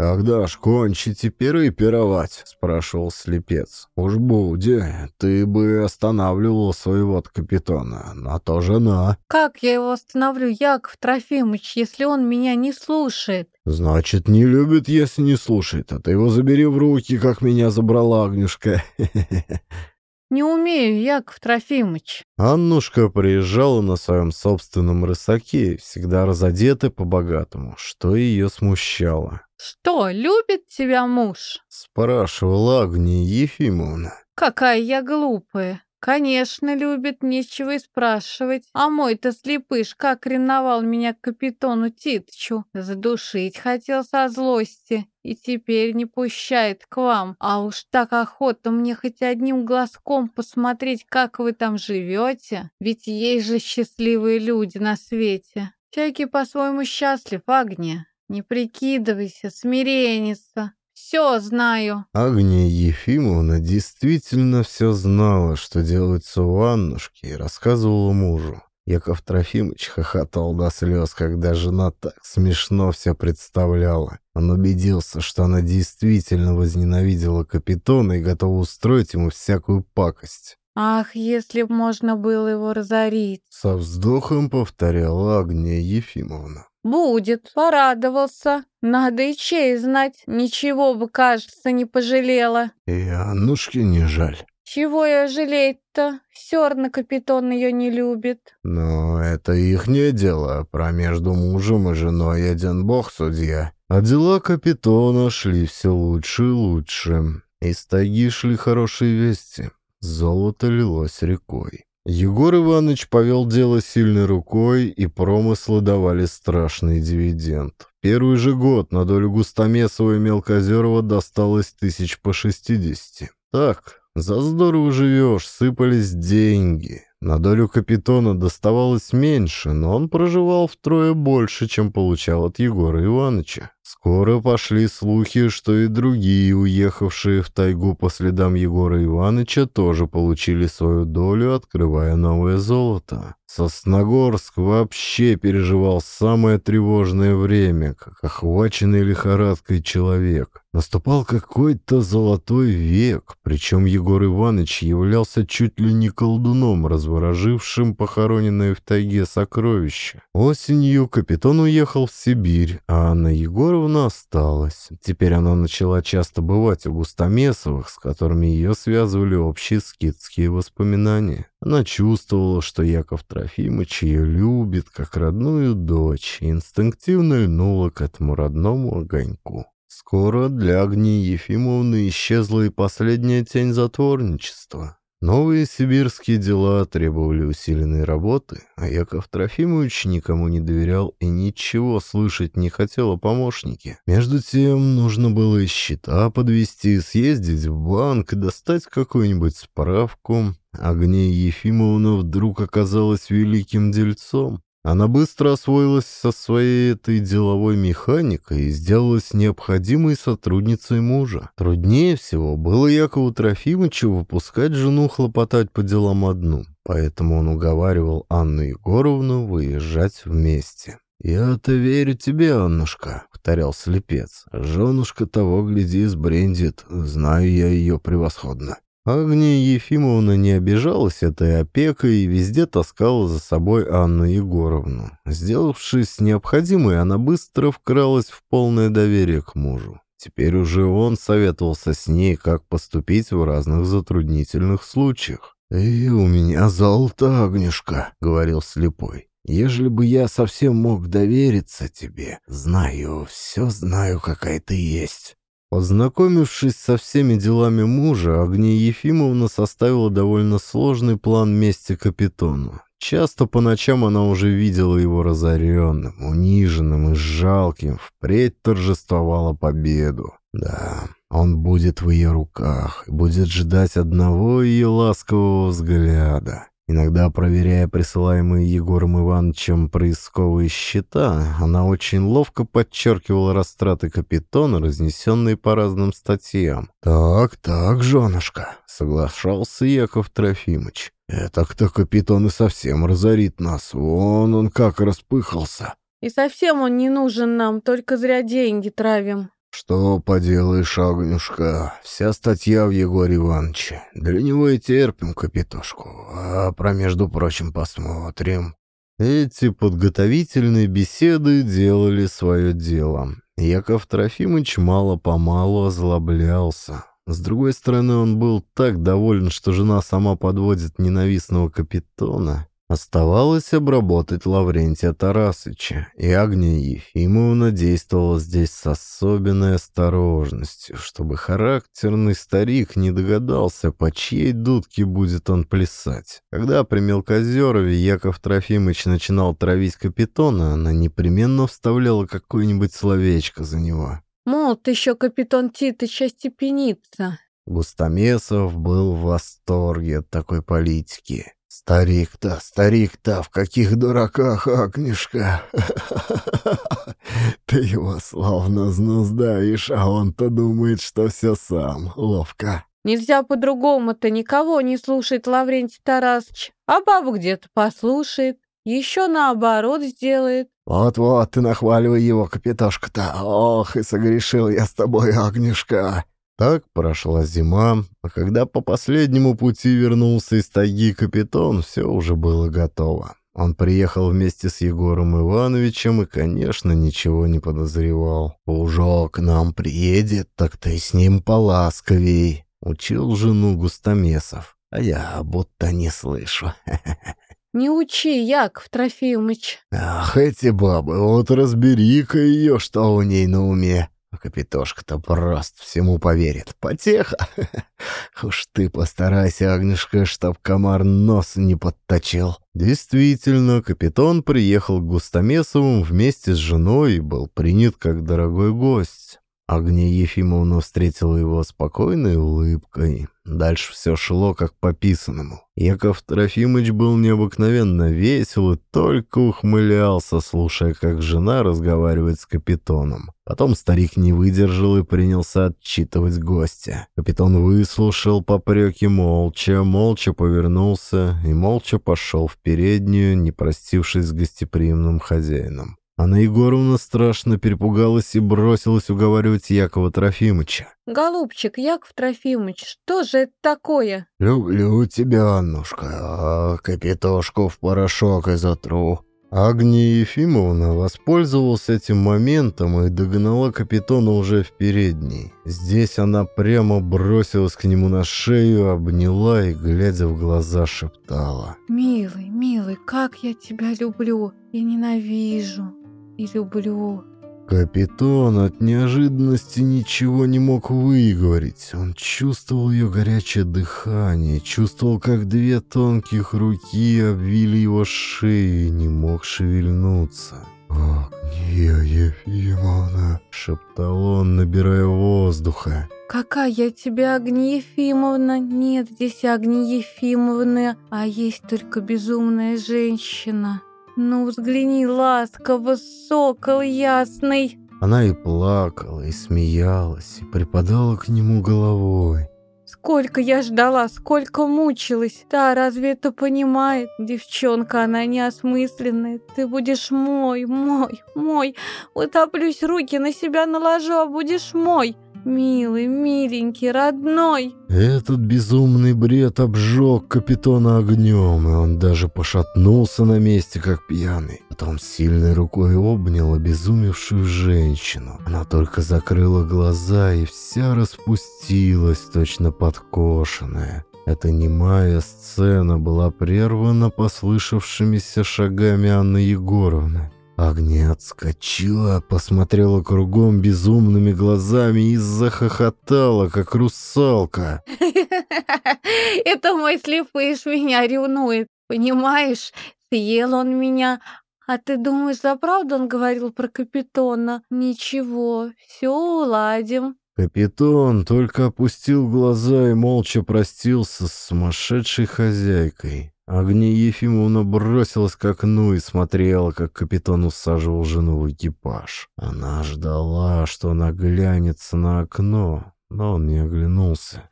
Speaker 1: «Когда ж кончите пиры пировать?» — спрашивал слепец. «Уж буди, ты бы останавливал своего капитана, на то жена».
Speaker 2: «Как я его остановлю, Яков Трофимович, если он меня не слушает?»
Speaker 1: «Значит, не любит, если не слушает, а ты его забери в руки, как меня забрала Агнюшка».
Speaker 2: «Не умею, Яков Трофимович».
Speaker 1: Аннушка приезжала на своем собственном рысаке, всегда разодетая по-богатому, что ее смущало.
Speaker 2: «Что, любит тебя муж?»
Speaker 1: Спрашивала Агния Ефимовна.
Speaker 2: «Какая я глупая. Конечно, любит, нечего и спрашивать. А мой-то слепыш как ревновал меня к капитону Титчу. Задушить хотел со злости. И теперь не пущает к вам. А уж так охота мне хоть одним глазком посмотреть, как вы там живете. Ведь есть же счастливые люди на свете. Всякий по-своему счастлив, Агния. Не прикидывайся, смиренница. Все знаю.
Speaker 1: Агния Ефимовна действительно все знала, что делается у Аннушки, и рассказывала мужу. Яков Трофимович хохотал до слез, когда жена так смешно все представляла. Он убедился, что она действительно возненавидела капитона и готова устроить ему всякую пакость.
Speaker 2: Ах, если б можно было его разорить.
Speaker 1: Со вздохом повторяла Агния Ефимовна.
Speaker 2: Будет, порадовался. Надо и чей знать. Ничего бы, кажется, не пожалела.
Speaker 1: И Аннушке не жаль.
Speaker 2: Чего я жалеть-то? Все равно капитан ее не любит.
Speaker 1: Но это ихнее дело. Про между мужем и женой один бог судья. А дела капитона шли все лучше и лучше. Из тайги шли хорошие вести. Золото лилось рекой. Егор Иванович повел дело сильной рукой, и промыслы давали страшный дивиденд. Первый же год на долю Густомесова и Мелкозерова досталось тысяч по шестидесяти. Так, за здорово живешь, сыпались деньги. На долю капитона доставалось меньше, но он проживал втрое больше, чем получал от Егора Ивановича. Скоро пошли слухи, что и другие, уехавшие в тайгу по следам Егора Ивановича, тоже получили свою долю, открывая новое золото. Сосногорск вообще переживал самое тревожное время, как охваченный лихорадкой человек. Наступал какой-то золотой век, причем Егор Иванович являлся чуть ли не колдуном, разворожившим похороненное в тайге сокровище. Осенью капитан уехал в Сибирь, а Анна Егоровна осталась. Теперь она начала часто бывать у Густомесовых, с которыми ее связывали общие скидские воспоминания. Она чувствовала, что Яков Трофимович ее любит, как родную дочь, и инстинктивно льнула к этому родному огоньку. Скоро для Агнии Ефимовны исчезла и последняя тень затворничества. Новые сибирские дела требовали усиленной работы, а Яков Трофимович никому не доверял и ничего слышать не хотел о помощнике. Между тем, нужно было и счета подвести, съездить в банк, достать какую-нибудь справку. Агния Ефимовна вдруг оказалась великим дельцом. Она быстро освоилась со своей этой деловой механикой и сделалась необходимой сотрудницей мужа. Труднее всего было Якову Трофимовичу выпускать жену хлопотать по делам одну, поэтому он уговаривал Анну Егоровну выезжать вместе. «Я-то верю тебе, Аннушка», — повторял слепец. «Женушка того, гляди, сбрендит. Знаю я ее превосходно». Агния Ефимовна не обижалась этой опекой и везде таскала за собой Анну Егоровну. Сделавшись необходимой, она быстро вкралась в полное доверие к мужу. Теперь уже он советовался с ней, как поступить в разных затруднительных случаях. «И у меня золото, Агнюшка», — говорил слепой. «Ежели бы я совсем мог довериться тебе, знаю, все знаю, какая ты есть». Познакомившись со всеми делами мужа, Агния Ефимовна составила довольно сложный план мести капитону. Часто по ночам она уже видела его разоренным, униженным и жалким, впредь торжествовала победу. Да, он будет в ее руках и будет ждать одного ее ласкового взгляда. Иногда, проверяя присылаемые Егором Ивановичем происковые счета, она очень ловко подчеркивала растраты капитона, разнесенные по разным статьям. «Так, так, женушка», — соглашался Яков Трофимович. «Это-то капитан и совсем разорит нас. Вон он как распыхался».
Speaker 2: И совсем он не нужен нам, только зря деньги травим.
Speaker 1: «Что поделаешь, Агнюшка, вся статья в Егоре Ивановиче. Для него и терпим капитошку, а про между прочим посмотрим». Эти подготовительные беседы делали свое дело. Яков Трофимович мало-помалу озлоблялся. С другой стороны, он был так доволен, что жена сама подводит ненавистного капитона. Оставалось обработать Лаврентия Тарасыча, и Агния Ефимовна действовала здесь с особенной осторожностью, чтобы характерный старик не догадался, по чьей дудке будет он плясать. Когда при Мелкозерове Яков Трофимович начинал травить капитона, она непременно вставляла какое-нибудь словечко за него.
Speaker 2: Мол, ты еще капитан Титыч остепенится.
Speaker 1: Густомесов был в восторге от такой политики. «Старик-то, старик-то, в каких дураках, Агнешка! Ты его словно знуздаешь, а он-то думает, что все сам, ловко».
Speaker 2: Нельзя по-другому-то, никого не слушает Лаврентий Тарасович, а бабу где-то послушает, еще наоборот сделает.
Speaker 1: «Вот-вот, ты нахваливай его, капитошка-то. Ох, и согрешил я с тобой, Агнешка. Так прошла зима, а когда по последнему пути вернулся из тайги капитан, все уже было готово. Он приехал вместе с Егором Ивановичем и, конечно, ничего не подозревал. «Уже к нам приедет, так ты с ним поласковей», — учил жену Густомесов. А я будто не слышу.
Speaker 2: «Не учи, Яков Трофимыч».
Speaker 1: «Ах, эти бабы, вот разбери-ка ее, что у ней на уме. А капитошка-то просто всему поверит. Потеха. Уж ты постарайся, Агнешка, чтоб комар нос не подточил. Действительно, капитан приехал к Густомесовым вместе с женой и был принят как дорогой гость. Агния Ефимовна встретила его спокойной улыбкой. Дальше все шло как по писанному. Яков Трофимыч был необыкновенно весел и только ухмылялся, слушая, как жена разговаривает с капитоном. Потом старик не выдержал и принялся отчитывать гостя. Капитан выслушал попреки молча, молча повернулся и молча пошел в переднюю, не простившись с гостеприимным хозяином. Анна Егоровна страшно перепугалась и бросилась уговаривать Якова Трофимыча.
Speaker 2: «Голубчик, Яков Трофимыч, что же это такое?»
Speaker 1: «Люблю тебя, Аннушка, а капитошку в порошок изотру». Агния Ефимовна воспользовалась этим моментом и догнала капитана уже в передней. Здесь она прямо бросилась к нему на шею, обняла и, глядя в глаза, шептала.
Speaker 2: «Милый, милый, как я тебя люблю и ненавижу и люблю».
Speaker 1: Капитан от неожиданности ничего не мог выговорить. Он чувствовал ее горячее дыхание, чувствовал, как две тонких руки обвили его шею и не мог шевельнуться. «Агния Ефимовна!» — шептал он, набирая воздуха.
Speaker 2: «Какая я тебя, Агния Ефимовна? Нет здесь Агния Ефимовны, а есть только безумная женщина». «Ну, взгляни ласково, сокол ясный!»
Speaker 1: Она и плакала, и смеялась, и припадала к нему головой.
Speaker 2: Сколько я ждала, сколько мучилась. Да, разве это понимает? Девчонка, она неосмысленная. Ты будешь мой, мой, мой. Утоплюсь, руки на себя наложу, а будешь мой. Милый, миленький, родной.
Speaker 1: Этот безумный бред обжег капитана огнем, и он даже пошатнулся на месте, как пьяный. Потом сильной рукой обнял обезумевшую женщину. Она только закрыла глаза и вся распустилась, точно подкошенная. Эта немая сцена была прервана послышавшимися шагами Анны Егоровны. Агния отскочила, посмотрела кругом безумными глазами и захохотала, как русалка.
Speaker 2: Это мой слепыш меня ревнует, понимаешь? Съел он меня, а ты думаешь, за правду он говорил про капитона? Ничего, все уладим.
Speaker 1: Капитан только опустил глаза и молча простился с сумасшедшей хозяйкой. Агния Ефимовна бросилась к окну и смотрела, как капитан усаживал жену в экипаж. Она ждала, что она глянется на окно, но он не оглянулся.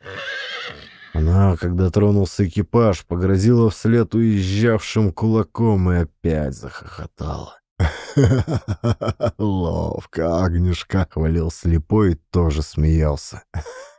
Speaker 1: Она, когда тронулся экипаж, погрозила вслед уезжавшим кулаком и опять захохотала. «Ловко, Агнюшка!» — хвалил слепой и тоже смеялся.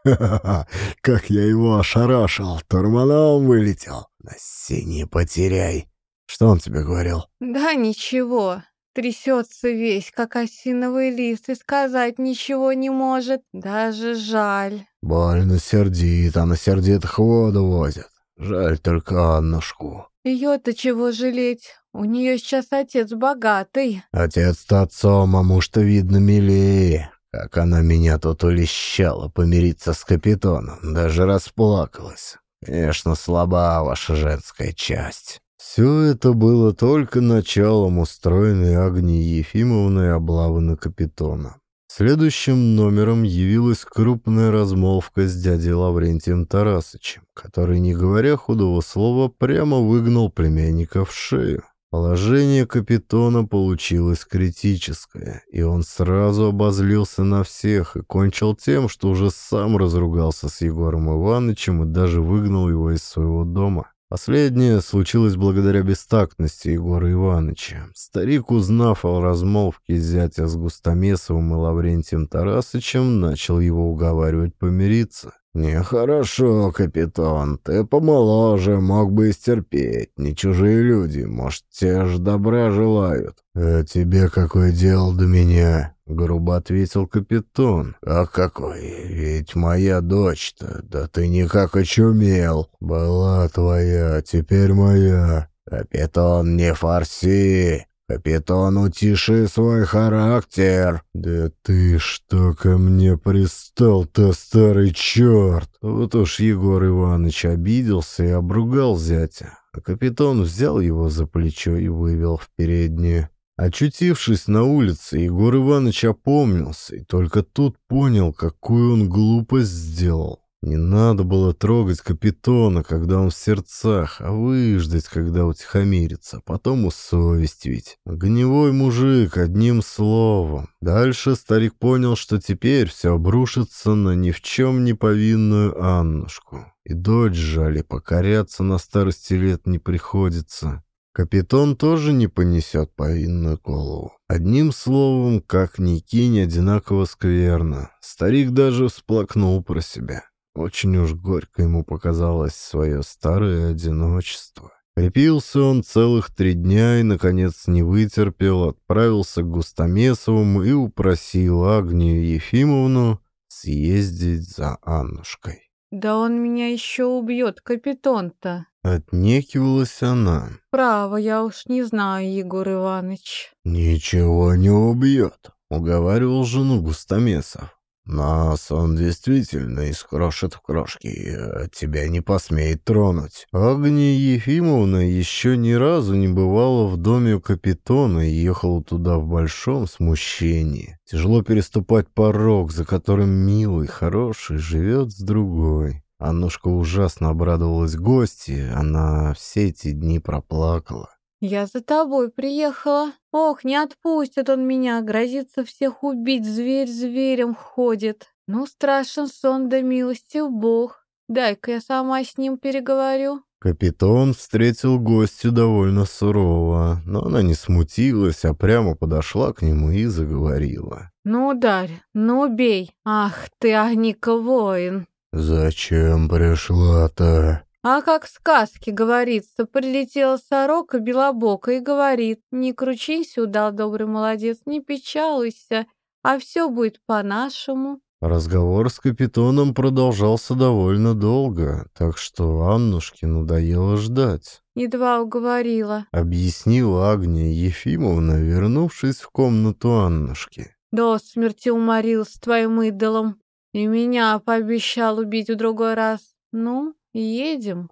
Speaker 1: Как я его ошарашил, турманом вылетел. На синий потеряй. Что он тебе говорил?
Speaker 2: Да ничего. Трясется весь, как осиновый лист, и сказать ничего не может. Даже жаль.
Speaker 1: Больно сердит, а на сердитых воду возят. Жаль только Аннушку.
Speaker 2: Ее-то чего жалеть? У нее сейчас отец богатый.
Speaker 1: Отец-то отцом, а муж-то, видно, милее. Как она меня тут улещала помириться с капитаном, даже расплакалась. Конечно, слаба ваша женская часть. Все это было только началом устроенной Агнией Ефимовной облавы на капитана. Следующим номером явилась крупная размолвка с дядей Лаврентием Тарасычем, который, не говоря худого слова, прямо выгнал племянника в шею. Положение капитана получилось критическое, и он сразу обозлился на всех и кончил тем, что уже сам разругался с Егором Ивановичем и даже выгнал его из своего дома. Последнее случилось благодаря бестактности Егора Ивановича. Старик, узнав о размолвке зятя с Густомесовым и Лаврентием Тарасычем, начал его уговаривать помириться. «Нехорошо, капитан, ты помоложе, мог бы истерпеть. Не чужие люди, может, те же добра желают». «А тебе какое дело до меня?» — грубо ответил капитан. «А какой? Ведь моя дочь-то, да ты никак очумел. Была твоя, теперь моя. Капитан, не фарси!» «Капитан, утиши свой характер!» «Да ты что ко мне пристал-то, старый черт!» Вот уж Егор Иванович обиделся и обругал зятя, а капитан взял его за плечо и вывел в переднюю. Очутившись на улице, Егор Иванович опомнился и только тут понял, какую он глупость сделал. Не надо было трогать капитона, когда он в сердцах, а выждать, когда утихомирится, потом усовестивить. Гневой мужик, одним словом. Дальше старик понял, что теперь все обрушится на ни в чем не повинную Аннушку. И дочь жали, покоряться на старости лет не приходится. Капитан тоже не понесет повинную голову. Одним словом, как ни кинь, одинаково скверно. Старик даже всплакнул про себя. Очень уж горько ему показалось свое старое одиночество. Крепился он целых три дня и, наконец, не вытерпел, отправился к Густомесовым и упросил Агнию Ефимовну съездить за Аннушкой.
Speaker 2: Да он меня еще убьет, капитан-то.
Speaker 1: Отнекивалась она.
Speaker 2: Право, я уж не знаю, Егор Иванович.
Speaker 1: «Ничего не убьет», — уговаривал жену Густомесов. Нас он действительно искрошит в крошки, а тебя не посмеет тронуть. Агния Ефимовна еще ни разу не бывала в доме у капитана и ехала туда в большом смущении. Тяжело переступать порог, за которым милый, хороший живет с другой. Аннушка ужасно обрадовалась гости, она все эти дни проплакала.
Speaker 2: Я за тобой приехала. Ох, не отпустит он меня, грозится всех убить, зверь зверем ходит. Ну, страшен сон, да милостив Бог. Дай-ка я сама с ним переговорю.
Speaker 1: Капитан встретил гостю довольно сурово, но она не смутилась, а прямо подошла к нему и заговорила.
Speaker 2: Ну, ударь, ну, бей. Ах ты, Агника, воин.
Speaker 1: «Зачем пришла-то?»
Speaker 2: А как в сказке говорится, прилетела сорока белобока и говорит, не кручись, удал добрый молодец, не печалуйся, а все будет по-нашему.
Speaker 1: Разговор с капитаном продолжался довольно долго, так что Аннушке надоело ждать.
Speaker 2: Едва уговорила.
Speaker 1: Объяснила Агния Ефимовна, вернувшись в комнату Аннушки.
Speaker 2: До смерти уморил с твоим идолом. И меня пообещал убить в другой раз. Ну, Едем.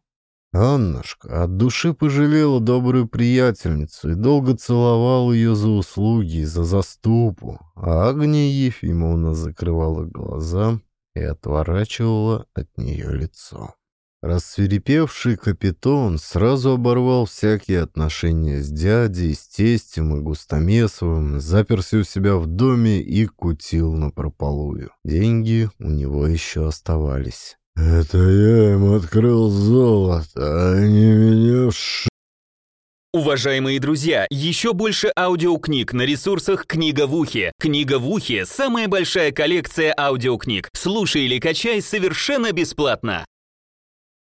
Speaker 1: Аннушка от души пожалела добрую приятельницу и долго целовал ее за услуги, за заступу, а Агния Ефимовна закрывала глаза и отворачивала от нее лицо. Рассверепевший капитан сразу оборвал всякие отношения с дядей, с тестем и Густомесовым, заперся у себя в доме и кутил на прополую. Деньги у него еще оставались. «Это я им открыл золото, а они меня в
Speaker 3: Уважаемые друзья, еще больше аудиокниг на ресурсах «Книга в ухе». «Книга в ухе» — самая большая коллекция аудиокниг. Слушай или качай совершенно бесплатно.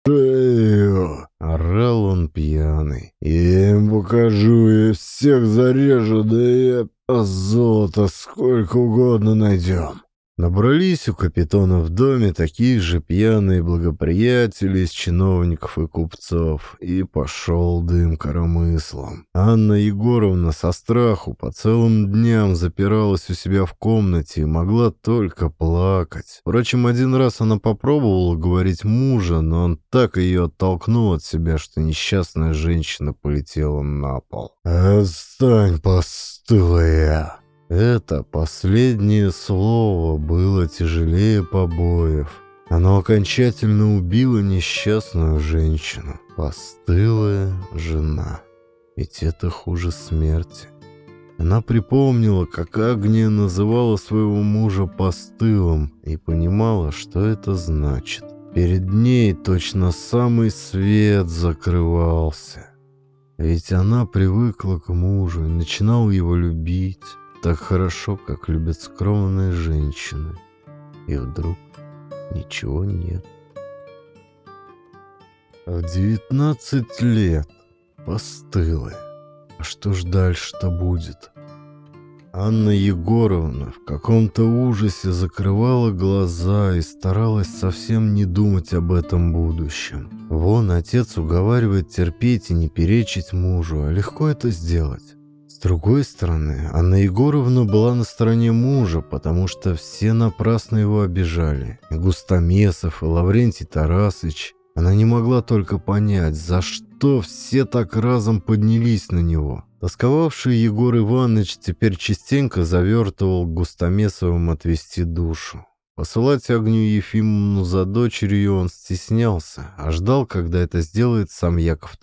Speaker 1: шею!» — орал он пьяный. «Я им покажу, я всех зарежу, да я золото сколько угодно найдем». Набрались у капитана в доме такие же пьяные благоприятели из чиновников и купцов, и пошел дым коромыслом. Анна Егоровна со страху по целым дням запиралась у себя в комнате и могла только плакать. Впрочем, один раз она попробовала говорить мужа, но он так ее оттолкнул от себя, что несчастная женщина полетела на пол. «Отстань, постылая!» Это последнее слово было тяжелее побоев. Оно окончательно убило несчастную женщину. Постылая жена. Ведь это хуже смерти. Она припомнила, как Агния называла своего мужа постылым и понимала, что это значит. Перед ней точно самый свет закрывался. Ведь она привыкла к мужу и начинала его любить так хорошо, как любят скромные женщины. И вдруг ничего нет. В девятнадцать лет постылы. А что ж дальше-то будет? Анна Егоровна в каком-то ужасе закрывала глаза и старалась совсем не думать об этом будущем. Вон отец уговаривает терпеть и не перечить мужу, а легко это сделать. Другой стороны, Анна Егоровна была на стороне мужа, потому что все напрасно его обижали. И Густамесов, и Лаврентий Тарасыч. Она не могла только понять, за что все так разом поднялись на него. Тосковавший Егор Иванович теперь частенько завертывал Густамесовым отвести душу. Посылать Огню Ефимовну за дочерью он стеснялся, а ждал, когда это сделает сам Яков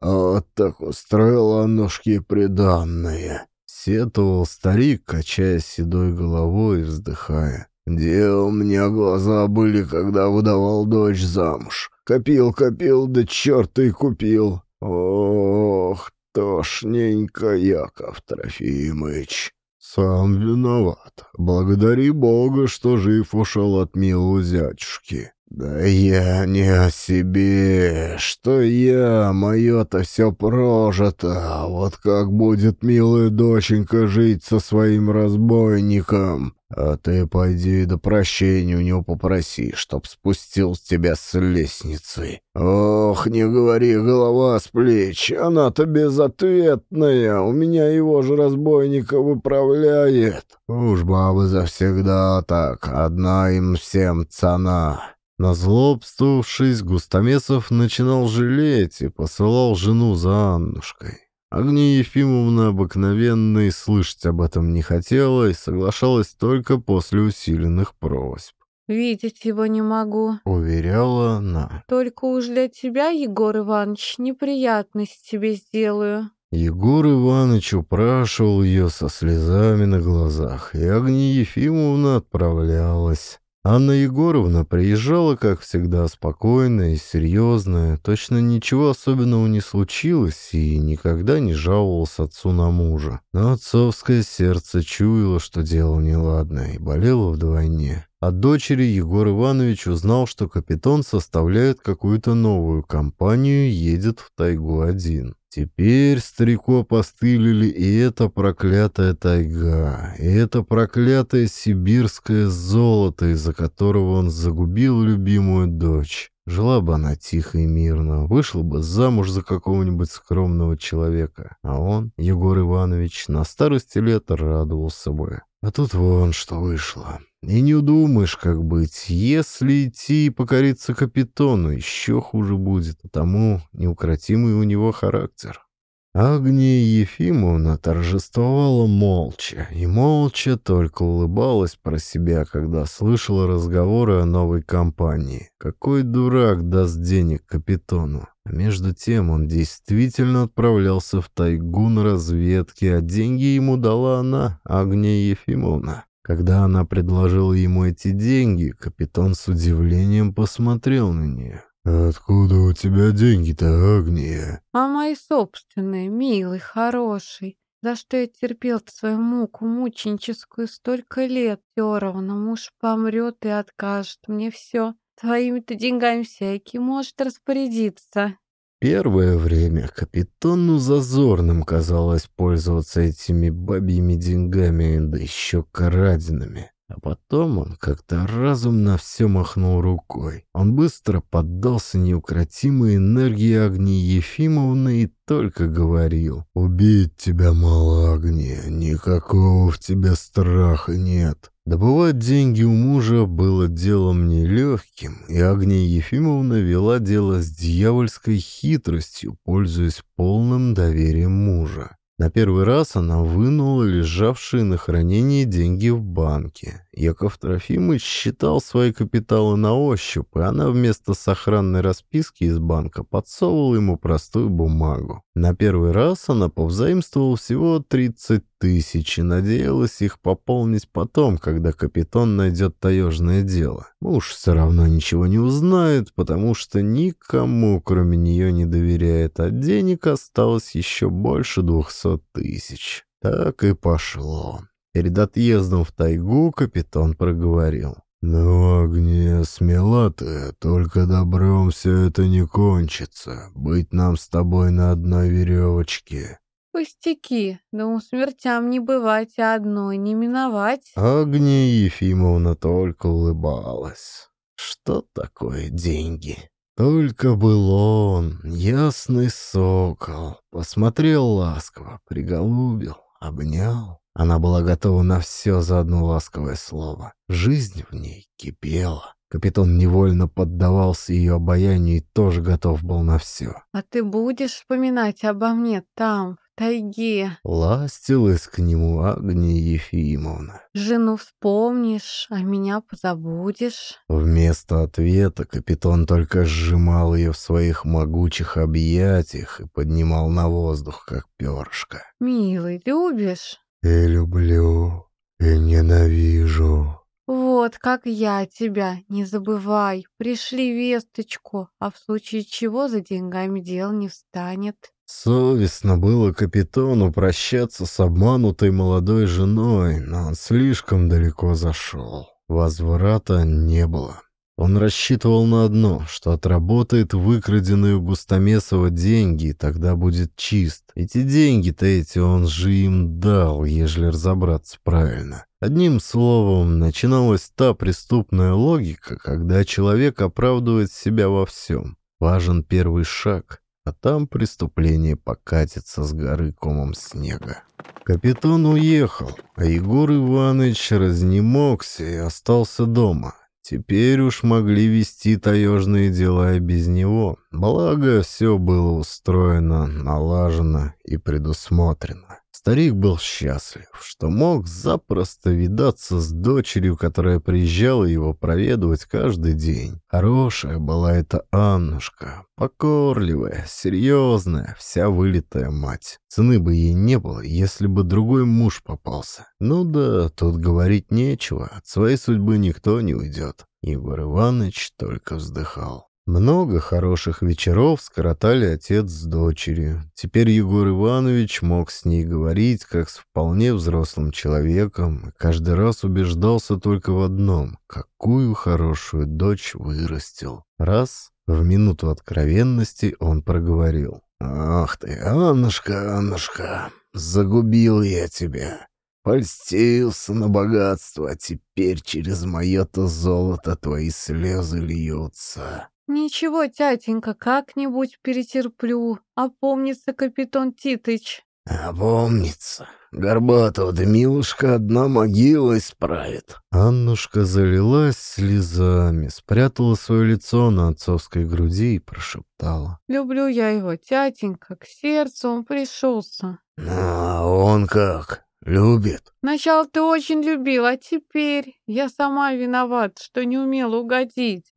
Speaker 1: Трофимович. «Вот так устроила ножки приданные», — сетовал старик, качая седой головой и вздыхая. «Где у меня глаза были, когда выдавал дочь замуж? Копил, копил, да черт и купил. Ох, тошненько, Яков Трофимыч». «Сам виноват. Благодари Бога, что жив ушел от милого зятюшки. «Да я не о себе. Что я? Мое-то все прожито. Вот как будет милая доченька жить со своим разбойником? А ты пойди до прощения у него попроси, чтоб спустил с тебя с лестницы. Ох, не говори, голова с плеч. Она-то безответная. У меня его же разбойника выправляет. Уж бабы завсегда так. Одна им всем цена». Назлобствовавшись, Густамесов начинал жалеть и посылал жену за Аннушкой. Агния Ефимовна обыкновенно и слышать об этом не хотела и соглашалась только после усиленных просьб.
Speaker 2: «Видеть его не могу», —
Speaker 1: уверяла она.
Speaker 2: «Только уж для тебя, Егор Иванович, неприятность тебе сделаю».
Speaker 1: Егор Иванович упрашивал ее со слезами на глазах, и Агния Ефимовна отправлялась. Анна Егоровна приезжала, как всегда, спокойная и серьезная, точно ничего особенного не случилось и никогда не жаловалась отцу на мужа. Но отцовское сердце чуяло, что дело неладное, и болело вдвойне. От дочери Егор Иванович узнал, что капитан составляет какую-то новую компанию и едет в тайгу один. Теперь старику опостылили и эта проклятая тайга, и это проклятое сибирское золото, из-за которого он загубил любимую дочь. Жила бы она тихо и мирно, вышла бы замуж за какого-нибудь скромного человека. А он, Егор Иванович, на старости лет радовался бы. А тут вон что вышло. И не удумаешь, как быть. Если идти и покориться капитону, еще хуже будет, потому неукротимый у него характер. Агния Ефимовна торжествовала молча, и молча только улыбалась про себя, когда слышала разговоры о новой компании. Какой дурак даст денег капитону? А между тем он действительно отправлялся в тайгу на разведки, а деньги ему дала она, Агния Ефимовна. Когда она предложила ему эти деньги, капитан с удивлением посмотрел на нее. «Откуда у тебя деньги-то, Агния?»
Speaker 2: «А мои собственные, милый, хороший. За что я терпел свою муку мученическую столько лет? Все равно муж помрет и откажет мне все. Твоими-то деньгами всякий может распорядиться».
Speaker 1: Первое время капитану зазорным казалось пользоваться этими бабьими деньгами, да еще краденными. А потом он как-то разум на все махнул рукой. Он быстро поддался неукротимой энергии Агнии Ефимовны и только говорил. «Убить тебя мало, Агния, никакого в тебе страха нет». Добывать деньги у мужа было делом нелегким, и Агния Ефимовна вела дело с дьявольской хитростью, пользуясь полным доверием мужа. На первый раз она вынула лежавшие на хранении деньги в банке. Яков Трофимович считал свои капиталы на ощупь, и она вместо сохранной расписки из банка подсовывала ему простую бумагу. На первый раз она повзаимствовала всего 30 тысяч и надеялась их пополнить потом, когда капитан найдет таежное дело. Муж все равно ничего не узнает, потому что никому, кроме нее, не доверяет, а денег осталось еще больше двухсот тысяч. Так и пошло. Перед отъездом в тайгу капитан проговорил. «Ну, Агния, смела ты, только добром все это не кончится. Быть нам с тобой на одной веревочке».
Speaker 2: Пустяки, двум смертям не бывать, а одной не миновать.
Speaker 1: Агния Ефимовна только улыбалась. Что такое деньги? Только был он, ясный сокол, посмотрел ласково, приголубил, обнял. Она была готова на все за одно ласковое слово. Жизнь в ней кипела. Капитан невольно поддавался ее обаянию и тоже готов был на все.
Speaker 2: А ты будешь вспоминать обо мне там, в тайге?
Speaker 1: Ластилась к нему Агния Ефимовна.
Speaker 2: Жену вспомнишь, а меня позабудешь?
Speaker 1: Вместо ответа капитан только сжимал ее в своих могучих объятиях и поднимал на воздух, как перышко.
Speaker 2: Милый, любишь?
Speaker 1: И люблю, и ненавижу.
Speaker 2: Вот как я тебя, не забывай. Пришли весточку, а в случае чего за деньгами дел не встанет.
Speaker 1: Совестно было капитану прощаться с обманутой молодой женой, но он слишком далеко зашел. Возврата не было. Он рассчитывал на одно, что отработает выкраденные у Густомесова деньги, и тогда будет чист. Эти деньги-то эти он же им дал, ежели разобраться правильно. Одним словом, начиналась та преступная логика, когда человек оправдывает себя во всем. Важен первый шаг, а там преступление покатится с горы комом снега. Капитан уехал, а Егор Иванович разнемогся и остался дома. Теперь уж могли вести таежные дела и без него. Благо, все было устроено, налажено и предусмотрено. Старик был счастлив, что мог запросто видаться с дочерью, которая приезжала его проведывать каждый день. Хорошая была эта Аннушка, покорливая, серьезная, вся вылитая мать. Цены бы ей не было, если бы другой муж попался. Ну да, тут говорить нечего, от своей судьбы никто не уйдет. Егор Иванович только вздыхал. Много хороших вечеров скоротали отец с дочерью. Теперь Егор Иванович мог с ней говорить, как с вполне взрослым человеком, каждый раз убеждался только в одном — какую хорошую дочь вырастил. Раз, в минуту откровенности, он проговорил. «Ах ты, Аннушка, Аннушка, загубил я тебя. Польстился на богатство, а теперь через мое-то золото твои слезы льются».
Speaker 2: Ничего, тятенька, как-нибудь перетерплю. Опомнится капитан Титыч.
Speaker 1: «Опомнится. Горбатого да милушка одна могила исправит». Аннушка залилась слезами, спрятала свое лицо на отцовской груди и прошептала.
Speaker 2: Люблю я его, тятенька, к сердцу он пришелся.
Speaker 1: «А он как? Любит?»
Speaker 2: Сначала ты очень любил, а теперь я сама виноват, что не умела угодить.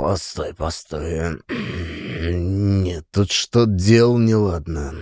Speaker 1: «Постой, постой. Нет, тут что дел неладно.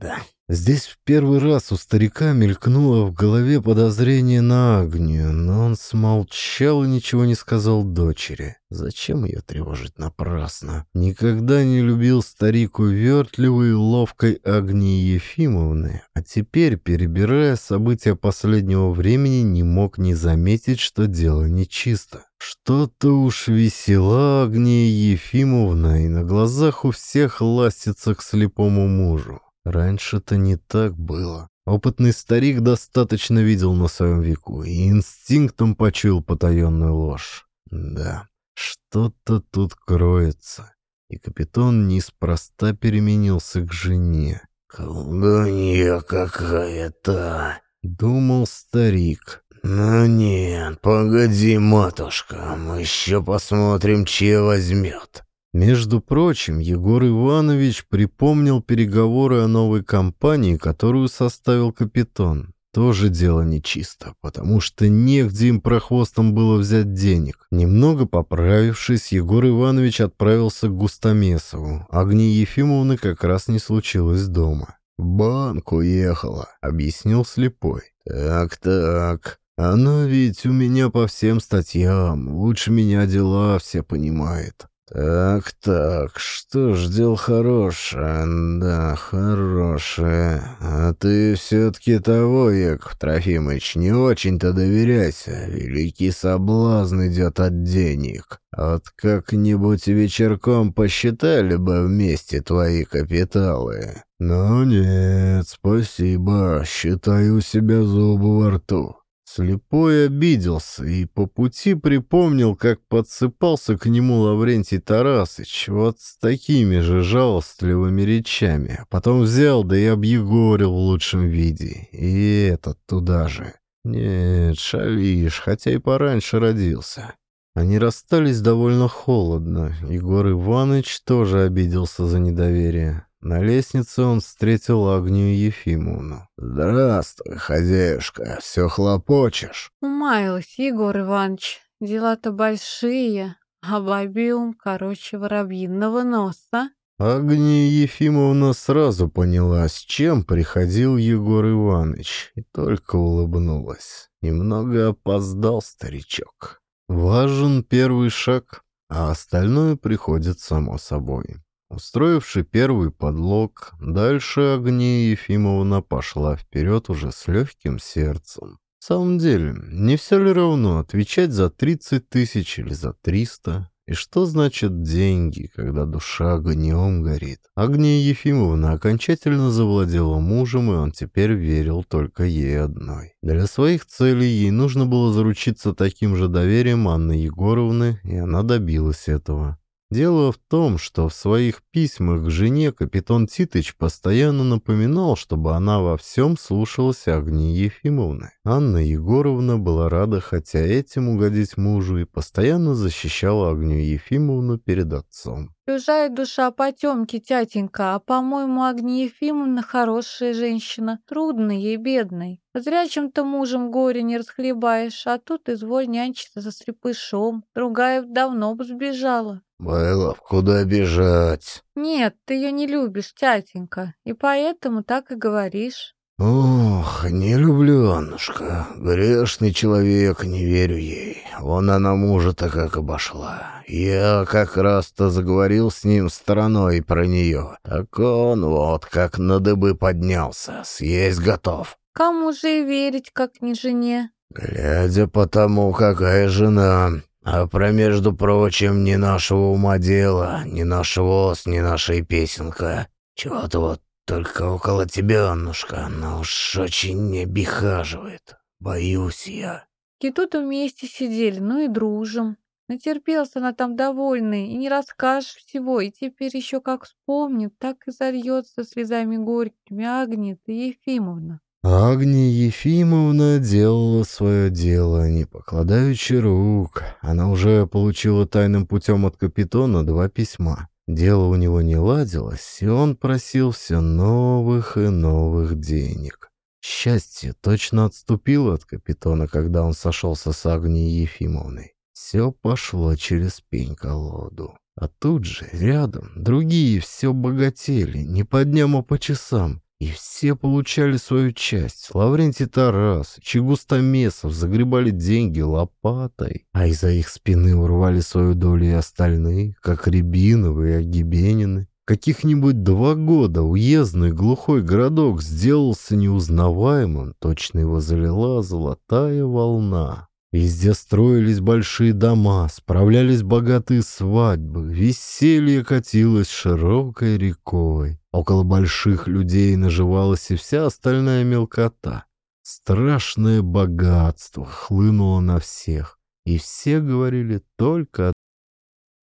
Speaker 1: Да». Здесь в первый раз у старика мелькнуло в голове подозрение на Агнию, но он смолчал и ничего не сказал дочери. Зачем ее тревожить напрасно? Никогда не любил старик увертливой и ловкой Агнии Ефимовны, а теперь, перебирая события последнего времени, не мог не заметить, что дело нечисто. Что-то уж весела Агния Ефимовна и на глазах у всех ластится к слепому мужу. Раньше-то не так было. Опытный старик достаточно видел на своем веку и инстинктом почуял потаенную ложь. Да, что-то тут кроется. И капитан неспроста переменился к жене.
Speaker 4: «Колдунья какая-то», —
Speaker 1: думал старик.
Speaker 4: «Ну нет, погоди, матушка, мы еще посмотрим, чья возьмет».
Speaker 1: Между прочим, Егор Иванович припомнил переговоры о новой компании, которую составил капитан. Тоже дело нечисто, потому что негде им прохвостом было взять денег. Немного поправившись, Егор Иванович отправился к Густомесову. Агни Ефимовны как раз не случилось дома.
Speaker 4: «В банк уехала», — объяснил слепой.
Speaker 1: «Так-так, она ведь у меня по всем статьям, лучше меня дела все понимает. «Так-так, что ж, дел хорошее, да, хорошее. А ты все-таки того, Яков Трофимыч, не очень-то доверяйся. Великий соблазн идет от денег. Вот как-нибудь вечерком посчитали бы вместе твои капиталы. Но нет, спасибо, считаю себя зубы во рту. Слепой обиделся и по пути припомнил, как подсыпался к нему Лаврентий Тарасыч вот с такими же жалостливыми речами, а потом взял да и объегорил в лучшем виде, и этот туда же. Нет, шалишь, хотя и пораньше родился. Они расстались довольно холодно, Егор Иванович тоже обиделся за недоверие. На лестнице он встретил Агнию Ефимовну.
Speaker 4: «Здравствуй, хозяюшка, все хлопочешь?»
Speaker 2: Умаялась, Егор Иванович. Дела-то большие, а бабиум короче воробьиного носа.
Speaker 1: Агния Ефимовна сразу поняла, с чем приходил Егор Иванович, и только улыбнулась. Немного опоздал старичок. Важен первый шаг, а остальное приходит само собой. Устроивши первый подлог, дальше Агния Ефимовна пошла вперед уже с легким сердцем. В самом деле, не все ли равно отвечать за 30 тысяч или за 300? И что значит деньги, когда душа огнем горит? Агния Ефимовна окончательно завладела мужем, и он теперь верил только ей одной. Для своих целей ей нужно было заручиться таким же доверием Анны Егоровны, и она добилась этого. Дело в том, что в своих письмах к жене капитан Титыч постоянно напоминал, чтобы она во всем слушалась Агнии Ефимовны. Анна Егоровна была рада хотя этим угодить мужу и постоянно защищала Агнию Ефимовну перед отцом.
Speaker 2: Чужая душа потемки, тятенька, а, по-моему, Агния Ефимовна хорошая женщина, трудная ей, бедной. Зря чем-то мужем горе не расхлебаешь, а тут изволь нянчиться за слепышом. Другая давно бы сбежала.
Speaker 4: «Было куда бежать?»
Speaker 2: «Нет, ты ее не любишь, тятенька, и поэтому так и говоришь».
Speaker 4: «Ох, не люблю, Аннушка. Грешный человек, не верю ей. Вон она мужа-то как обошла. Я как раз-то заговорил с ним стороной про нее. Так он вот как на дыбы поднялся, съесть готов».
Speaker 2: «Кому же и верить, как не жене?»
Speaker 4: «Глядя по тому, какая жена. А про, между прочим, не нашего ума дело, не наш воз, не наша и песенка. Чего-то вот только около тебя, Аннушка, она уж очень не обихаживает. Боюсь я.
Speaker 2: И тут вместе сидели, ну и дружим. Натерпелся она там довольный, и не расскажешь всего, и теперь еще как вспомнит, так и зальется слезами горькими Агния Ефимовна.
Speaker 1: Агния Ефимовна делала свое дело, не покладаючи рук. Она уже получила тайным путем от капитана два письма. Дело у него не ладилось, и он просил все новых и новых денег. Счастье точно отступило от капитана, когда он сошелся с Агнией Ефимовной. Все пошло через пень-колоду. А тут же, рядом, другие все богатели, не по дням, а по часам. И все получали свою часть. Лаврентий Тарас, Чегустомесов загребали деньги лопатой, а из-за их спины урвали свою долю и остальные, как Рябиновы и Агибенины. Каких-нибудь два года уездный глухой городок сделался неузнаваемым, точно его залила золотая волна. Везде строились большие дома, справлялись богатые свадьбы, веселье катилось широкой рекой. Около больших людей наживалась и вся остальная мелкота. Страшное богатство хлынуло на всех, и все говорили только о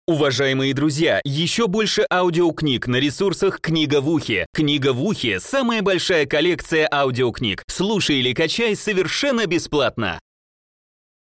Speaker 3: Уважаемые друзья, еще больше аудиокниг на ресурсах «Книга в ухе». «Книга в ухе» — самая большая коллекция аудиокниг. Слушай или качай совершенно бесплатно.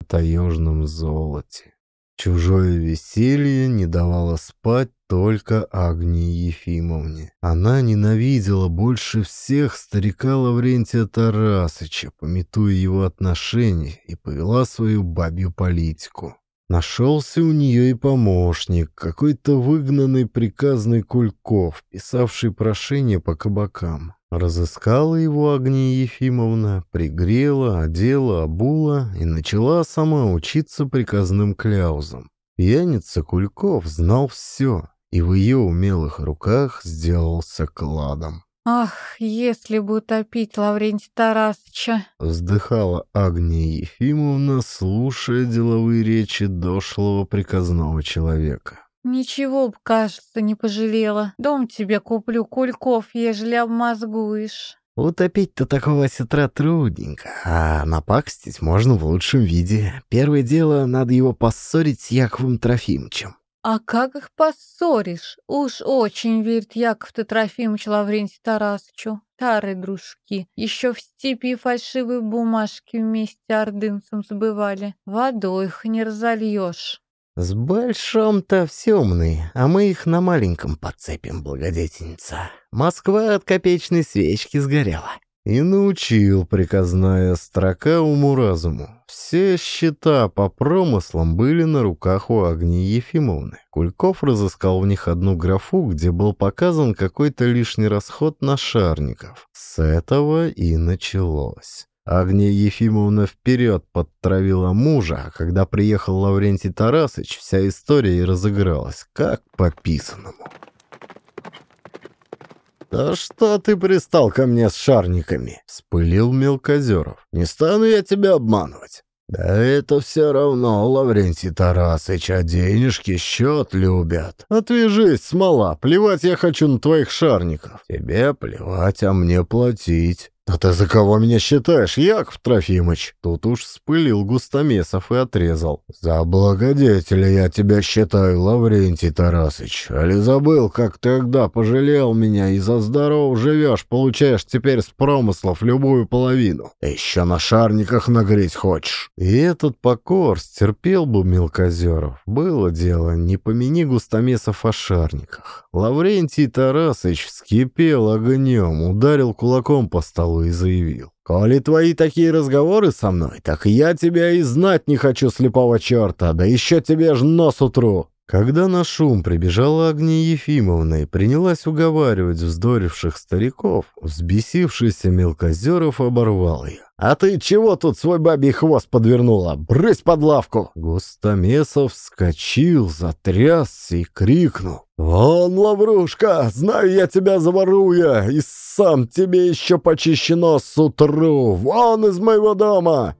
Speaker 1: таежном золоте. Чужое веселье не давало спать только Агнии Ефимовне. Она ненавидела больше всех старика Лаврентия Тарасыча, пометуя его отношения, и повела свою бабью политику. Нашелся у нее и помощник, какой-то выгнанный приказный Кульков, писавший прошение по кабакам. Разыскала его Агния Ефимовна, пригрела, одела, обула и начала сама учиться приказным кляузам. Пьяница Кульков знал все, и в ее умелых руках сделался кладом.
Speaker 2: Ах, если бы утопить Лаврентия Тарасыча.
Speaker 1: Вздыхала Агния Ефимовна, слушая деловые речи дошлого приказного человека.
Speaker 2: Ничего б, кажется, не пожалела. Дом тебе куплю, кульков, ежели обмозгуешь.
Speaker 1: Утопить-то такого сетра трудненько, а напакстить можно в лучшем виде. Первое дело, надо его поссорить с Яковом Трофимовичем.
Speaker 2: А как их поссоришь? Уж очень верит Яков-то Трофимович Лаврентий Тарасычу. Старые дружки. Еще в степи фальшивые бумажки вместе ордынцам сбывали. Водой их не разольешь.
Speaker 1: С большом-то все умные, а мы их на маленьком подцепим, благодетельница. Москва от копеечной свечки сгорела. И научил приказная строка уму-разуму. Все счета по промыслам были на руках у Агнии Ефимовны. Кульков разыскал в них одну графу, где был показан какой-то лишний расход на шарников. С этого и началось. Агния Ефимовна вперед подтравила мужа, а когда приехал Лаврентий Тарасыч, вся история и разыгралась, как по писанному. «Да что ты пристал ко мне с шарниками?» — вспылил Мелкозеров. «Не стану я тебя обманывать». «Да это все равно, Лаврентий Тарасыч, а денежки счет любят. Отвяжись, смола, плевать я хочу на твоих шарников. Тебе плевать, а мне платить». «Да ты за кого меня считаешь, Яков Трофимыч?» Тут уж вспылил Густомесов и отрезал. «За благодетеля я тебя считаю, Лаврентий Тарасыч. Али забыл, как тогда пожалел меня и за здорово живешь, получаешь теперь с промыслов любую половину. Еще на шарниках нагреть хочешь?» И этот покор стерпел бы Мелкозеров. Было дело, не помяни Густомесов о шарниках. Лаврентий Тарасыч вскипел огнем, ударил кулаком по столу и заявил. «Коли твои такие разговоры со мной, так я тебя и знать не хочу, слепого черта, да еще тебе ж нос утру!» Когда на шум прибежала Агния Ефимовна и принялась уговаривать вздоривших стариков, взбесившийся Мелкозеров оборвал ее. «А ты чего тут свой бабий хвост подвернула? Брысь под лавку!» Густомесов вскочил, затрясся и крикнул. «Вон, лаврушка, знаю я тебя заворуя, и сам тебе еще почище нос с утру! Вон из моего дома!»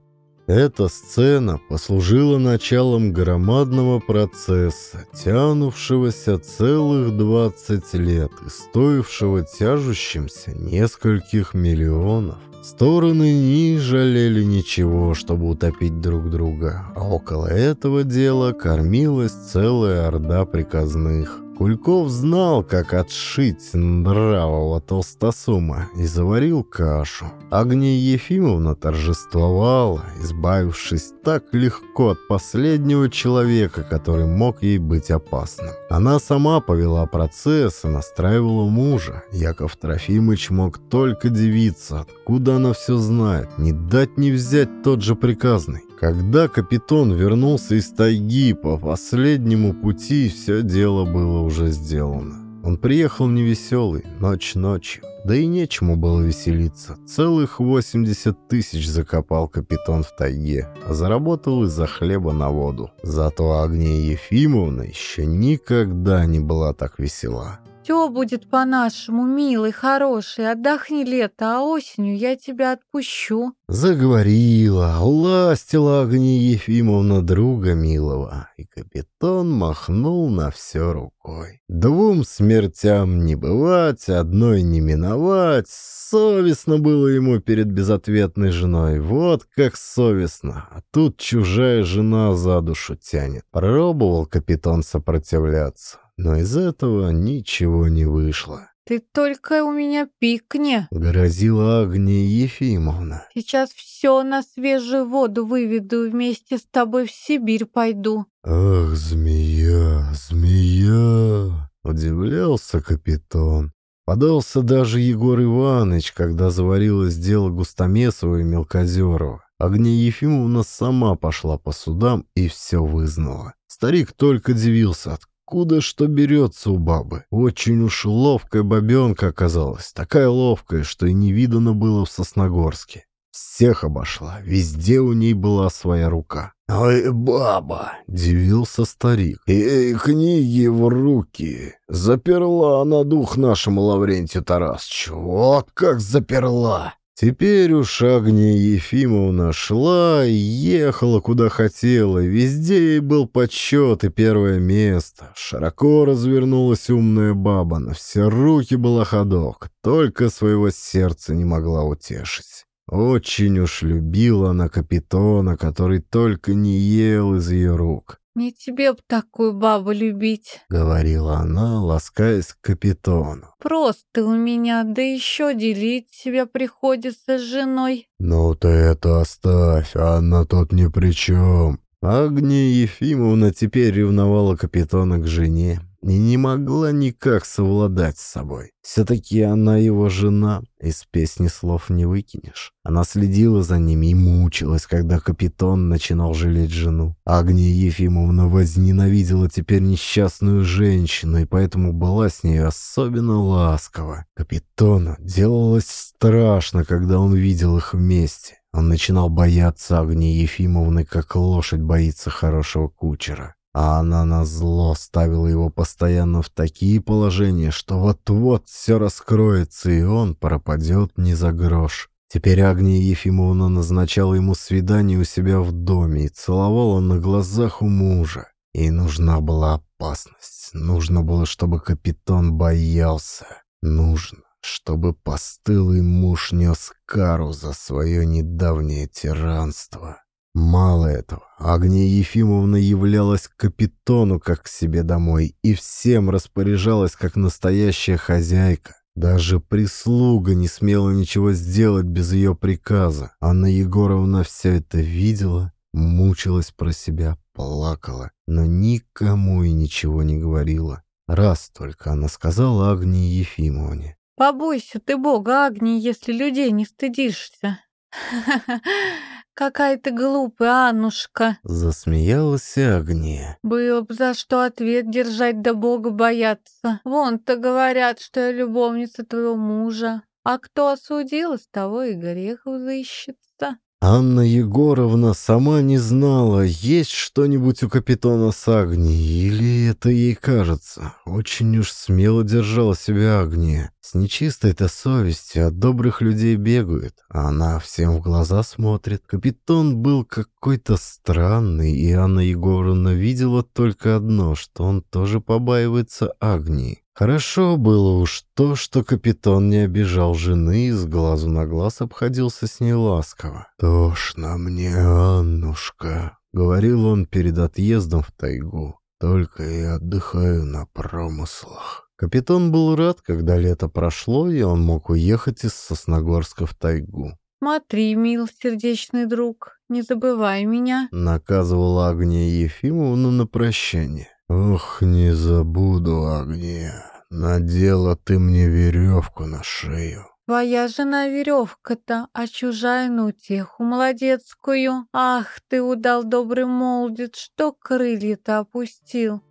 Speaker 1: Эта сцена послужила началом громадного процесса, тянувшегося целых 20 лет и стоившего тяжущимся нескольких миллионов. Стороны не жалели ничего, чтобы утопить друг друга, а около этого дела кормилась целая орда приказных. Кульков знал, как отшить нравого толстосума и заварил кашу. Агния Ефимовна торжествовала, избавившись так легко от последнего человека, который мог ей быть опасным. Она сама повела процесс и настраивала мужа. Яков Трофимыч мог только дивиться, откуда она все знает, не дать не взять тот же приказный. Когда капитан вернулся из тайги по последнему пути, все дело было уже сделано. Он приехал невеселый, ночь ночью. Да и нечему было веселиться. Целых 80 тысяч закопал капитан в тайге, а заработал из-за хлеба на воду. Зато Агния Ефимовна еще никогда не была так весела.
Speaker 2: Все будет по-нашему, милый, хороший. Отдохни лето, а осенью я тебя отпущу.
Speaker 1: Заговорила, ластила Агния Ефимовна друга милого, и капитан махнул на все рукой. Двум смертям не бывать, одной не миновать. Совестно было ему перед безответной женой. Вот как совестно. А тут чужая жена за душу тянет. Пробовал капитан сопротивляться, но из этого ничего не вышло.
Speaker 2: Ты только у меня пикни.
Speaker 1: Грозила Агния Ефимовна.
Speaker 2: Сейчас все на свежую воду выведу и вместе с тобой в Сибирь пойду.
Speaker 1: «Ах, змея, змея!» — удивлялся капитан. Подался даже Егор Иванович, когда заварилось дело Густомесова и Мелкозерова. Агния Ефимовна сама пошла по судам и все вызнала. Старик только дивился, откуда что берется у бабы. Очень уж ловкая бабенка оказалась, такая ловкая, что и не видано было в Сосногорске. Всех обошла, везде у ней была своя рука.
Speaker 4: «Ой, баба!»
Speaker 1: — дивился старик.
Speaker 4: «И книги в руки. Заперла она дух нашему Лаврентию Тарасовичу. Вот как заперла!»
Speaker 1: Теперь уж Агния Ефимовна шла и ехала куда хотела, везде ей был почет и первое место. Широко развернулась умная баба, на все руки была ходок, только своего сердца не могла утешить. Очень уж любила она капитона, который только не ел из ее рук.
Speaker 2: «Не тебе б такую бабу любить», —
Speaker 1: говорила она, ласкаясь к капитону.
Speaker 2: «Просто у меня, да еще делить себя приходится с женой».
Speaker 1: «Ну ты это оставь, она тут ни при чем». Агния Ефимовна теперь ревновала капитона к жене и не могла никак совладать с собой. Все-таки она его жена, из песни слов не выкинешь. Она следила за ними и мучилась, когда капитан начинал жалеть жену. Агния Ефимовна возненавидела теперь несчастную женщину, и поэтому была с ней особенно ласкова. Капитону делалось страшно, когда он видел их вместе. Он начинал бояться Агнии Ефимовны, как лошадь боится хорошего кучера. А она назло ставила его постоянно в такие положения, что вот-вот все раскроется, и он пропадет не за грош. Теперь Агния Ефимовна назначала ему свидание у себя в доме и целовала на глазах у мужа. Ей нужна была опасность. Нужно было, чтобы капитан боялся. Нужно, чтобы постылый муж нес кару за свое недавнее тиранство. Мало этого, Агния Ефимовна являлась капитону как к себе домой и всем распоряжалась как настоящая хозяйка. Даже прислуга не смела ничего сделать без ее приказа. Анна Егоровна все это видела, мучилась про себя, плакала, но никому и ничего не говорила. Раз только она сказала Агнии Ефимовне.
Speaker 2: «Побойся ты Бога, Агния, если людей не стыдишься». «Какая ты глупая, Аннушка!»
Speaker 1: Засмеялась Агния.
Speaker 2: «Было бы за что ответ держать, да Бога бояться. Вон-то говорят, что я любовница твоего мужа. А кто осудил, с того и грех взыщется».
Speaker 1: Анна Егоровна сама не знала, есть что-нибудь у капитана с Агнией, или это ей кажется. Очень уж смело держала себя Агния. С нечистой-то совестью от добрых людей бегают, а она всем в глаза смотрит. Капитан был какой-то странный, и Анна Егоровна видела только одно, что он тоже побаивается Агнии. Хорошо было уж то, что капитан не обижал жены и с глазу на глаз обходился с ней ласково. «Тошно мне, Аннушка», — говорил он перед отъездом в тайгу. «Только и отдыхаю на промыслах». Капитан был рад, когда лето прошло, и он мог уехать из Сосногорска в тайгу.
Speaker 2: «Смотри, мил сердечный друг, не забывай меня», —
Speaker 1: наказывала Агния Ефимовна на прощание. «Ох, не забуду, Агния, надела ты мне веревку на шею».
Speaker 2: Твоя жена веревка-то, а чужая на утеху молодецкую. Ах, ты удал добрый молодец, что крылья-то опустил.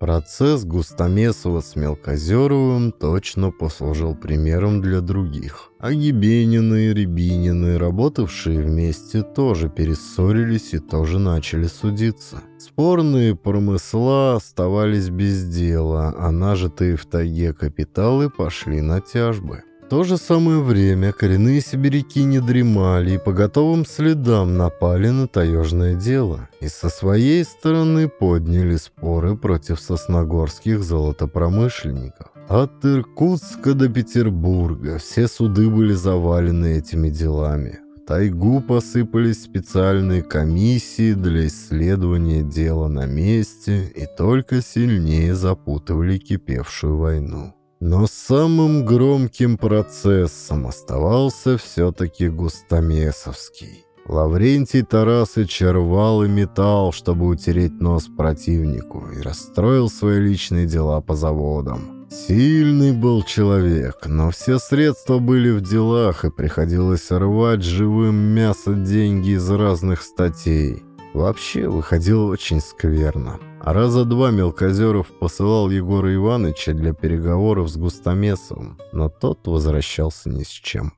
Speaker 1: Процесс Густомесова с Мелкозеровым точно послужил примером для других. А Гибенины и Рябинины, работавшие вместе, тоже перессорились и тоже начали судиться. Спорные промысла оставались без дела, а нажитые в тайге капиталы пошли на тяжбы. То же самое время коренные сибиряки не дремали и по готовым следам напали на таежное дело и со своей стороны подняли споры против сосногорских золотопромышленников. От Иркутска до Петербурга все суды были завалены этими делами. В тайгу посыпались специальные комиссии для исследования дела на месте и только сильнее запутывали кипевшую войну. Но самым громким процессом оставался все-таки Густомесовский. Лаврентий Тарасыч рвал и металл, чтобы утереть нос противнику, и расстроил свои личные дела по заводам. Сильный был человек, но все средства были в делах, и приходилось рвать живым мясо деньги из разных статей. Вообще выходило очень скверно. А раза два Мелкозеров посылал Егора Ивановича для переговоров с Густомесовым, но тот возвращался ни с чем.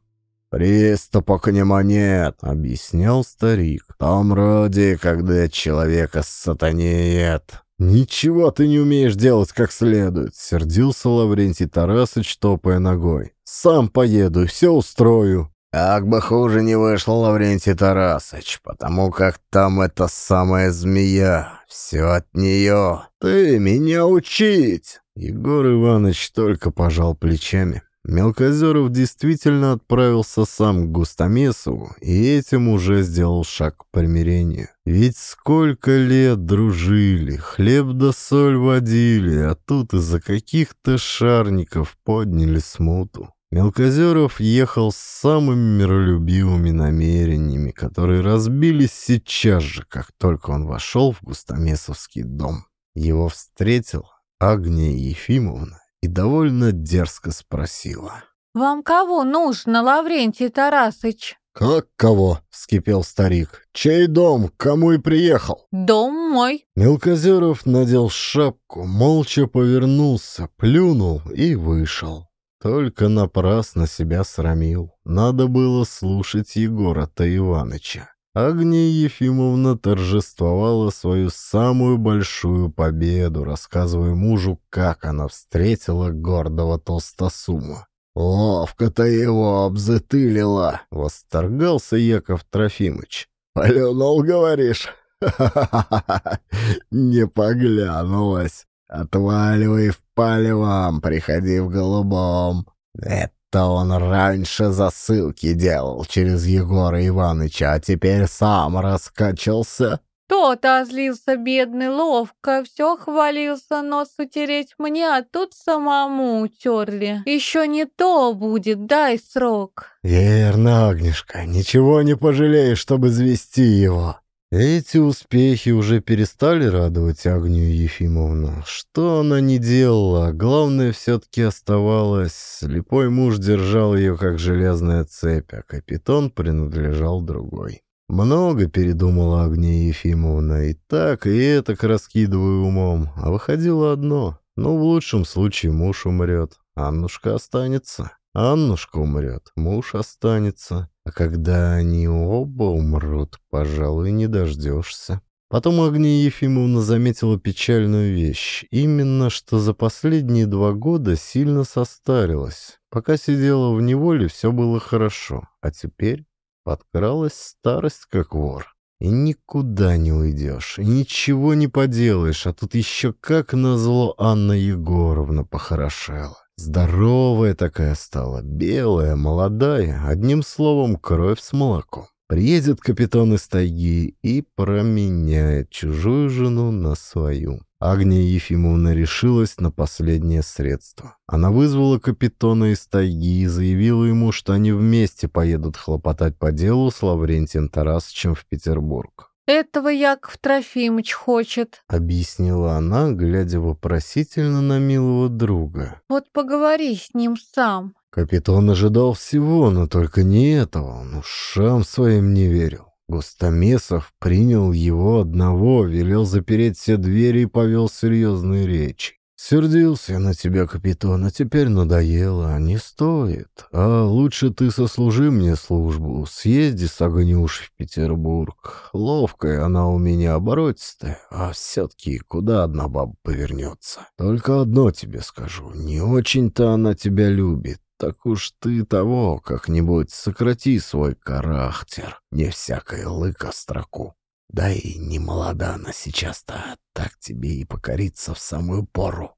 Speaker 4: «Приступа к нему нет», — объяснял старик. «В том роде, когда человека сатанеет».
Speaker 1: «Ничего ты не умеешь делать как следует», — сердился Лаврентий Тарасыч, топая ногой. «Сам поеду и все устрою».
Speaker 4: Как бы хуже не вышло, Лаврентий Тарасыч, потому как там эта самая змея. Все от нее. Ты меня учить!»
Speaker 1: Егор Иванович только пожал плечами. Мелкозеров действительно отправился сам к Густомесову и этим уже сделал шаг к примирению. Ведь сколько лет дружили, хлеб да соль водили, а тут из-за каких-то шарников подняли смуту. Мелкозеров ехал с самыми миролюбивыми намерениями, которые разбились сейчас же, как только он вошел в Густомесовский дом. Его встретила Агния Ефимовна и довольно дерзко спросила.
Speaker 2: «Вам кого нужно, Лаврентий Тарасыч?»
Speaker 1: «Как кого?» — вскипел старик. «Чей дом? К кому и приехал?»
Speaker 2: «Дом мой».
Speaker 1: Мелкозеров надел шапку, молча повернулся, плюнул и вышел. Только напрасно себя срамил. Надо было слушать Егора-то Иваныча. Агния Ефимовна торжествовала свою самую большую победу, рассказывая мужу, как она встретила гордого толстосума.
Speaker 4: «Ловко ты его обзытылила!»
Speaker 1: — восторгался Яков Трофимыч.
Speaker 4: «Плюнул, говоришь? Не поглянулась!» Отваливай в палевом, приходи в голубом. Это он раньше засылки делал через Егора Ивановича, а теперь сам раскачался.
Speaker 2: Тот озлился, бедный, ловко, все хвалился нос утереть мне, а тут самому утерли. Еще не то будет, дай срок.
Speaker 1: Верно, Агнешка, ничего не пожалеешь, чтобы звести его. Эти успехи уже перестали радовать Агнию Ефимовну. Что она не делала, главное все-таки оставалось. Слепой муж держал ее как железная цепь, а капитан принадлежал другой. Много передумала Агния Ефимовна, и так, и это раскидывая умом. А выходило одно. Ну, в лучшем случае муж умрет, Аннушка останется. Аннушка умрет, муж останется. А когда они оба умрут, пожалуй, не дождешься. Потом Агния Ефимовна заметила печальную вещь. Именно что за последние два года сильно состарилась. Пока сидела в неволе, все было хорошо. А теперь подкралась старость, как вор. И никуда не уйдешь, и ничего не поделаешь. А тут еще как назло Анна Егоровна похорошела. Здоровая такая стала, белая, молодая, одним словом, кровь с молоком. Приедет капитан из тайги и променяет чужую жену на свою. Агния Ефимовна решилась на последнее средство. Она вызвала капитана из тайги и заявила ему, что они вместе поедут хлопотать по делу с Лаврентием Тарасовичем в Петербург.
Speaker 2: «Этого Яков Трофимыч хочет», —
Speaker 1: объяснила она, глядя вопросительно на милого друга.
Speaker 2: «Вот поговори с ним сам».
Speaker 1: Капитан ожидал всего, но только не этого. Он ушам своим не верил. Густомесов принял его одного, велел запереть все двери и повел серьезные речи. Сердился на тебя, капитан, а теперь надоело. Не стоит. А лучше ты сослужи мне службу. Съезди с Огнюш в Петербург. Ловкая она у меня оборотистая, а все-таки куда одна баба повернется? Только одно тебе скажу. Не очень-то она тебя любит. Так уж ты того как-нибудь сократи свой характер. Не всякой лыка строку. Да и не молода она сейчас-то, так тебе и покориться в самую пору.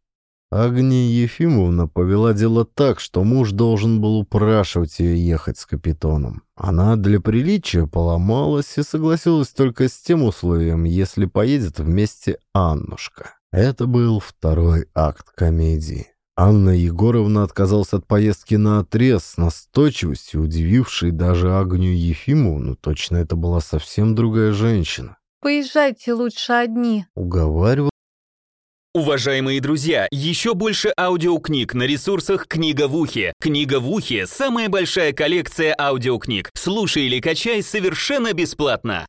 Speaker 1: Агния Ефимовна повела дело так, что муж должен был упрашивать ее ехать с капитоном. Она для приличия поломалась и согласилась только с тем условием, если поедет вместе Аннушка. Это был второй акт комедии. Анна Егоровна отказалась от поездки на отрез с настойчивостью, удивившей даже Агнию Ефимовну. Точно это была совсем другая женщина.
Speaker 2: «Поезжайте лучше одни», —
Speaker 1: уговаривал
Speaker 3: Уважаемые друзья, еще больше аудиокниг на ресурсах «Книга в ухе». «Книга в ухе» — самая большая коллекция аудиокниг. Слушай или качай совершенно бесплатно.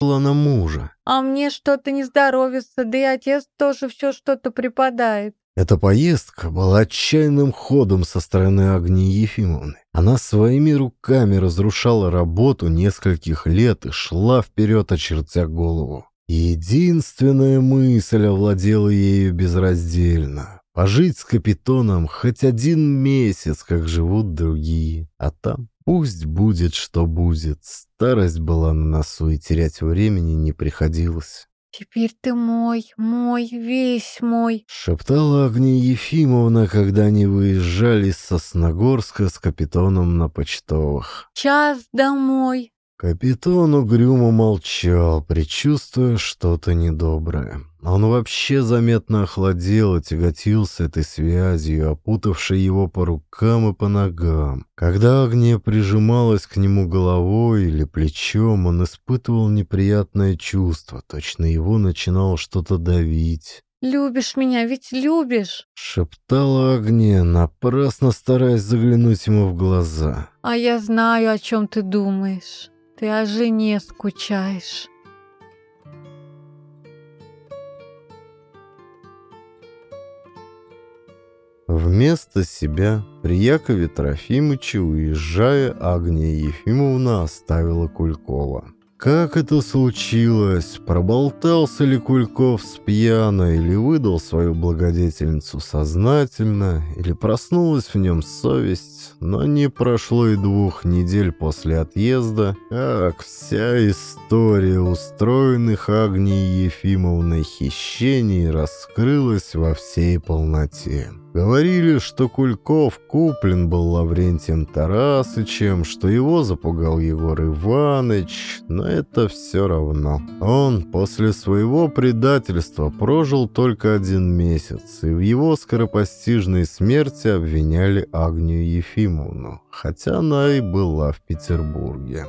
Speaker 1: на мужа.
Speaker 2: «А мне что-то не здоровится, да и отец тоже все что-то припадает».
Speaker 1: Эта поездка была отчаянным ходом со стороны Агнии Ефимовны. Она своими руками разрушала работу нескольких лет и шла вперед, очертя голову. Единственная мысль овладела ею безраздельно. Пожить с капитоном хоть один месяц, как живут другие. А там пусть будет, что будет. Старость была на носу, и терять времени не приходилось.
Speaker 2: «Теперь ты мой, мой, весь мой», —
Speaker 1: шептала Агния Ефимовна, когда они выезжали из Сосногорска с капитоном на почтовых.
Speaker 2: «Час домой».
Speaker 1: Капитан угрюмо молчал, предчувствуя что-то недоброе. Он вообще заметно охладел и тяготился этой связью, опутавшей его по рукам и по ногам. Когда Агния прижималась к нему головой или плечом, он испытывал неприятное чувство, точно его начинало что-то давить.
Speaker 2: «Любишь меня, ведь любишь!»
Speaker 1: — шептала Агния, напрасно стараясь заглянуть ему в глаза.
Speaker 2: «А я знаю, о чем ты думаешь. Ты о жене скучаешь».
Speaker 1: Вместо себя при Якове Трофимыче, уезжая, Агния Ефимовна оставила Кулькова. Как это случилось? Проболтался ли Кульков с пьяна или выдал свою благодетельницу сознательно, или проснулась в нем совесть, но не прошло и двух недель после отъезда, как вся история устроенных Агнией Ефимовной хищений раскрылась во всей полноте. Говорили, что Кульков куплен был Лаврентием Тарасычем, что его запугал Егор Иванович, но это все равно. Он после своего предательства прожил только один месяц, и в его скоропостижной смерти обвиняли Агнию Ефимовну, хотя она и была в Петербурге.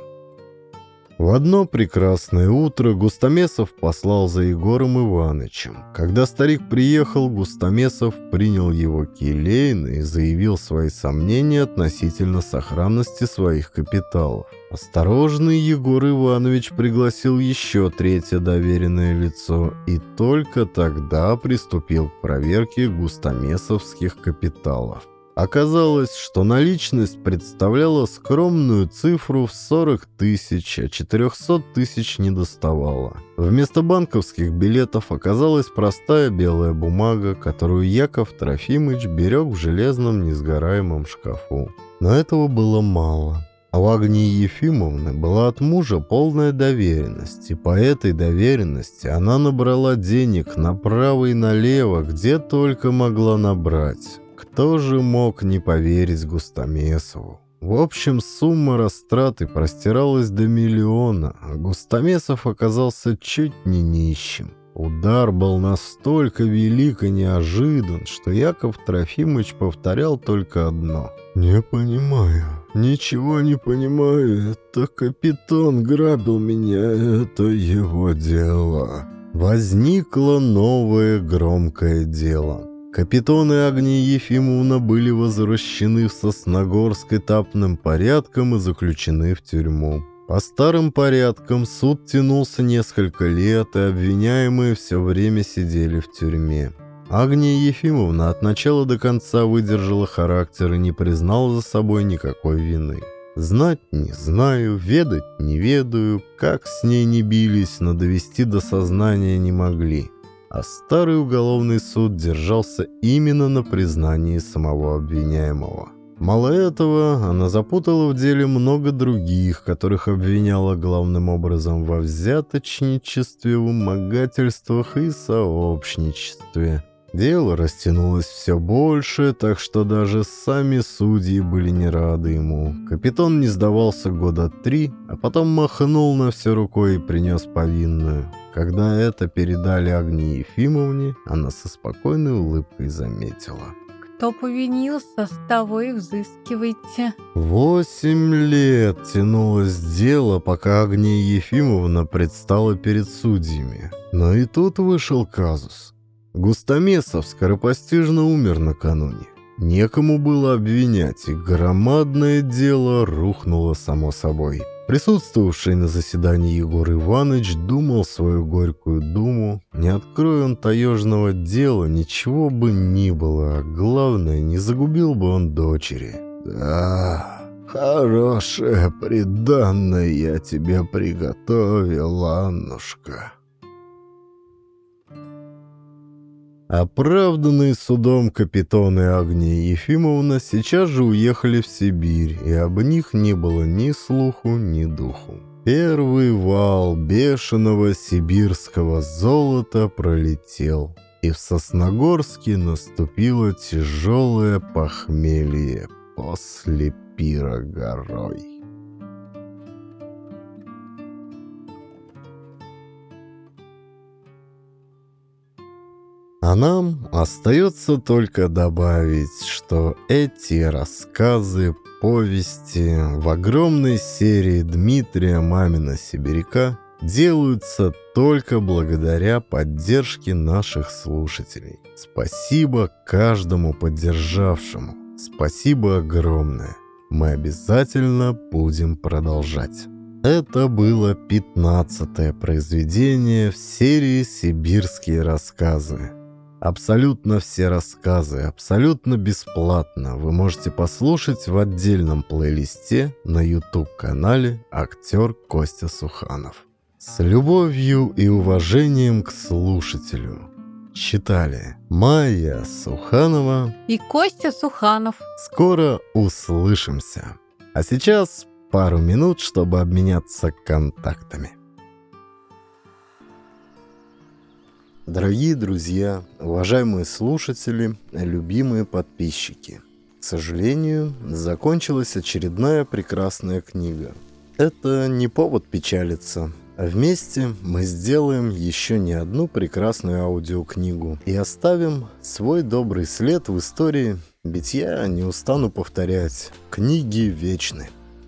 Speaker 1: В одно прекрасное утро Густомесов послал за Егором Ивановичем. Когда старик приехал, Густомесов принял его келейно и заявил свои сомнения относительно сохранности своих капиталов. Осторожный Егор Иванович пригласил еще третье доверенное лицо и только тогда приступил к проверке густомесовских капиталов. Оказалось, что наличность представляла скромную цифру в 40 тысяч, а 400 тысяч не доставала. Вместо банковских билетов оказалась простая белая бумага, которую Яков Трофимыч берег в железном несгораемом шкафу. Но этого было мало. А у Агнии Ефимовны была от мужа полная доверенность, и по этой доверенности она набрала денег направо и налево, где только могла набрать. Кто же мог не поверить Густамесову? В общем, сумма растраты простиралась до миллиона, а Густамесов оказался чуть не нищим. Удар был настолько велик и неожидан, что Яков Трофимович повторял только одно. «Не понимаю, ничего не понимаю, это капитан грабил меня, это его дело». Возникло новое громкое дело. Капитоны Агния Ефимовна были возвращены в Сосногорск этапным порядком и заключены в тюрьму. По старым порядкам суд тянулся несколько лет, и обвиняемые все время сидели в тюрьме. Агния Ефимовна от начала до конца выдержала характер и не признала за собой никакой вины. Знать не знаю, ведать не ведаю, как с ней не бились, но довести до сознания не могли. А старый уголовный суд держался именно на признании самого обвиняемого. Мало этого, она запутала в деле много других, которых обвиняла главным образом во взяточничестве, вымогательствах и сообщничестве. Дело растянулось все больше, так что даже сами судьи были не рады ему. Капитан не сдавался года три, а потом махнул на все рукой и принес повинную. Когда это передали Агнии Ефимовне, она со спокойной улыбкой заметила.
Speaker 2: Кто повинился, с того и взыскивайте.
Speaker 1: Восемь лет тянулось дело, пока Агния Ефимовна предстала перед судьями. Но и тут вышел казус. Густомесов скоропостижно умер накануне. Некому было обвинять, и громадное дело рухнуло само собой. Присутствовавший на заседании Егор Иванович думал свою горькую думу. Не открой он таежного дела, ничего бы ни было, а главное, не загубил бы он дочери.
Speaker 4: «Да, хорошее приданное я тебе приготовил, Аннушка»,
Speaker 1: Оправданные судом капитаны Агния Ефимовна сейчас же уехали в Сибирь, и об них не было ни слуху, ни духу. Первый вал бешеного сибирского золота пролетел, и в Сосногорске наступило тяжелое похмелье после пира горой. А нам остается только добавить, что эти рассказы, повести в огромной серии Дмитрия Мамина Сибиряка делаются только благодаря поддержке наших слушателей. Спасибо каждому поддержавшему. Спасибо огромное. Мы обязательно будем продолжать. Это было пятнадцатое произведение в серии «Сибирские рассказы». Абсолютно все рассказы, абсолютно бесплатно вы можете послушать в отдельном плейлисте на YouTube-канале «Актер Костя Суханов». С любовью и уважением к слушателю. Читали Майя Суханова
Speaker 2: и Костя Суханов.
Speaker 1: Скоро услышимся. А сейчас пару минут, чтобы обменяться контактами. Дорогие друзья, уважаемые слушатели, любимые подписчики. К сожалению, закончилась очередная прекрасная книга. Это не повод печалиться. Вместе мы сделаем еще не одну прекрасную аудиокнигу и оставим свой добрый след в истории, ведь я не устану повторять, книги вечны.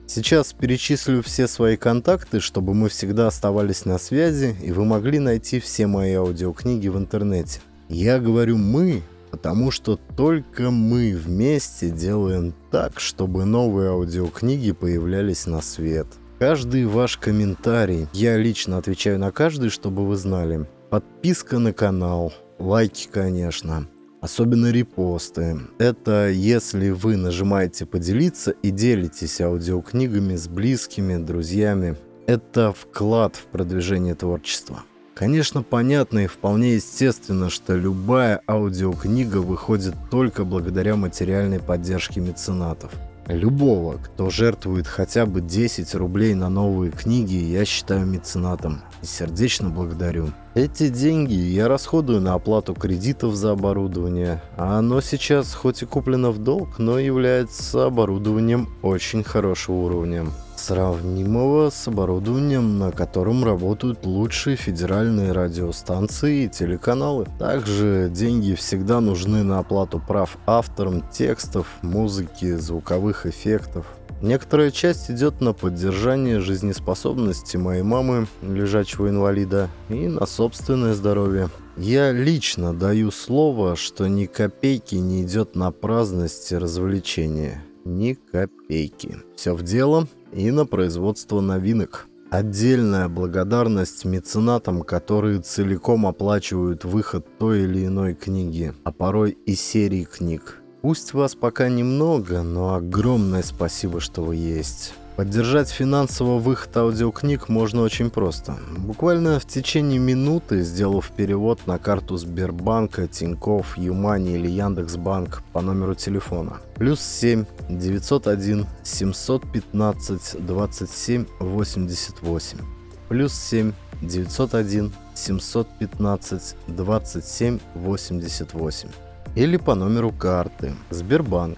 Speaker 1: Сейчас перечислю все свои контакты, чтобы мы всегда оставались на связи, и вы могли найти все мои аудиокниги в интернете. Я говорю «мы», потому что только мы вместе делаем так, чтобы новые аудиокниги появлялись на свет. Каждый ваш комментарий, я лично отвечаю на каждый, чтобы вы знали. Подписка на канал, лайки, конечно. Особенно репосты. Это если вы нажимаете «Поделиться» и делитесь аудиокнигами с близкими, друзьями. Это вклад в продвижение творчества. Конечно, понятно и вполне естественно, что любая аудиокнига выходит только благодаря материальной поддержке меценатов. Любого, кто жертвует хотя бы 10 рублей на новые книги, я считаю меценатом. И сердечно благодарю. Эти деньги я расходую на оплату кредитов за оборудование, а оно сейчас хоть и куплено в долг, но является оборудованием очень хорошего уровня сравнимого с оборудованием, на котором работают лучшие федеральные радиостанции и телеканалы. Также деньги всегда нужны на оплату прав авторам, текстов, музыки, звуковых эффектов. Некоторая часть идет на поддержание жизнеспособности моей мамы, лежачего инвалида, и на собственное здоровье. Я лично даю слово, что ни копейки не идет на праздность и развлечения. Ни копейки. Все в дело, и на производство новинок. Отдельная благодарность меценатам, которые целиком оплачивают выход той или иной книги, а порой и серии книг. Пусть вас пока немного, но огромное спасибо, что вы есть. Поддержать финансово выход аудиокниг можно очень просто. Буквально в течение минуты, сделав перевод на карту Сбербанка, Тинькофф, Юмани или Яндекс.Банк по номеру телефона. Плюс 7 901 715 27 88. Плюс 7 901 715 27 88. Или по номеру карты Сбербанк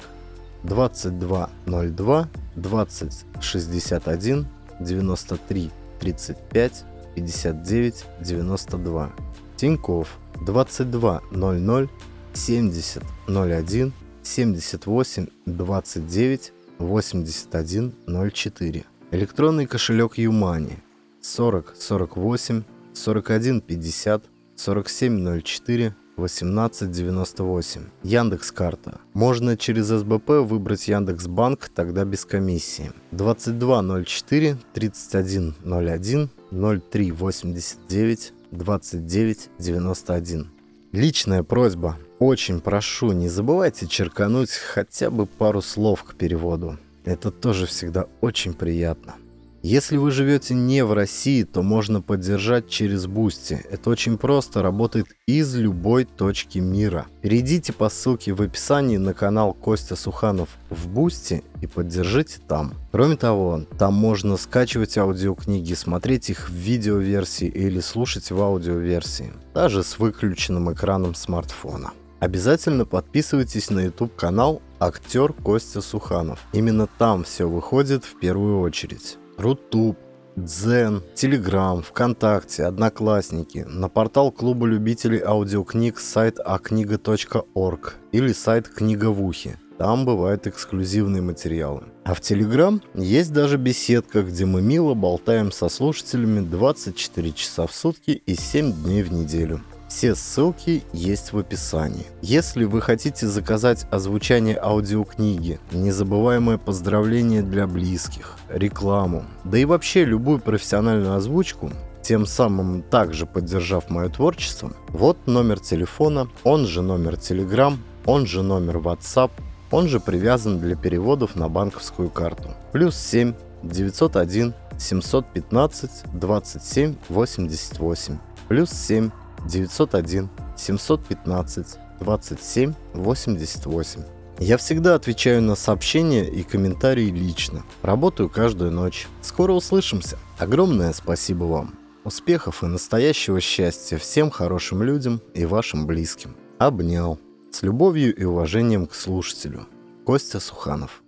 Speaker 1: 2202 20 61 93 35 59 92. Тиньков 22 00 70 01 78 29 81 04. Электронный кошелек Юмани 40 48 41 50 47 04 1898. Яндекс карта. Можно через СБП выбрать Яндекс Банк, тогда без комиссии. 2204 3101 0389 2991. Личная просьба. Очень прошу, не забывайте черкануть хотя бы пару слов к переводу. Это тоже всегда очень приятно. Если вы живете не в России, то можно поддержать через Boosty. Это очень просто, работает из любой точки мира. Перейдите по ссылке в описании на канал Костя Суханов в Boosty и поддержите там. Кроме того, там можно скачивать аудиокниги, смотреть их в видеоверсии или слушать в аудиоверсии, даже с выключенным экраном смартфона. Обязательно подписывайтесь на YouTube канал «Актер Костя Суханов». Именно там все выходит в первую очередь. Рутуб, Дзен, Телеграм, ВКонтакте, Одноклассники, на портал клуба любителей аудиокниг сайт акнига.орг или сайт Книга в ухе. Там бывают эксклюзивные материалы. А в Телеграм есть даже беседка, где мы мило болтаем со слушателями 24 часа в сутки и 7 дней в неделю. Все ссылки есть в описании. Если вы хотите заказать озвучание аудиокниги, незабываемое поздравление для близких, рекламу, да и вообще любую профессиональную озвучку, тем самым также поддержав мое творчество, вот номер телефона, он же номер Telegram, он же номер WhatsApp, он же привязан для переводов на банковскую карту. Плюс 7 901 715 27 88. Плюс 7 901 715 27 88. Я всегда отвечаю на сообщения и комментарии лично. Работаю каждую ночь. Скоро услышимся. Огромное спасибо вам. Успехов и настоящего счастья всем хорошим людям и вашим близким. Обнял. С любовью и уважением к слушателю. Костя Суханов.